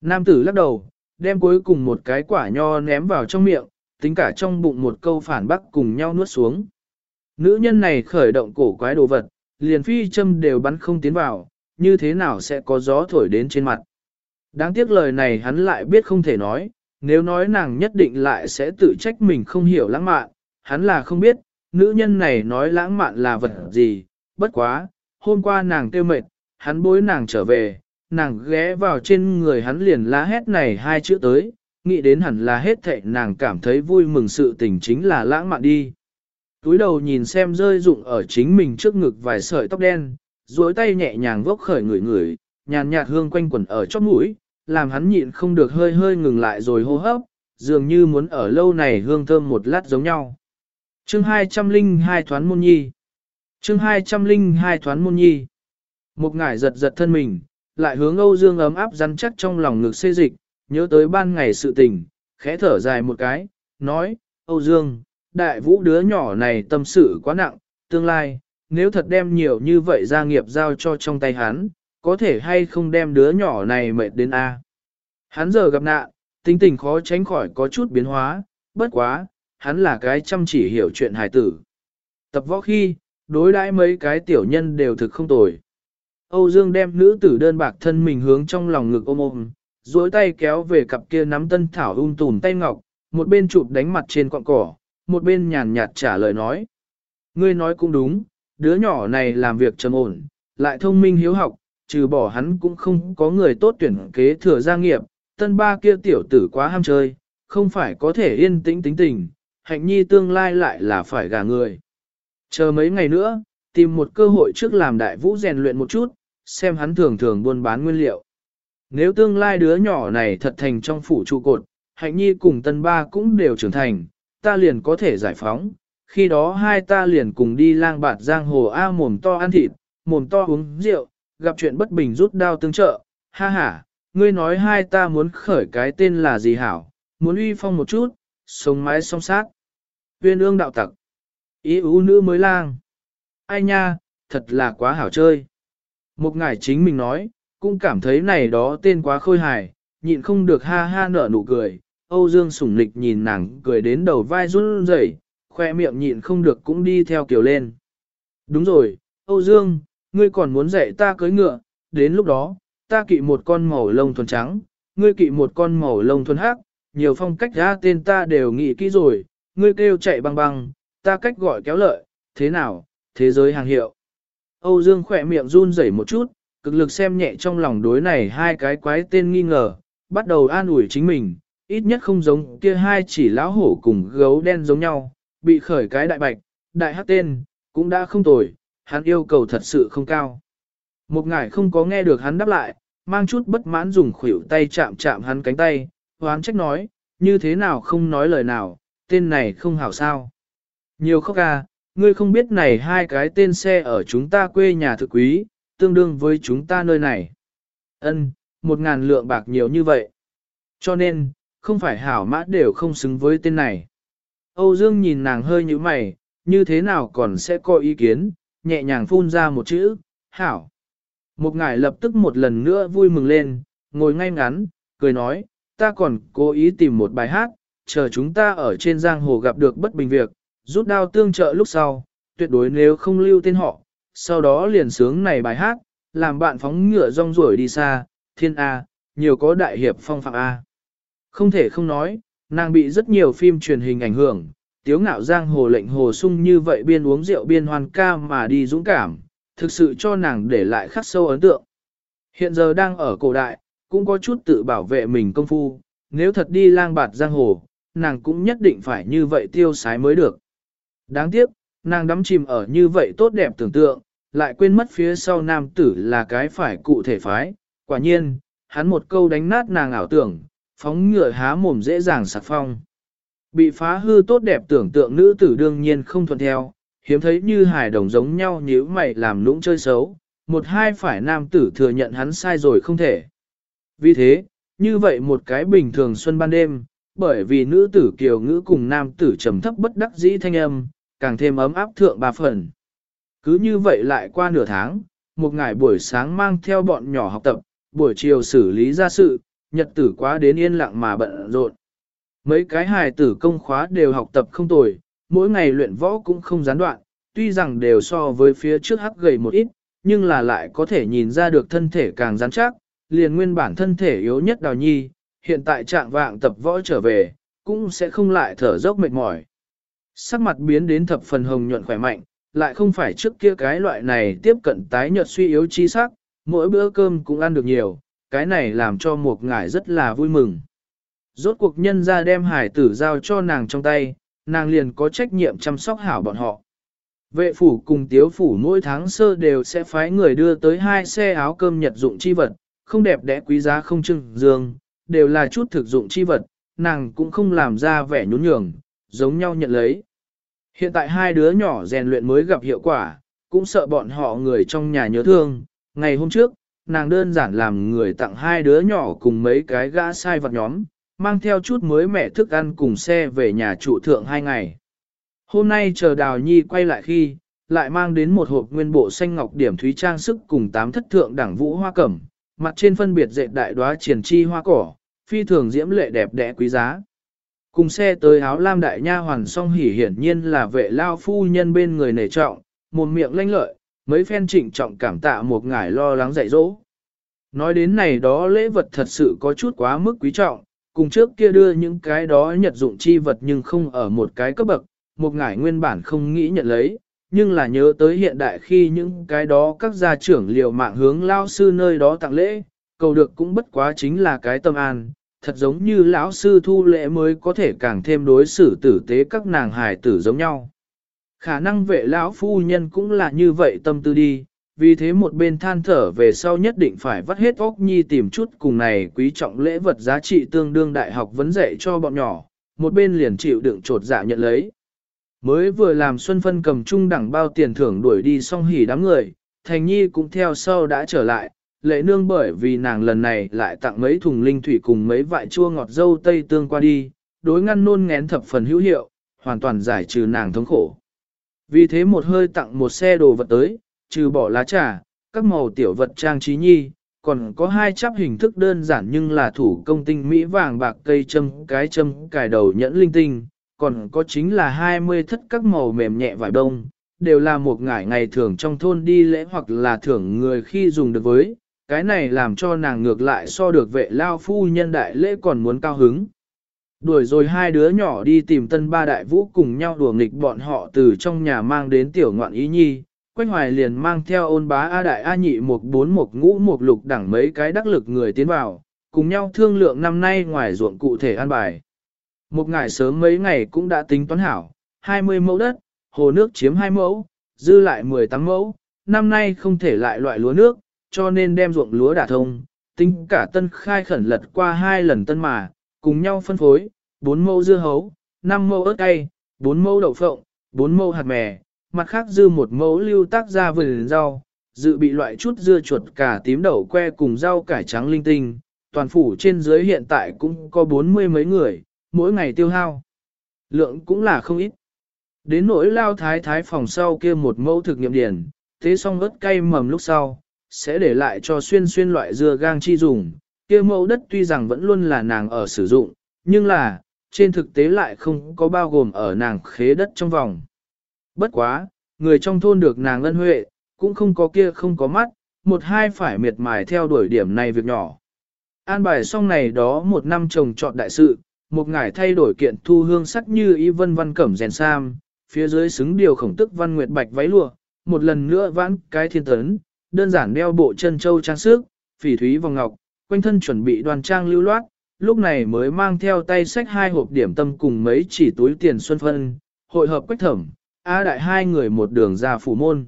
Nam tử lắc đầu, đem cuối cùng một cái quả nho ném vào trong miệng, tính cả trong bụng một câu phản bác cùng nhau nuốt xuống. Nữ nhân này khởi động cổ quái đồ vật, liền phi châm đều bắn không tiến vào, như thế nào sẽ có gió thổi đến trên mặt. Đáng tiếc lời này hắn lại biết không thể nói, nếu nói nàng nhất định lại sẽ tự trách mình không hiểu lãng mạn, hắn là không biết, nữ nhân này nói lãng mạn là vật gì, bất quá, hôm qua nàng tiêu mệt, hắn bối nàng trở về, nàng ghé vào trên người hắn liền lá hét này hai chữ tới, nghĩ đến hẳn là hết thệ nàng cảm thấy vui mừng sự tình chính là lãng mạn đi. Túi đầu nhìn xem rơi rụng ở chính mình trước ngực vài sợi tóc đen, duỗi tay nhẹ nhàng vốc khởi người người, nhàn nhạt hương quanh quẩn ở chóp mũi, làm hắn nhịn không được hơi hơi ngừng lại rồi hô hấp, dường như muốn ở lâu này hương thơm một lát giống nhau. Chương 202 Thoán Môn Nhi Chương 202 Thoán Môn Nhi Một ngải giật giật thân mình, lại hướng Âu Dương ấm áp rắn chắc trong lòng ngực xê dịch, nhớ tới ban ngày sự tình, khẽ thở dài một cái, nói, Âu Dương, đại vũ đứa nhỏ này tâm sự quá nặng, tương lai, nếu thật đem nhiều như vậy gia nghiệp giao cho trong tay hắn, có thể hay không đem đứa nhỏ này mệt đến A. Hắn giờ gặp nạn, tính tình khó tránh khỏi có chút biến hóa, bất quá, hắn là cái chăm chỉ hiểu chuyện hài tử. Tập võ khi, đối đãi mấy cái tiểu nhân đều thực không tồi. Âu Dương đem nữ tử đơn bạc thân mình hướng trong lòng ngực ôm ôm, duỗi tay kéo về cặp kia nắm tân thảo ung tùn tay ngọc, một bên chụp đánh mặt trên cọng cỏ, một bên nhàn nhạt trả lời nói. Ngươi nói cũng đúng, đứa nhỏ này làm việc trầm ổn, lại thông minh hiếu học, trừ bỏ hắn cũng không có người tốt tuyển kế thừa gia nghiệp, tân ba kia tiểu tử quá ham chơi, không phải có thể yên tĩnh tính tình, hạnh nhi tương lai lại là phải gả người. Chờ mấy ngày nữa, tìm một cơ hội trước làm đại vũ rèn luyện một chút, xem hắn thường thường buôn bán nguyên liệu. Nếu tương lai đứa nhỏ này thật thành trong phủ trụ cột, hạnh nhi cùng tân ba cũng đều trưởng thành, ta liền có thể giải phóng, khi đó hai ta liền cùng đi lang bạt giang hồ A mồm to ăn thịt, mồm to uống rượu, gặp chuyện bất bình rút đao tương trợ, ha ha, ngươi nói hai ta muốn khởi cái tên là gì hảo, muốn uy phong một chút, sống mái song sát. Viên ương đạo tặc, ý ưu nữ mới lang. Ai nha, thật là quá hảo chơi. Một ngài chính mình nói, cũng cảm thấy này đó tên quá khôi hài, nhịn không được ha ha nở nụ cười. Âu Dương sủng lịch nhìn nàng cười đến đầu vai run rẩy, khoe miệng nhịn không được cũng đi theo kiểu lên. Đúng rồi, Âu Dương, ngươi còn muốn dạy ta cưới ngựa, đến lúc đó, ta kỵ một con màu lông thuần trắng, ngươi kỵ một con màu lông thuần hắc, nhiều phong cách ra tên ta đều nghĩ kỹ rồi, ngươi kêu chạy băng băng, ta cách gọi kéo lợi, thế nào, thế giới hàng hiệu. Âu Dương khỏe miệng run rẩy một chút, cực lực xem nhẹ trong lòng đối này hai cái quái tên nghi ngờ, bắt đầu an ủi chính mình, ít nhất không giống kia hai chỉ lão hổ cùng gấu đen giống nhau, bị khởi cái đại bạch, đại hắc tên, cũng đã không tồi, hắn yêu cầu thật sự không cao. Một ngải không có nghe được hắn đáp lại, mang chút bất mãn dùng khuỷu tay chạm chạm hắn cánh tay, hoán trách nói, như thế nào không nói lời nào, tên này không hảo sao. Nhiều khóc à, ngươi không biết này hai cái tên xe ở chúng ta quê nhà thực quý, tương đương với chúng ta nơi này. Ân, một ngàn lượng bạc nhiều như vậy. Cho nên, không phải hảo mã đều không xứng với tên này. Âu Dương nhìn nàng hơi như mày, như thế nào còn sẽ có ý kiến, nhẹ nhàng phun ra một chữ, hảo. Một ngài lập tức một lần nữa vui mừng lên, ngồi ngay ngắn, cười nói, ta còn cố ý tìm một bài hát, chờ chúng ta ở trên giang hồ gặp được bất bình việc, rút đao tương trợ lúc sau, tuyệt đối nếu không lưu tên họ, sau đó liền sướng này bài hát, làm bạn phóng ngựa rong ruổi đi xa, thiên A, nhiều có đại hiệp phong phạm A. Không thể không nói, nàng bị rất nhiều phim truyền hình ảnh hưởng, tiếu ngạo giang hồ lệnh hồ sung như vậy biên uống rượu biên hoan ca mà đi dũng cảm, thực sự cho nàng để lại khắc sâu ấn tượng. Hiện giờ đang ở cổ đại, cũng có chút tự bảo vệ mình công phu, nếu thật đi lang bạt giang hồ, nàng cũng nhất định phải như vậy tiêu sái mới được. Đáng tiếc, nàng đắm chìm ở như vậy tốt đẹp tưởng tượng, lại quên mất phía sau nam tử là cái phải cụ thể phái. Quả nhiên, hắn một câu đánh nát nàng ảo tưởng, phóng ngựa há mồm dễ dàng sạc phong. Bị phá hư tốt đẹp tưởng tượng nữ tử đương nhiên không thuận theo, hiếm thấy như hài đồng giống nhau nhíu mày làm lũng chơi xấu, một hai phải nam tử thừa nhận hắn sai rồi không thể. Vì thế, như vậy một cái bình thường xuân ban đêm, bởi vì nữ tử kiều ngữ cùng nam tử trầm thấp bất đắc dĩ thanh âm, càng thêm ấm áp thượng ba phần. Cứ như vậy lại qua nửa tháng, một ngày buổi sáng mang theo bọn nhỏ học tập, buổi chiều xử lý gia sự, nhật tử quá đến yên lặng mà bận rộn. Mấy cái hài tử công khóa đều học tập không tồi, mỗi ngày luyện võ cũng không gián đoạn, tuy rằng đều so với phía trước hắc gầy một ít, nhưng là lại có thể nhìn ra được thân thể càng rắn chắc, liền nguyên bản thân thể yếu nhất đào nhi, hiện tại trạng vạng tập võ trở về, cũng sẽ không lại thở dốc mệt mỏi. Sắc mặt biến đến thập phần hồng nhuận khỏe mạnh, lại không phải trước kia cái loại này tiếp cận tái nhợt suy yếu chi sắc, mỗi bữa cơm cũng ăn được nhiều, cái này làm cho một ngải rất là vui mừng. Rốt cuộc nhân ra đem hải tử giao cho nàng trong tay, nàng liền có trách nhiệm chăm sóc hảo bọn họ. Vệ phủ cùng tiếu phủ mỗi tháng sơ đều sẽ phái người đưa tới hai xe áo cơm nhật dụng chi vật, không đẹp đẽ quý giá không trưng dương, đều là chút thực dụng chi vật, nàng cũng không làm ra vẻ nhún nhường, giống nhau nhận lấy. Hiện tại hai đứa nhỏ rèn luyện mới gặp hiệu quả, cũng sợ bọn họ người trong nhà nhớ thương. Ngày hôm trước, nàng đơn giản làm người tặng hai đứa nhỏ cùng mấy cái gã sai vật nhóm, mang theo chút mới mẻ thức ăn cùng xe về nhà trụ thượng hai ngày. Hôm nay chờ Đào Nhi quay lại khi, lại mang đến một hộp nguyên bộ xanh ngọc điểm thúy trang sức cùng tám thất thượng đẳng vũ hoa cẩm, mặt trên phân biệt dệt đại đóa triển chi hoa cỏ, phi thường diễm lệ đẹp đẽ quý giá. Cùng xe tới áo lam đại nha hoàn song hỉ hiển nhiên là vệ lao phu nhân bên người nể trọng, một miệng lanh lợi, mấy phen trịnh trọng cảm tạ một ngải lo lắng dạy dỗ. Nói đến này đó lễ vật thật sự có chút quá mức quý trọng, cùng trước kia đưa những cái đó nhật dụng chi vật nhưng không ở một cái cấp bậc, một ngải nguyên bản không nghĩ nhận lấy, nhưng là nhớ tới hiện đại khi những cái đó các gia trưởng liều mạng hướng lao sư nơi đó tặng lễ, cầu được cũng bất quá chính là cái tâm an, thật giống như lão sư thu lễ mới có thể càng thêm đối xử tử tế các nàng hài tử giống nhau. Khả năng vệ lão phu nhân cũng là như vậy tâm tư đi, vì thế một bên than thở về sau nhất định phải vắt hết óc nhi tìm chút cùng này quý trọng lễ vật giá trị tương đương đại học vấn dạy cho bọn nhỏ, một bên liền chịu đựng trột dạ nhận lấy. Mới vừa làm Xuân Phân cầm trung đẳng bao tiền thưởng đuổi đi xong hỉ đám người, Thành Nhi cũng theo sau đã trở lại, lệ nương bởi vì nàng lần này lại tặng mấy thùng linh thủy cùng mấy vại chua ngọt dâu tây tương qua đi, đối ngăn nôn ngén thập phần hữu hiệu, hoàn toàn giải trừ nàng thống khổ. Vì thế một hơi tặng một xe đồ vật tới, trừ bỏ lá trà, các màu tiểu vật trang trí nhi, còn có hai chắp hình thức đơn giản nhưng là thủ công tinh mỹ vàng bạc cây châm cái châm cài đầu nhẫn linh tinh, còn có chính là 20 thất các màu mềm nhẹ vải đông, đều là một ngải ngày thường trong thôn đi lễ hoặc là thưởng người khi dùng được với, cái này làm cho nàng ngược lại so được vệ lao phu nhân đại lễ còn muốn cao hứng. Đuổi rồi hai đứa nhỏ đi tìm tân ba đại vũ cùng nhau đùa nghịch bọn họ từ trong nhà mang đến tiểu ngoạn ý nhi, Quách Hoài liền mang theo ôn bá A đại A nhị một bốn một ngũ một lục đẳng mấy cái đắc lực người tiến vào, cùng nhau thương lượng năm nay ngoài ruộng cụ thể an bài. Một ngày sớm mấy ngày cũng đã tính toán hảo, 20 mẫu đất, hồ nước chiếm 2 mẫu, dư lại 18 mẫu, năm nay không thể lại loại lúa nước, cho nên đem ruộng lúa đả thông, tính cả tân khai khẩn lật qua hai lần tân mà, cùng nhau phân phối, 4 mẫu dưa hấu, 5 mẫu ớt cay, 4 mẫu đậu phộng, 4 mẫu hạt mè, mặt khác dư một mẫu lưu tác ra vườn rau, dự bị loại chút dưa chuột cả tím đậu que cùng rau cải trắng linh tinh, toàn phủ trên dưới hiện tại cũng có bốn mươi mấy người, mỗi ngày tiêu hao. Lượng cũng là không ít. Đến nỗi lao thái thái phòng sau kia một mẫu thực nghiệm điển, thế xong ớt cay mầm lúc sau, sẽ để lại cho xuyên xuyên loại dưa gang chi dùng. Kia mẫu đất tuy rằng vẫn luôn là nàng ở sử dụng, nhưng là, trên thực tế lại không có bao gồm ở nàng khế đất trong vòng. Bất quá, người trong thôn được nàng ân huệ, cũng không có kia không có mắt, một hai phải miệt mài theo đuổi điểm này việc nhỏ. An bài xong này đó một năm trồng trọt đại sự, một ngải thay đổi kiện thu hương sắc như y vân văn cẩm rèn sam, phía dưới xứng điều khổng tức văn nguyệt bạch váy lụa, một lần nữa vãn cái thiên tấn, đơn giản đeo bộ chân châu trang sức, phỉ thúy vòng ngọc, quanh thân chuẩn bị đoàn trang lưu loát, lúc này mới mang theo tay sách hai hộp điểm tâm cùng mấy chỉ túi tiền xuân phân, hội hợp quách thẩm, A đại hai người một đường ra phủ môn.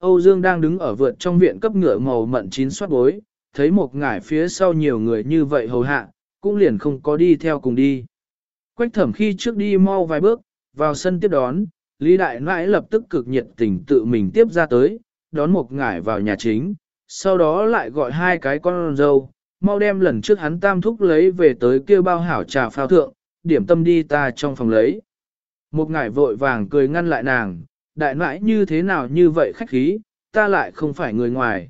Âu Dương đang đứng ở vượt trong viện cấp ngựa màu mận chín soát bối, thấy một ngải phía sau nhiều người như vậy hầu hạ, cũng liền không có đi theo cùng đi. Quách thẩm khi trước đi mau vài bước, vào sân tiếp đón, Lý Đại Nãi lập tức cực nhiệt tình tự mình tiếp ra tới, đón một ngải vào nhà chính, sau đó lại gọi hai cái con dâu, mau đem lần trước hắn tam thúc lấy về tới kêu bao hảo trà phao thượng, điểm tâm đi ta trong phòng lấy. Một ngải vội vàng cười ngăn lại nàng, đại nãi như thế nào như vậy khách khí, ta lại không phải người ngoài.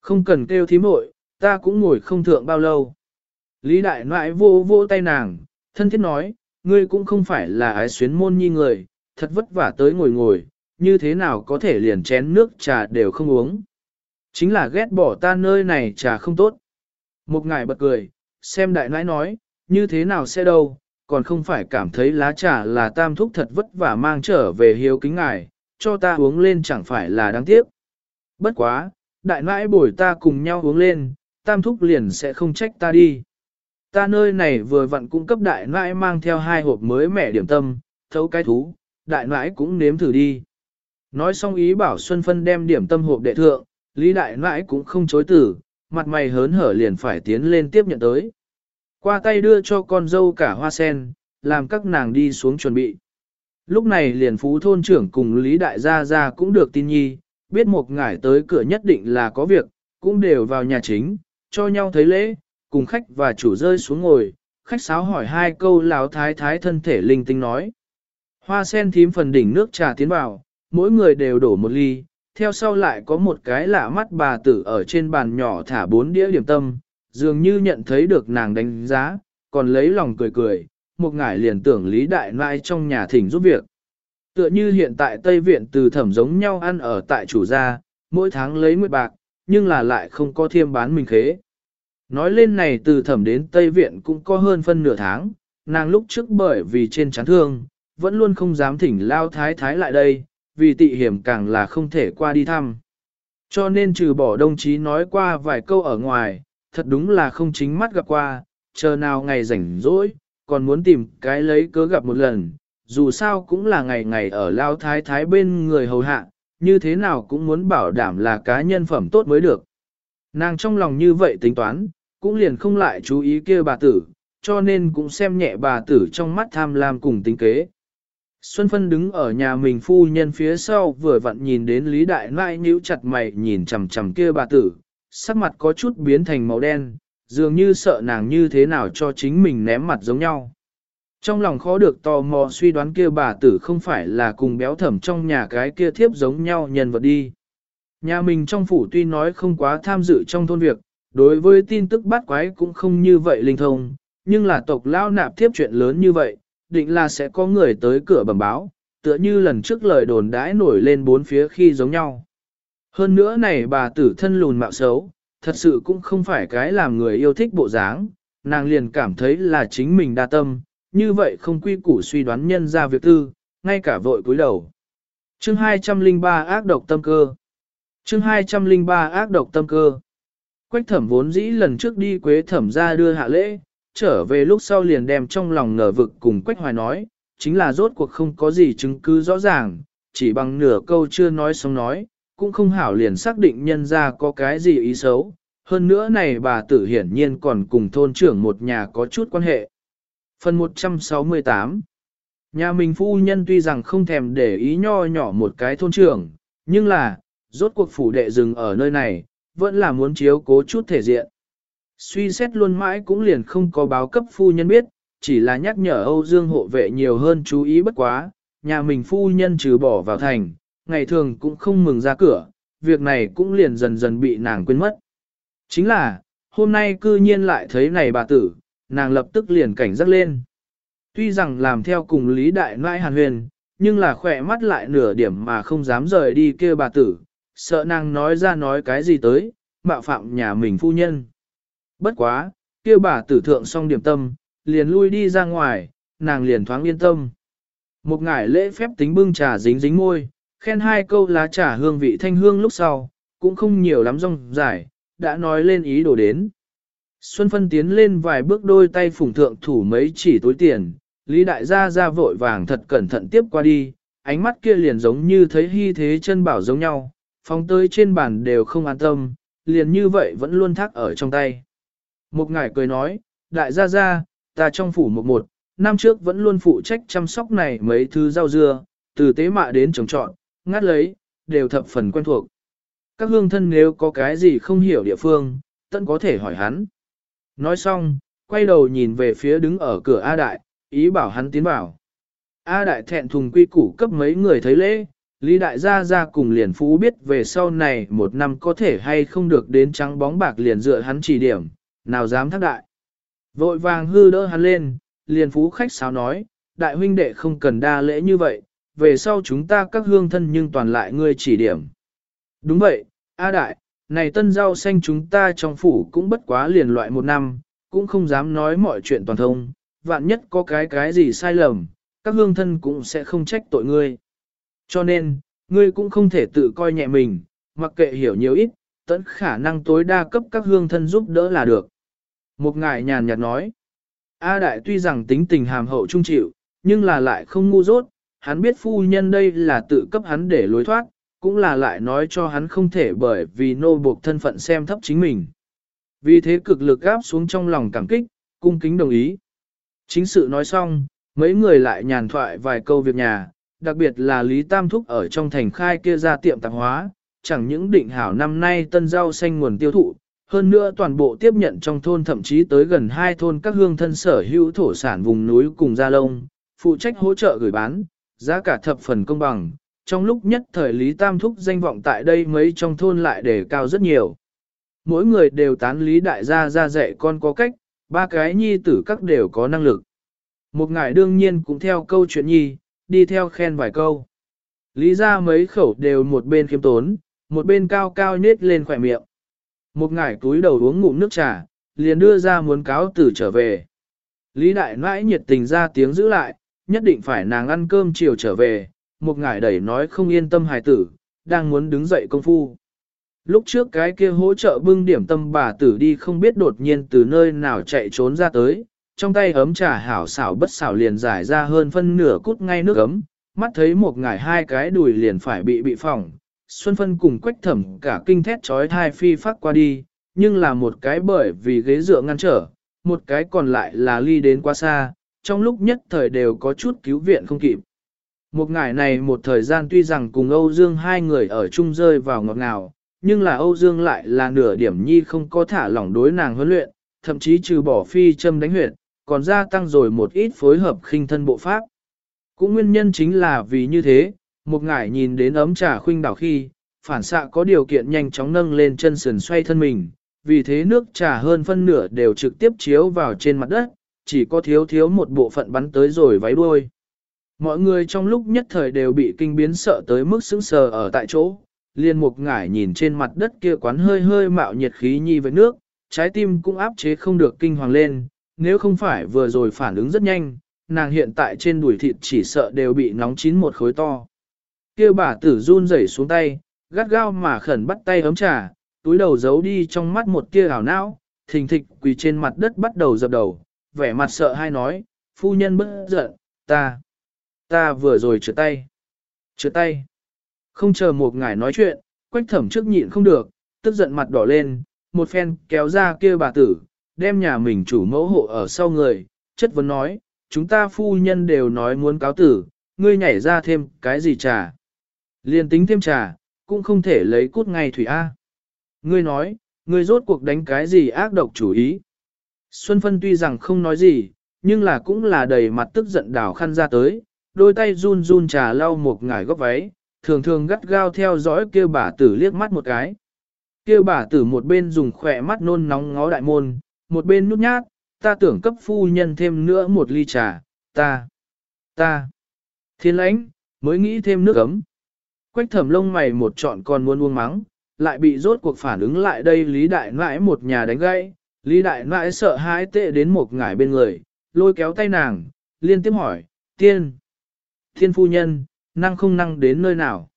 Không cần kêu thím muội, ta cũng ngồi không thượng bao lâu. Lý đại nãi vô vô tay nàng, thân thiết nói, ngươi cũng không phải là ái xuyến môn nhi người, thật vất vả tới ngồi ngồi, như thế nào có thể liền chén nước trà đều không uống. Chính là ghét bỏ ta nơi này trà không tốt. Một ngài bật cười, xem đại nãi nói, như thế nào sẽ đâu, còn không phải cảm thấy lá trà là tam thúc thật vất vả mang trở về hiếu kính ngài, cho ta uống lên chẳng phải là đáng tiếc. Bất quá, đại nãi bồi ta cùng nhau uống lên, tam thúc liền sẽ không trách ta đi. Ta nơi này vừa vặn cung cấp đại nãi mang theo hai hộp mới mẻ điểm tâm, thấu cái thú, đại nãi cũng nếm thử đi. Nói xong ý bảo Xuân Phân đem điểm tâm hộp đệ thượng, Lý đại nãi cũng không chối tử, mặt mày hớn hở liền phải tiến lên tiếp nhận tới. Qua tay đưa cho con dâu cả hoa sen, làm các nàng đi xuống chuẩn bị. Lúc này liền phú thôn trưởng cùng Lý Đại Gia Gia cũng được tin nhi, biết một ngải tới cửa nhất định là có việc, cũng đều vào nhà chính, cho nhau thấy lễ, cùng khách và chủ rơi xuống ngồi, khách sáo hỏi hai câu lão thái thái thân thể linh tinh nói. Hoa sen thím phần đỉnh nước trà tiến vào, mỗi người đều đổ một ly, theo sau lại có một cái lạ mắt bà tử ở trên bàn nhỏ thả bốn đĩa điểm tâm, dường như nhận thấy được nàng đánh giá, còn lấy lòng cười cười, một ngải liền tưởng Lý Đại Nãi trong nhà thỉnh giúp việc. Tựa như hiện tại Tây Viện từ thẩm giống nhau ăn ở tại chủ gia, mỗi tháng lấy nguyệt bạc, nhưng là lại không có thiêm bán mình khế. Nói lên này từ thẩm đến Tây Viện cũng có hơn phân nửa tháng, nàng lúc trước bởi vì trên chán thương, vẫn luôn không dám thỉnh lao thái thái lại đây, vì tị hiểm càng là không thể qua đi thăm. Cho nên trừ bỏ đồng chí nói qua vài câu ở ngoài, thật đúng là không chính mắt gặp qua, chờ nào ngày rảnh rỗi, còn muốn tìm cái lấy cớ gặp một lần, dù sao cũng là ngày ngày ở lao thái thái bên người hầu hạ, như thế nào cũng muốn bảo đảm là cá nhân phẩm tốt mới được. Nàng trong lòng như vậy tính toán, cũng liền không lại chú ý kia bà tử, cho nên cũng xem nhẹ bà tử trong mắt tham lam cùng tính kế. Xuân Phân đứng ở nhà mình phu nhân phía sau vừa vặn nhìn đến Lý Đại Nãi nhíu chặt mày nhìn chằm chằm kia bà tử, sắc mặt có chút biến thành màu đen, dường như sợ nàng như thế nào cho chính mình ném mặt giống nhau. Trong lòng khó được tò mò suy đoán kia bà tử không phải là cùng béo thẩm trong nhà cái kia thiếp giống nhau nhân vật đi. Nhà mình trong phủ tuy nói không quá tham dự trong thôn việc, đối với tin tức bắt quái cũng không như vậy linh thông, nhưng là tộc lao nạp thiếp chuyện lớn như vậy, định là sẽ có người tới cửa bẩm báo, tựa như lần trước lời đồn đãi nổi lên bốn phía khi giống nhau. Hơn nữa này bà tử thân lùn mạo xấu, thật sự cũng không phải cái làm người yêu thích bộ dáng, nàng liền cảm thấy là chính mình đa tâm, như vậy không quy củ suy đoán nhân ra việc tư, ngay cả vội cúi đầu. Chương 203 ác độc tâm cơ Chương 203 ác độc tâm cơ Quách thẩm vốn dĩ lần trước đi quế thẩm ra đưa hạ lễ, trở về lúc sau liền đem trong lòng ngờ vực cùng Quách Hoài nói, chính là rốt cuộc không có gì chứng cứ rõ ràng, chỉ bằng nửa câu chưa nói xong nói, cũng không hảo liền xác định nhân ra có cái gì ý xấu. Hơn nữa này bà tử hiển nhiên còn cùng thôn trưởng một nhà có chút quan hệ. Phần 168 Nhà mình phu nhân tuy rằng không thèm để ý nho nhỏ một cái thôn trưởng, nhưng là, rốt cuộc phủ đệ dừng ở nơi này, vẫn là muốn chiếu cố chút thể diện. Suy xét luôn mãi cũng liền không có báo cấp phu nhân biết, chỉ là nhắc nhở Âu Dương hộ vệ nhiều hơn chú ý bất quá, nhà mình phu nhân trừ bỏ vào thành, ngày thường cũng không mừng ra cửa, việc này cũng liền dần dần bị nàng quên mất. Chính là, hôm nay cư nhiên lại thấy này bà tử, nàng lập tức liền cảnh giác lên. Tuy rằng làm theo cùng Lý Đại Nãi Hàn Huyền, nhưng là khỏe mắt lại nửa điểm mà không dám rời đi kêu bà tử, sợ nàng nói ra nói cái gì tới, mạo phạm nhà mình phu nhân. Bất quá, kia bà tử thượng xong điểm tâm, liền lui đi ra ngoài, nàng liền thoáng yên tâm. Một ngải lễ phép tính bưng trà dính dính môi, khen hai câu lá trà hương vị thanh hương lúc sau, cũng không nhiều lắm rong dài, đã nói lên ý đồ đến. Xuân phân tiến lên vài bước đôi tay phủng thượng thủ mấy chỉ túi tiền, Lý đại gia ra vội vàng thật cẩn thận tiếp qua đi, ánh mắt kia liền giống như thấy hy thế chân bảo giống nhau, phóng tới trên bàn đều không an tâm, liền như vậy vẫn luôn thác ở trong tay. Một ngải cười nói, đại gia gia, ta trong phủ một một, năm trước vẫn luôn phụ trách chăm sóc này mấy thứ rau dưa, từ tế mạ đến trồng trọn, ngắt lấy, đều thập phần quen thuộc. Các hương thân nếu có cái gì không hiểu địa phương, tận có thể hỏi hắn. Nói xong, quay đầu nhìn về phía đứng ở cửa A Đại, ý bảo hắn tiến vào. A Đại thẹn thùng quy củ cấp mấy người thấy lễ, Lý Đại gia gia cùng liền phú biết về sau này một năm có thể hay không được đến trắng bóng bạc liền dựa hắn chỉ điểm, nào dám thác đại. Vội vàng hư đỡ hắn lên, liền phú khách sáo nói, đại huynh đệ không cần đa lễ như vậy, về sau chúng ta các hương thân nhưng toàn lại ngươi chỉ điểm. Đúng vậy, A đại, này tân rau xanh chúng ta trong phủ cũng bất quá liền loại một năm, cũng không dám nói mọi chuyện toàn thông, vạn nhất có cái cái gì sai lầm, các hương thân cũng sẽ không trách tội ngươi. Cho nên, ngươi cũng không thể tự coi nhẹ mình, mặc kệ hiểu nhiều ít, tận khả năng tối đa cấp các hương thân giúp đỡ là được. Một ngài nhàn nhạt nói, A đại tuy rằng tính tình hàm hậu trung chịu, nhưng là lại không ngu dốt, hắn biết phu nhân đây là tự cấp hắn để lối thoát, cũng là lại nói cho hắn không thể bởi vì nô buộc thân phận xem thấp chính mình. Vì thế cực lực gáp xuống trong lòng cảm kích, cung kính đồng ý. Chính sự nói xong, mấy người lại nhàn thoại vài câu việc nhà, đặc biệt là Lý Tam Thúc ở trong thành khai kia ra tiệm tạp hóa, chẳng những định hảo năm nay tân rau xanh nguồn tiêu thụ, hơn nữa toàn bộ tiếp nhận trong thôn thậm chí tới gần hai thôn các hương thân sở hữu thổ sản vùng núi cùng gia lông, phụ trách hỗ trợ gửi bán, giá cả thập phần công bằng. Trong lúc nhất thời Lý Tam Thúc danh vọng tại đây mấy trong thôn lại đề cao rất nhiều. Mỗi người đều tán Lý Đại gia ra dạy con có cách, ba cái nhi tử các đều có năng lực. Một ngài đương nhiên cũng theo câu chuyện nhi, đi theo khen vài câu. Lý ra mấy khẩu đều một bên khiêm tốn, một bên cao cao nết lên khỏe miệng. Một ngải túi đầu uống ngụm nước trà, liền đưa ra muốn cáo tử trở về. Lý đại nãi nhiệt tình ra tiếng giữ lại, nhất định phải nàng ăn cơm chiều trở về, một ngải đẩy nói không yên tâm hài tử, đang muốn đứng dậy công phu. Lúc trước cái kia hỗ trợ bưng điểm tâm bà tử đi không biết đột nhiên từ nơi nào chạy trốn ra tới, trong tay ấm trà hảo xảo bất xảo liền giải ra hơn phân nửa cút ngay nước ấm, mắt thấy một ngải hai cái đùi liền phải bị bị phỏng. Xuân phân cùng quách thẩm cả kinh thét trói thai phi phát qua đi, nhưng là một cái bởi vì ghế dựa ngăn trở, một cái còn lại là ly đến quá xa, trong lúc nhất thời đều có chút cứu viện không kịp. Một ngày này một thời gian tuy rằng cùng Âu Dương hai người ở chung rơi vào ngọt ngào, nhưng là Âu Dương lại là nửa điểm nhi không có thả lỏng đối nàng huấn luyện, thậm chí trừ bỏ phi châm đánh huyệt, còn gia tăng rồi một ít phối hợp khinh thân bộ pháp. Cũng nguyên nhân chính là vì như thế, một ngải nhìn đến ấm trà khuynh đảo khi, phản xạ có điều kiện nhanh chóng nâng lên chân sườn xoay thân mình, vì thế nước trà hơn phân nửa đều trực tiếp chiếu vào trên mặt đất, chỉ có thiếu thiếu một bộ phận bắn tới rồi váy đuôi. Mọi người trong lúc nhất thời đều bị kinh biến sợ tới mức sững sờ ở tại chỗ, liên mục ngải nhìn trên mặt đất kia quán hơi hơi mạo nhiệt khí nhi với nước, trái tim cũng áp chế không được kinh hoàng lên, nếu không phải vừa rồi phản ứng rất nhanh, nàng hiện tại trên đùi thịt chỉ sợ đều bị nóng chín một khối to. Kia bà tử run rẩy xuống tay, gắt gao mà khẩn bắt tay ấm trà, túi đầu giấu đi trong mắt một tia ảo não, thình thịch quỳ trên mặt đất bắt đầu dập đầu, vẻ mặt sợ hai nói, phu nhân bất giận, ta, ta vừa rồi chữa tay, chữa tay. Không chờ một ngài nói chuyện, quách thẩm trước nhịn không được, tức giận mặt đỏ lên, một phen kéo ra kia bà tử, đem nhà mình chủ mẫu hộ ở sau người, chất vấn nói, chúng ta phu nhân đều nói muốn cáo tử, ngươi nhảy ra thêm cái gì trà. Liên tính thêm trà, cũng không thể lấy cút ngay thủy A. Ngươi nói, ngươi rốt cuộc đánh cái gì ác độc chủ ý. Xuân Phân tuy rằng không nói gì, nhưng là cũng là đầy mặt tức giận đảo khăn ra tới, đôi tay run run trà lau một ngải góc váy, thường thường gắt gao theo dõi kêu bà tử liếc mắt một cái. Kêu bà tử một bên dùng khỏe mắt nôn nóng ngó đại môn, một bên nút nhát, ta tưởng cấp phu nhân thêm nữa một ly trà, ta, ta, thiên lãnh, mới nghĩ thêm nước ấm. Quách thẩm lông mày một trọn còn muốn uống mắng, lại bị rốt cuộc phản ứng lại đây Lý Đại Nãi một nhà đánh gãy. Lý Đại Nãi sợ hãi tệ đến một ngải bên người, lôi kéo tay nàng, liên tiếp hỏi, tiên, thiên phu nhân, năng không năng đến nơi nào.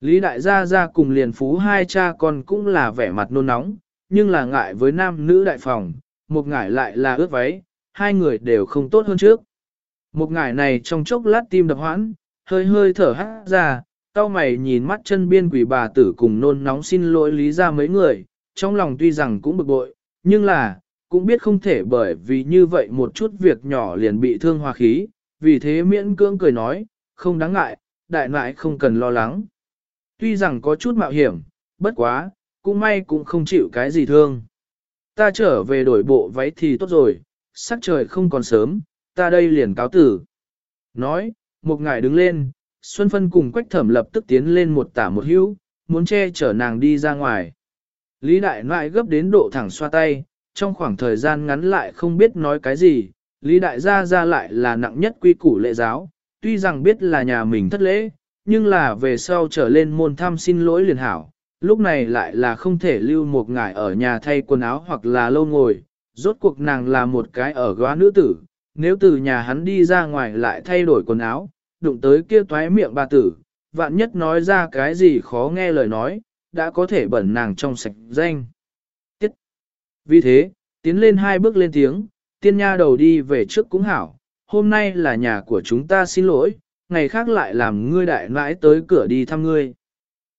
Lý Đại gia gia cùng liền phú hai cha con cũng là vẻ mặt nôn nóng, nhưng là ngại với nam nữ đại phòng, một ngải lại là ướt váy, hai người đều không tốt hơn trước. Một ngải này trong chốc lát tim đập hoãn, hơi hơi thở hát ra, cao mày nhìn mắt chân biên quỷ bà tử cùng nôn nóng xin lỗi lý ra mấy người, trong lòng tuy rằng cũng bực bội, nhưng là, cũng biết không thể bởi vì như vậy một chút việc nhỏ liền bị thương hòa khí, vì thế miễn cưỡng cười nói, không đáng ngại, đại nại không cần lo lắng. Tuy rằng có chút mạo hiểm, bất quá, cũng may cũng không chịu cái gì thương. Ta trở về đổi bộ váy thì tốt rồi, sắc trời không còn sớm, ta đây liền cáo tử. Nói, một ngài đứng lên, Xuân Phân cùng Quách Thẩm lập tức tiến lên một tả một hữu, muốn che chở nàng đi ra ngoài. Lý Đại Nại gấp đến độ thẳng xoa tay, trong khoảng thời gian ngắn lại không biết nói cái gì, Lý Đại gia ra lại là nặng nhất quy củ lệ giáo, tuy rằng biết là nhà mình thất lễ, nhưng là về sau trở lên môn thăm xin lỗi liền hảo, lúc này lại là không thể lưu một ngải ở nhà thay quần áo hoặc là lâu ngồi, rốt cuộc nàng là một cái ở góa nữ tử, nếu từ nhà hắn đi ra ngoài lại thay đổi quần áo, đụng tới kia toái miệng bà tử, vạn nhất nói ra cái gì khó nghe lời nói, đã có thể bẩn nàng trong sạch danh. Tiết. Vì thế, tiến lên hai bước lên tiếng, tiên nha đầu đi về trước cũng hảo, hôm nay là nhà của chúng ta xin lỗi, ngày khác lại làm ngươi đại nãi tới cửa đi thăm ngươi.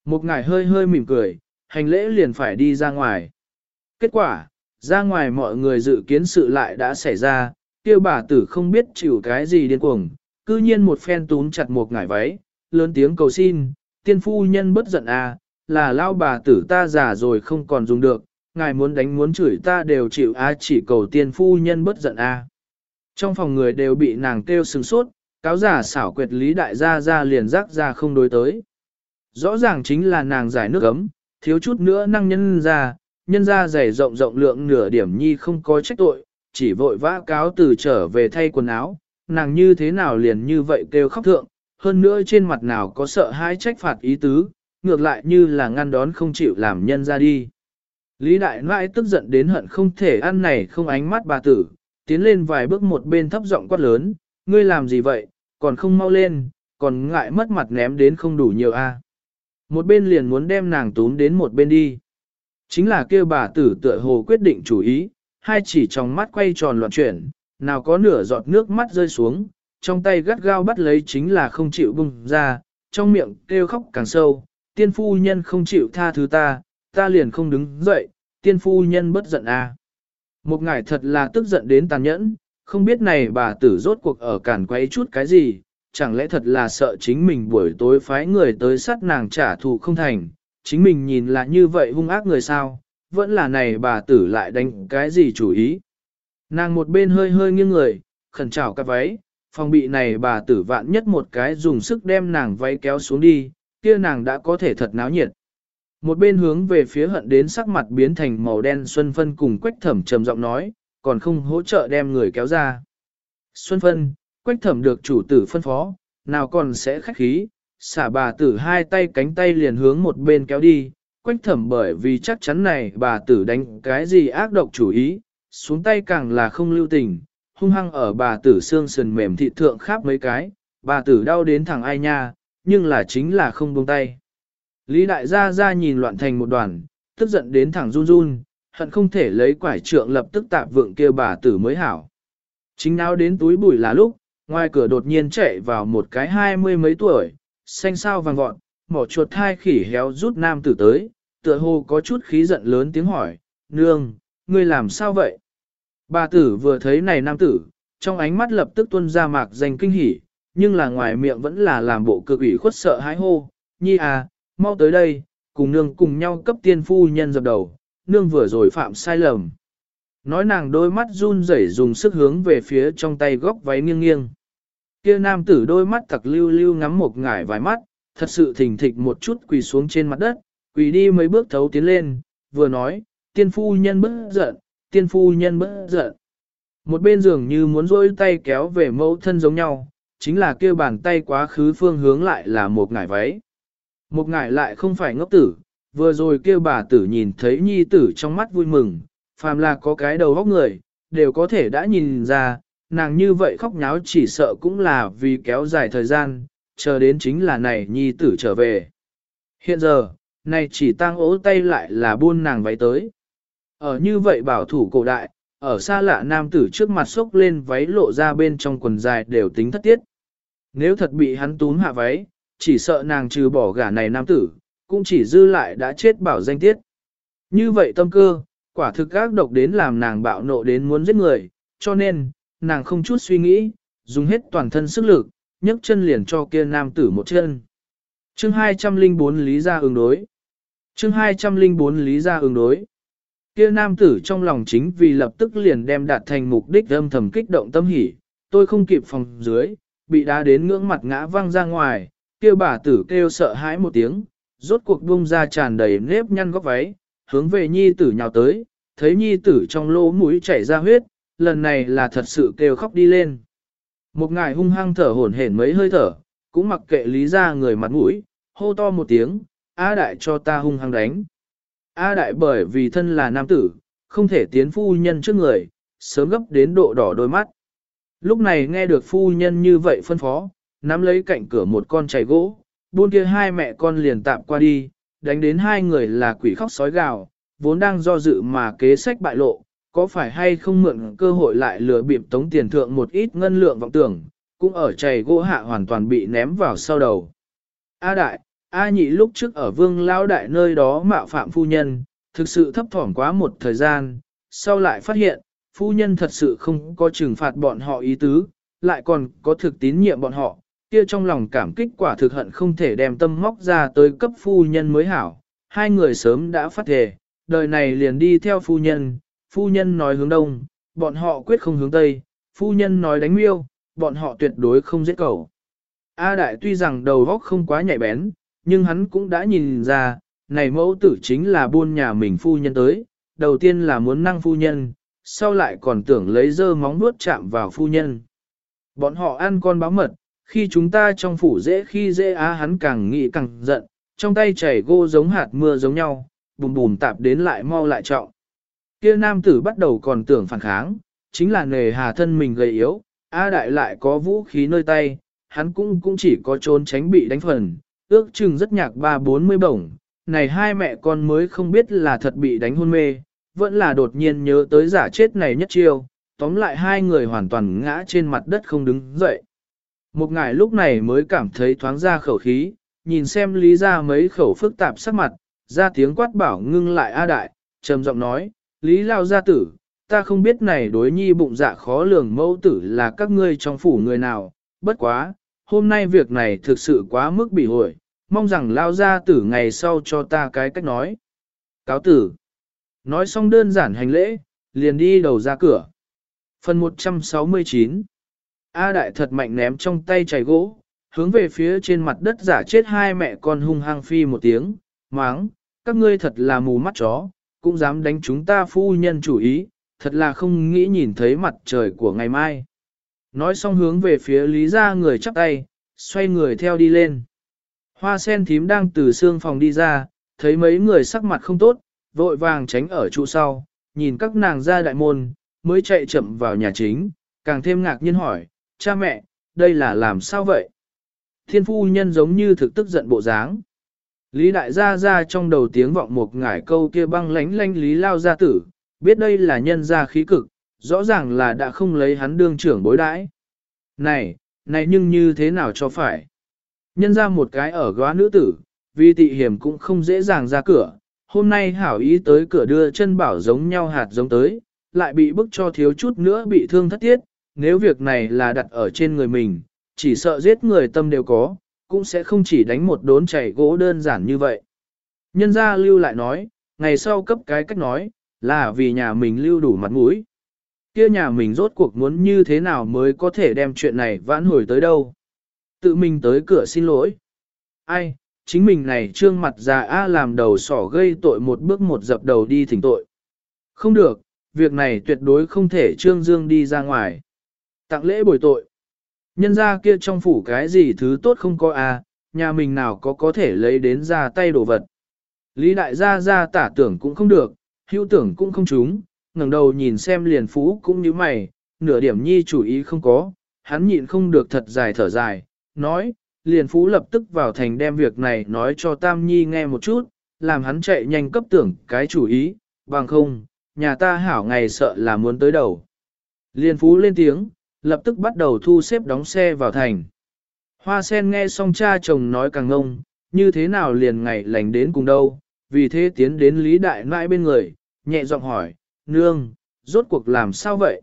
Một ngài hơi hơi mỉm cười, hành lễ liền phải đi ra ngoài. Kết quả, ra ngoài mọi người dự kiến sự lại đã xảy ra, kêu bà tử không biết chịu cái gì điên cuồng, cư nhiên một phen túm chặt một ngải váy, lớn tiếng cầu xin, tiên phu nhân bất giận à, là lao bà tử ta già rồi không còn dùng được, ngài muốn đánh muốn chửi ta đều chịu a à, chỉ cầu tiên phu nhân bất giận a. À. Trong phòng người đều bị nàng kêu sừng sốt, cáo giả xảo quyệt lý đại gia ra liền rắc ra không đối tới. Rõ ràng chính là nàng giải nước ấm, thiếu chút nữa năng nhân ra, nhân ra giày rộng rộng lượng nửa điểm nhi không có trách tội, chỉ vội vã cáo từ trở về thay quần áo, nàng như thế nào liền như vậy kêu khóc thượng, hơn nữa trên mặt nào có sợ hãi trách phạt ý tứ, ngược lại như là ngăn đón không chịu làm nhân ra đi. Lý đại nãi tức giận đến hận không thể ăn này không ánh mắt bà tử, tiến lên vài bước một bên thấp giọng quát lớn, ngươi làm gì vậy, còn không mau lên, còn ngại mất mặt ném đến không đủ nhiều a. Một bên liền muốn đem nàng túm đến một bên đi. Chính là kêu bà tử tựa hồ quyết định chủ ý, hai chỉ trong mắt quay tròn loạn chuyển, nào có nửa giọt nước mắt rơi xuống, trong tay gắt gao bắt lấy chính là không chịu bung ra, trong miệng kêu khóc càng sâu, tiên phu nhân không chịu tha thứ ta, ta liền không đứng dậy, tiên phu nhân bất giận a. Một ngải thật là tức giận đến tàn nhẫn, không biết này bà tử rốt cuộc ở cản quấy chút cái gì, chẳng lẽ thật là sợ chính mình buổi tối phái người tới sát nàng trả thù không thành, chính mình nhìn là như vậy hung ác người sao, vẫn là này bà tử lại đánh cái gì chủ ý. Nàng một bên hơi hơi nghiêng người, khẩn trào cặp váy, phòng bị này bà tử vạn nhất một cái dùng sức đem nàng váy kéo xuống đi, kia nàng đã có thể thật náo nhiệt. Một bên hướng về phía hận đến sắc mặt biến thành màu đen Xuân Phân cùng Quách Thẩm trầm giọng nói, còn không hỗ trợ đem người kéo ra. Xuân Phân, Quách Thẩm được chủ tử phân phó, nào còn sẽ khách khí, xả bà tử hai tay cánh tay liền hướng một bên kéo đi, Quách Thẩm bởi vì chắc chắn này bà tử đánh cái gì ác độc chủ ý, xuống tay càng là không lưu tình, hung hăng ở bà tử xương sườn mềm thị thượng khắp mấy cái, bà tử đau đến thẳng ai nha, nhưng là chính là không buông tay. Lý đại gia ra nhìn loạn thành một đoàn, tức giận đến thẳng run run, hận không thể lấy quải trượng lập tức tạp vượng kia bà tử mới hảo. Chính nào đến túi bụi là lúc, ngoài cửa đột nhiên chạy vào một cái hai mươi mấy tuổi, xanh sao vàng vọt, mỏ chuột thai khỉ héo rút nam tử tới, tựa hồ có chút khí giận lớn tiếng hỏi, nương, ngươi làm sao vậy? Bà tử vừa thấy này nam tử, trong ánh mắt lập tức tuôn ra mạc danh kinh hỉ, nhưng là ngoài miệng vẫn là làm bộ cực ủy khuất sợ hãi hô, nhi à, mau tới đây, cùng nương cùng nhau cấp tiên phu nhân dập đầu, nương vừa rồi phạm sai lầm. Nói nàng đôi mắt run rẩy dùng sức hướng về phía trong tay góc váy nghiêng nghiêng. Kia nam tử đôi mắt tặc lưu lưu ngắm một ngải vài mắt, thật sự thỉnh thịch một chút quỳ xuống trên mặt đất, quỳ đi mấy bước thấu tiến lên, vừa nói, tiên phu nhân bất giận, tiên phu nhân bất giận. Một bên giường như muốn rôi tay kéo về mẫu thân giống nhau, chính là kêu bàn tay quá khứ phương hướng lại là một ngải váy. Một ngải lại không phải ngốc tử, vừa rồi kêu bà tử nhìn thấy nhi tử trong mắt vui mừng, phàm là có cái đầu góc người, đều có thể đã nhìn ra, nàng như vậy khóc nháo chỉ sợ cũng là vì kéo dài thời gian, chờ đến chính là này nhi tử trở về. Hiện giờ, này chỉ tang ố tay lại là buôn nàng váy tới. Ở như vậy bảo thủ cổ đại, ở xa lạ nam tử trước mặt xốc lên váy lộ ra bên trong quần dài đều tính thất tiết. Nếu thật bị hắn túm hạ váy, chỉ sợ nàng trừ bỏ gả này nam tử, cũng chỉ dư lại đã chết bảo danh tiết. Như vậy tâm cơ, quả thực các độc đến làm nàng bạo nộ đến muốn giết người, cho nên, nàng không chút suy nghĩ, dùng hết toàn thân sức lực, nhấc chân liền cho kia nam tử một chân. Chương 204 Lý gia ứng đối Chương 204 Lý gia ứng đối Kia nam tử trong lòng chính vì lập tức liền đem đạt thành mục đích âm thầm kích động tâm hỉ, tôi không kịp phòng dưới, bị đá đến ngưỡng mặt ngã văng ra ngoài, kia bà tử kêu sợ hãi một tiếng, rốt cuộc buông ra tràn đầy nếp nhăn góc váy, hướng về nhi tử nhào tới, thấy nhi tử trong lỗ mũi chảy ra huyết, lần này là thật sự kêu khóc đi lên. Một ngài hung hăng thở hổn hển mấy hơi thở, cũng mặc kệ lý ra người mặt mũi, hô to một tiếng, A đại cho ta hung hăng đánh. A đại bởi vì thân là nam tử, không thể tiến phu nhân trước người, sớm gấp đến độ đỏ đôi mắt. Lúc này nghe được phu nhân như vậy phân phó, nắm lấy cạnh cửa một con chày gỗ, buôn kia hai mẹ con liền tạm qua đi, đánh đến hai người là quỷ khóc sói gào, vốn đang do dự mà kế sách bại lộ, có phải hay không mượn cơ hội lại lừa bịp tống tiền thượng một ít ngân lượng vọng tưởng, cũng ở chày gỗ hạ hoàn toàn bị ném vào sau đầu. A đại, A nhị lúc trước ở vương lao đại nơi đó mạo phạm phu nhân, thực sự thấp thỏm quá một thời gian, sau lại phát hiện, phu nhân thật sự không có trừng phạt bọn họ ý tứ, lại còn có thực tín nhiệm bọn họ, kia trong lòng cảm kích quả thực hận không thể đem tâm móc ra tới cấp phu nhân mới hảo. Hai người sớm đã phát thề, đời này liền đi theo phu nhân, phu nhân nói hướng đông, bọn họ quyết không hướng tây, phu nhân nói đánh miêu, bọn họ tuyệt đối không giết cầu. A đại tuy rằng đầu góc không quá nhạy bén, nhưng hắn cũng đã nhìn ra, này mẫu tử chính là buôn nhà mình phu nhân tới, đầu tiên là muốn năng phu nhân, sau lại còn tưởng lấy dơ móng nuốt chạm vào phu nhân. Bọn họ ăn con báo mật, khi chúng ta trong phủ dễ khi dễ á hắn càng nghĩ càng giận, trong tay chảy gô giống hạt mưa giống nhau, bùm bùm tạp đến lại mau lại trọng. Kia nam tử bắt đầu còn tưởng phản kháng, chính là nề hà thân mình gầy yếu, A đại lại có vũ khí nơi tay, hắn cũng cũng chỉ có trốn tránh bị đánh phần, ước chừng rất nhạc ba bốn mươi bổng, này hai mẹ con mới không biết là thật bị đánh hôn mê, vẫn là đột nhiên nhớ tới giả chết này nhất chiêu, tóm lại hai người hoàn toàn ngã trên mặt đất không đứng dậy. Một ngài lúc này mới cảm thấy thoáng ra khẩu khí, nhìn xem lý ra mấy khẩu phức tạp sắc mặt, ra tiếng quát bảo ngưng lại A Đại, trầm giọng nói, Lý Lao gia tử, ta không biết này đối nhi bụng dạ khó lường mẫu tử là các ngươi trong phủ người nào, bất quá, hôm nay việc này thực sự quá mức bị hội, mong rằng Lao gia tử ngày sau cho ta cái cách nói. Cáo tử, nói xong đơn giản hành lễ, liền đi đầu ra cửa. Phần 169 A Đại thật mạnh ném trong tay chảy gỗ, hướng về phía trên mặt đất giả chết hai mẹ con hung hăng phi một tiếng, máng, các ngươi thật là mù mắt chó, cũng dám đánh chúng ta phu nhân chủ ý, thật là không nghĩ nhìn thấy mặt trời của ngày mai. Nói xong hướng về phía lý ra người chắp tay, xoay người theo đi lên. Hoa sen thím đang từ xương phòng đi ra, thấy mấy người sắc mặt không tốt, vội vàng tránh ở trụ sau, nhìn các nàng ra đại môn, mới chạy chậm vào nhà chính, càng thêm ngạc nhiên hỏi, cha mẹ, đây là làm sao vậy? Thiên phu nhân giống như thực tức giận bộ dáng. Lý đại gia ra trong đầu tiếng vọng một ngải câu kia băng lánh lanh lý lao gia tử, biết đây là nhân gia khí cực, rõ ràng là đã không lấy hắn đương trưởng bối đãi. Này, này nhưng như thế nào cho phải? Nhân ra một cái ở góa nữ tử, vì tị hiểm cũng không dễ dàng ra cửa, hôm nay hảo ý tới cửa đưa chân bảo giống nhau hạt giống tới, lại bị bức cho thiếu chút nữa bị thương thất tiết, nếu việc này là đặt ở trên người mình, chỉ sợ giết người tâm đều có, cũng sẽ không chỉ đánh một đốn chảy gỗ đơn giản như vậy. Nhân gia lưu lại nói, ngày sau cấp cái cách nói, là vì nhà mình lưu đủ mặt mũi. Kia nhà mình rốt cuộc muốn như thế nào mới có thể đem chuyện này vãn hồi tới đâu. Tự mình tới cửa xin lỗi. Ai, chính mình này trương mặt già A làm đầu sỏ gây tội một bước một dập đầu đi thỉnh tội. Không được, việc này tuyệt đối không thể trương dương đi ra ngoài. Tặng lễ bồi tội. Nhân ra kia trong phủ cái gì thứ tốt không có à, nhà mình nào có có thể lấy đến ra tay đồ vật. Lý đại gia ra tả tưởng cũng không được, hữu tưởng cũng không trúng, ngẩng đầu nhìn xem liền phú cũng như mày, nửa điểm nhi chủ ý không có, hắn nhịn không được thật dài thở dài, nói, liền phú lập tức vào thành đem việc này nói cho Tam Nhi nghe một chút, làm hắn chạy nhanh cấp tưởng cái chủ ý, bằng không, nhà ta hảo ngày sợ là muốn tới đầu. Liền phú lên tiếng, lập tức bắt đầu thu xếp đóng xe vào thành. Hoa sen nghe xong cha chồng nói càng ngông, như thế nào liền ngày lành đến cùng đâu, vì thế tiến đến Lý Đại Nãi bên người, nhẹ giọng hỏi, nương, rốt cuộc làm sao vậy?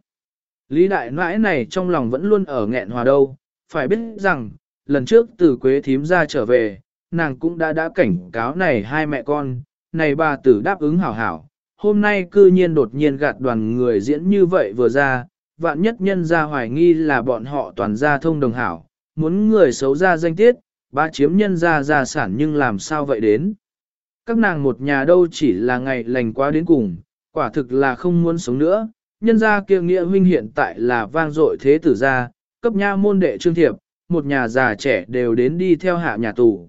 Lý Đại Nãi này trong lòng vẫn luôn ở nghẹn hòa đâu, phải biết rằng, lần trước từ Quế Thím ra trở về, nàng cũng đã đã cảnh cáo này hai mẹ con, này bà tử đáp ứng hảo hảo, hôm nay cư nhiên đột nhiên gạt đoàn người diễn như vậy vừa ra, vạn nhất nhân ra hoài nghi là bọn họ toàn gia thông đồng hảo, muốn người xấu ra danh tiết, ba chiếm nhân ra gia sản nhưng làm sao vậy đến. Các nàng một nhà đâu chỉ là ngày lành quá đến cùng, quả thực là không muốn sống nữa, nhân ra kia nghĩa huynh hiện tại là vang dội thế tử gia, cấp nha môn đệ trương thiệp, một nhà già trẻ đều đến đi theo hạ nhà tù.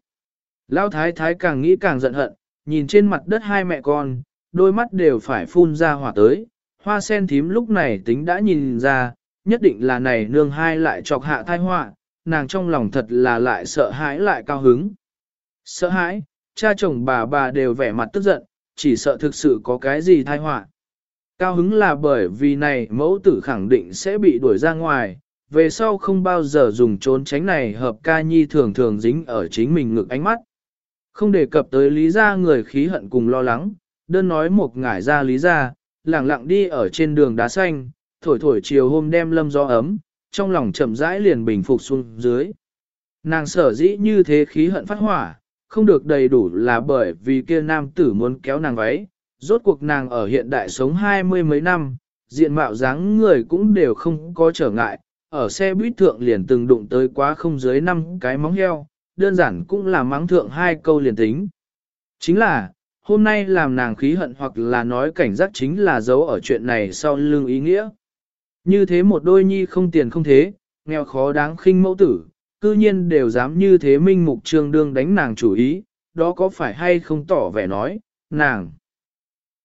Lão thái thái càng nghĩ càng giận hận, nhìn trên mặt đất hai mẹ con, đôi mắt đều phải phun ra hỏa tới, hoa sen thím lúc này tính đã nhìn ra, nhất định là này nương hai lại chọc hạ thai họa, nàng trong lòng thật là lại sợ hãi lại cao hứng. Sợ hãi, cha chồng bà bà đều vẻ mặt tức giận, chỉ sợ thực sự có cái gì thai họa. Cao hứng là bởi vì này mẫu tử khẳng định sẽ bị đuổi ra ngoài, về sau không bao giờ dùng trốn tránh này hợp ca nhi thường thường dính ở chính mình ngực ánh mắt. Không đề cập tới lý ra người khí hận cùng lo lắng, đơn nói một ngải ra lý ra, lẳng lặng đi ở trên đường đá xanh, thổi thổi chiều hôm đem lâm gió ấm, trong lòng chậm rãi liền bình phục xuống dưới. Nàng sở dĩ như thế khí hận phát hỏa, không được đầy đủ là bởi vì kia nam tử muốn kéo nàng váy, rốt cuộc nàng ở hiện đại sống hai mươi mấy năm, diện mạo dáng người cũng đều không có trở ngại, ở xe buýt thượng liền từng đụng tới quá không dưới năm cái móng heo, đơn giản cũng là mắng thượng hai câu liền tính. Chính là, hôm nay làm nàng khí hận hoặc là nói cảnh giác chính là giấu ở chuyện này sau lưng ý nghĩa. Như thế một đôi nhi không tiền không thế, nghèo khó đáng khinh mẫu tử, cư nhiên đều dám như thế minh mục trương đương đánh nàng chủ ý, đó có phải hay không tỏ vẻ nói, nàng.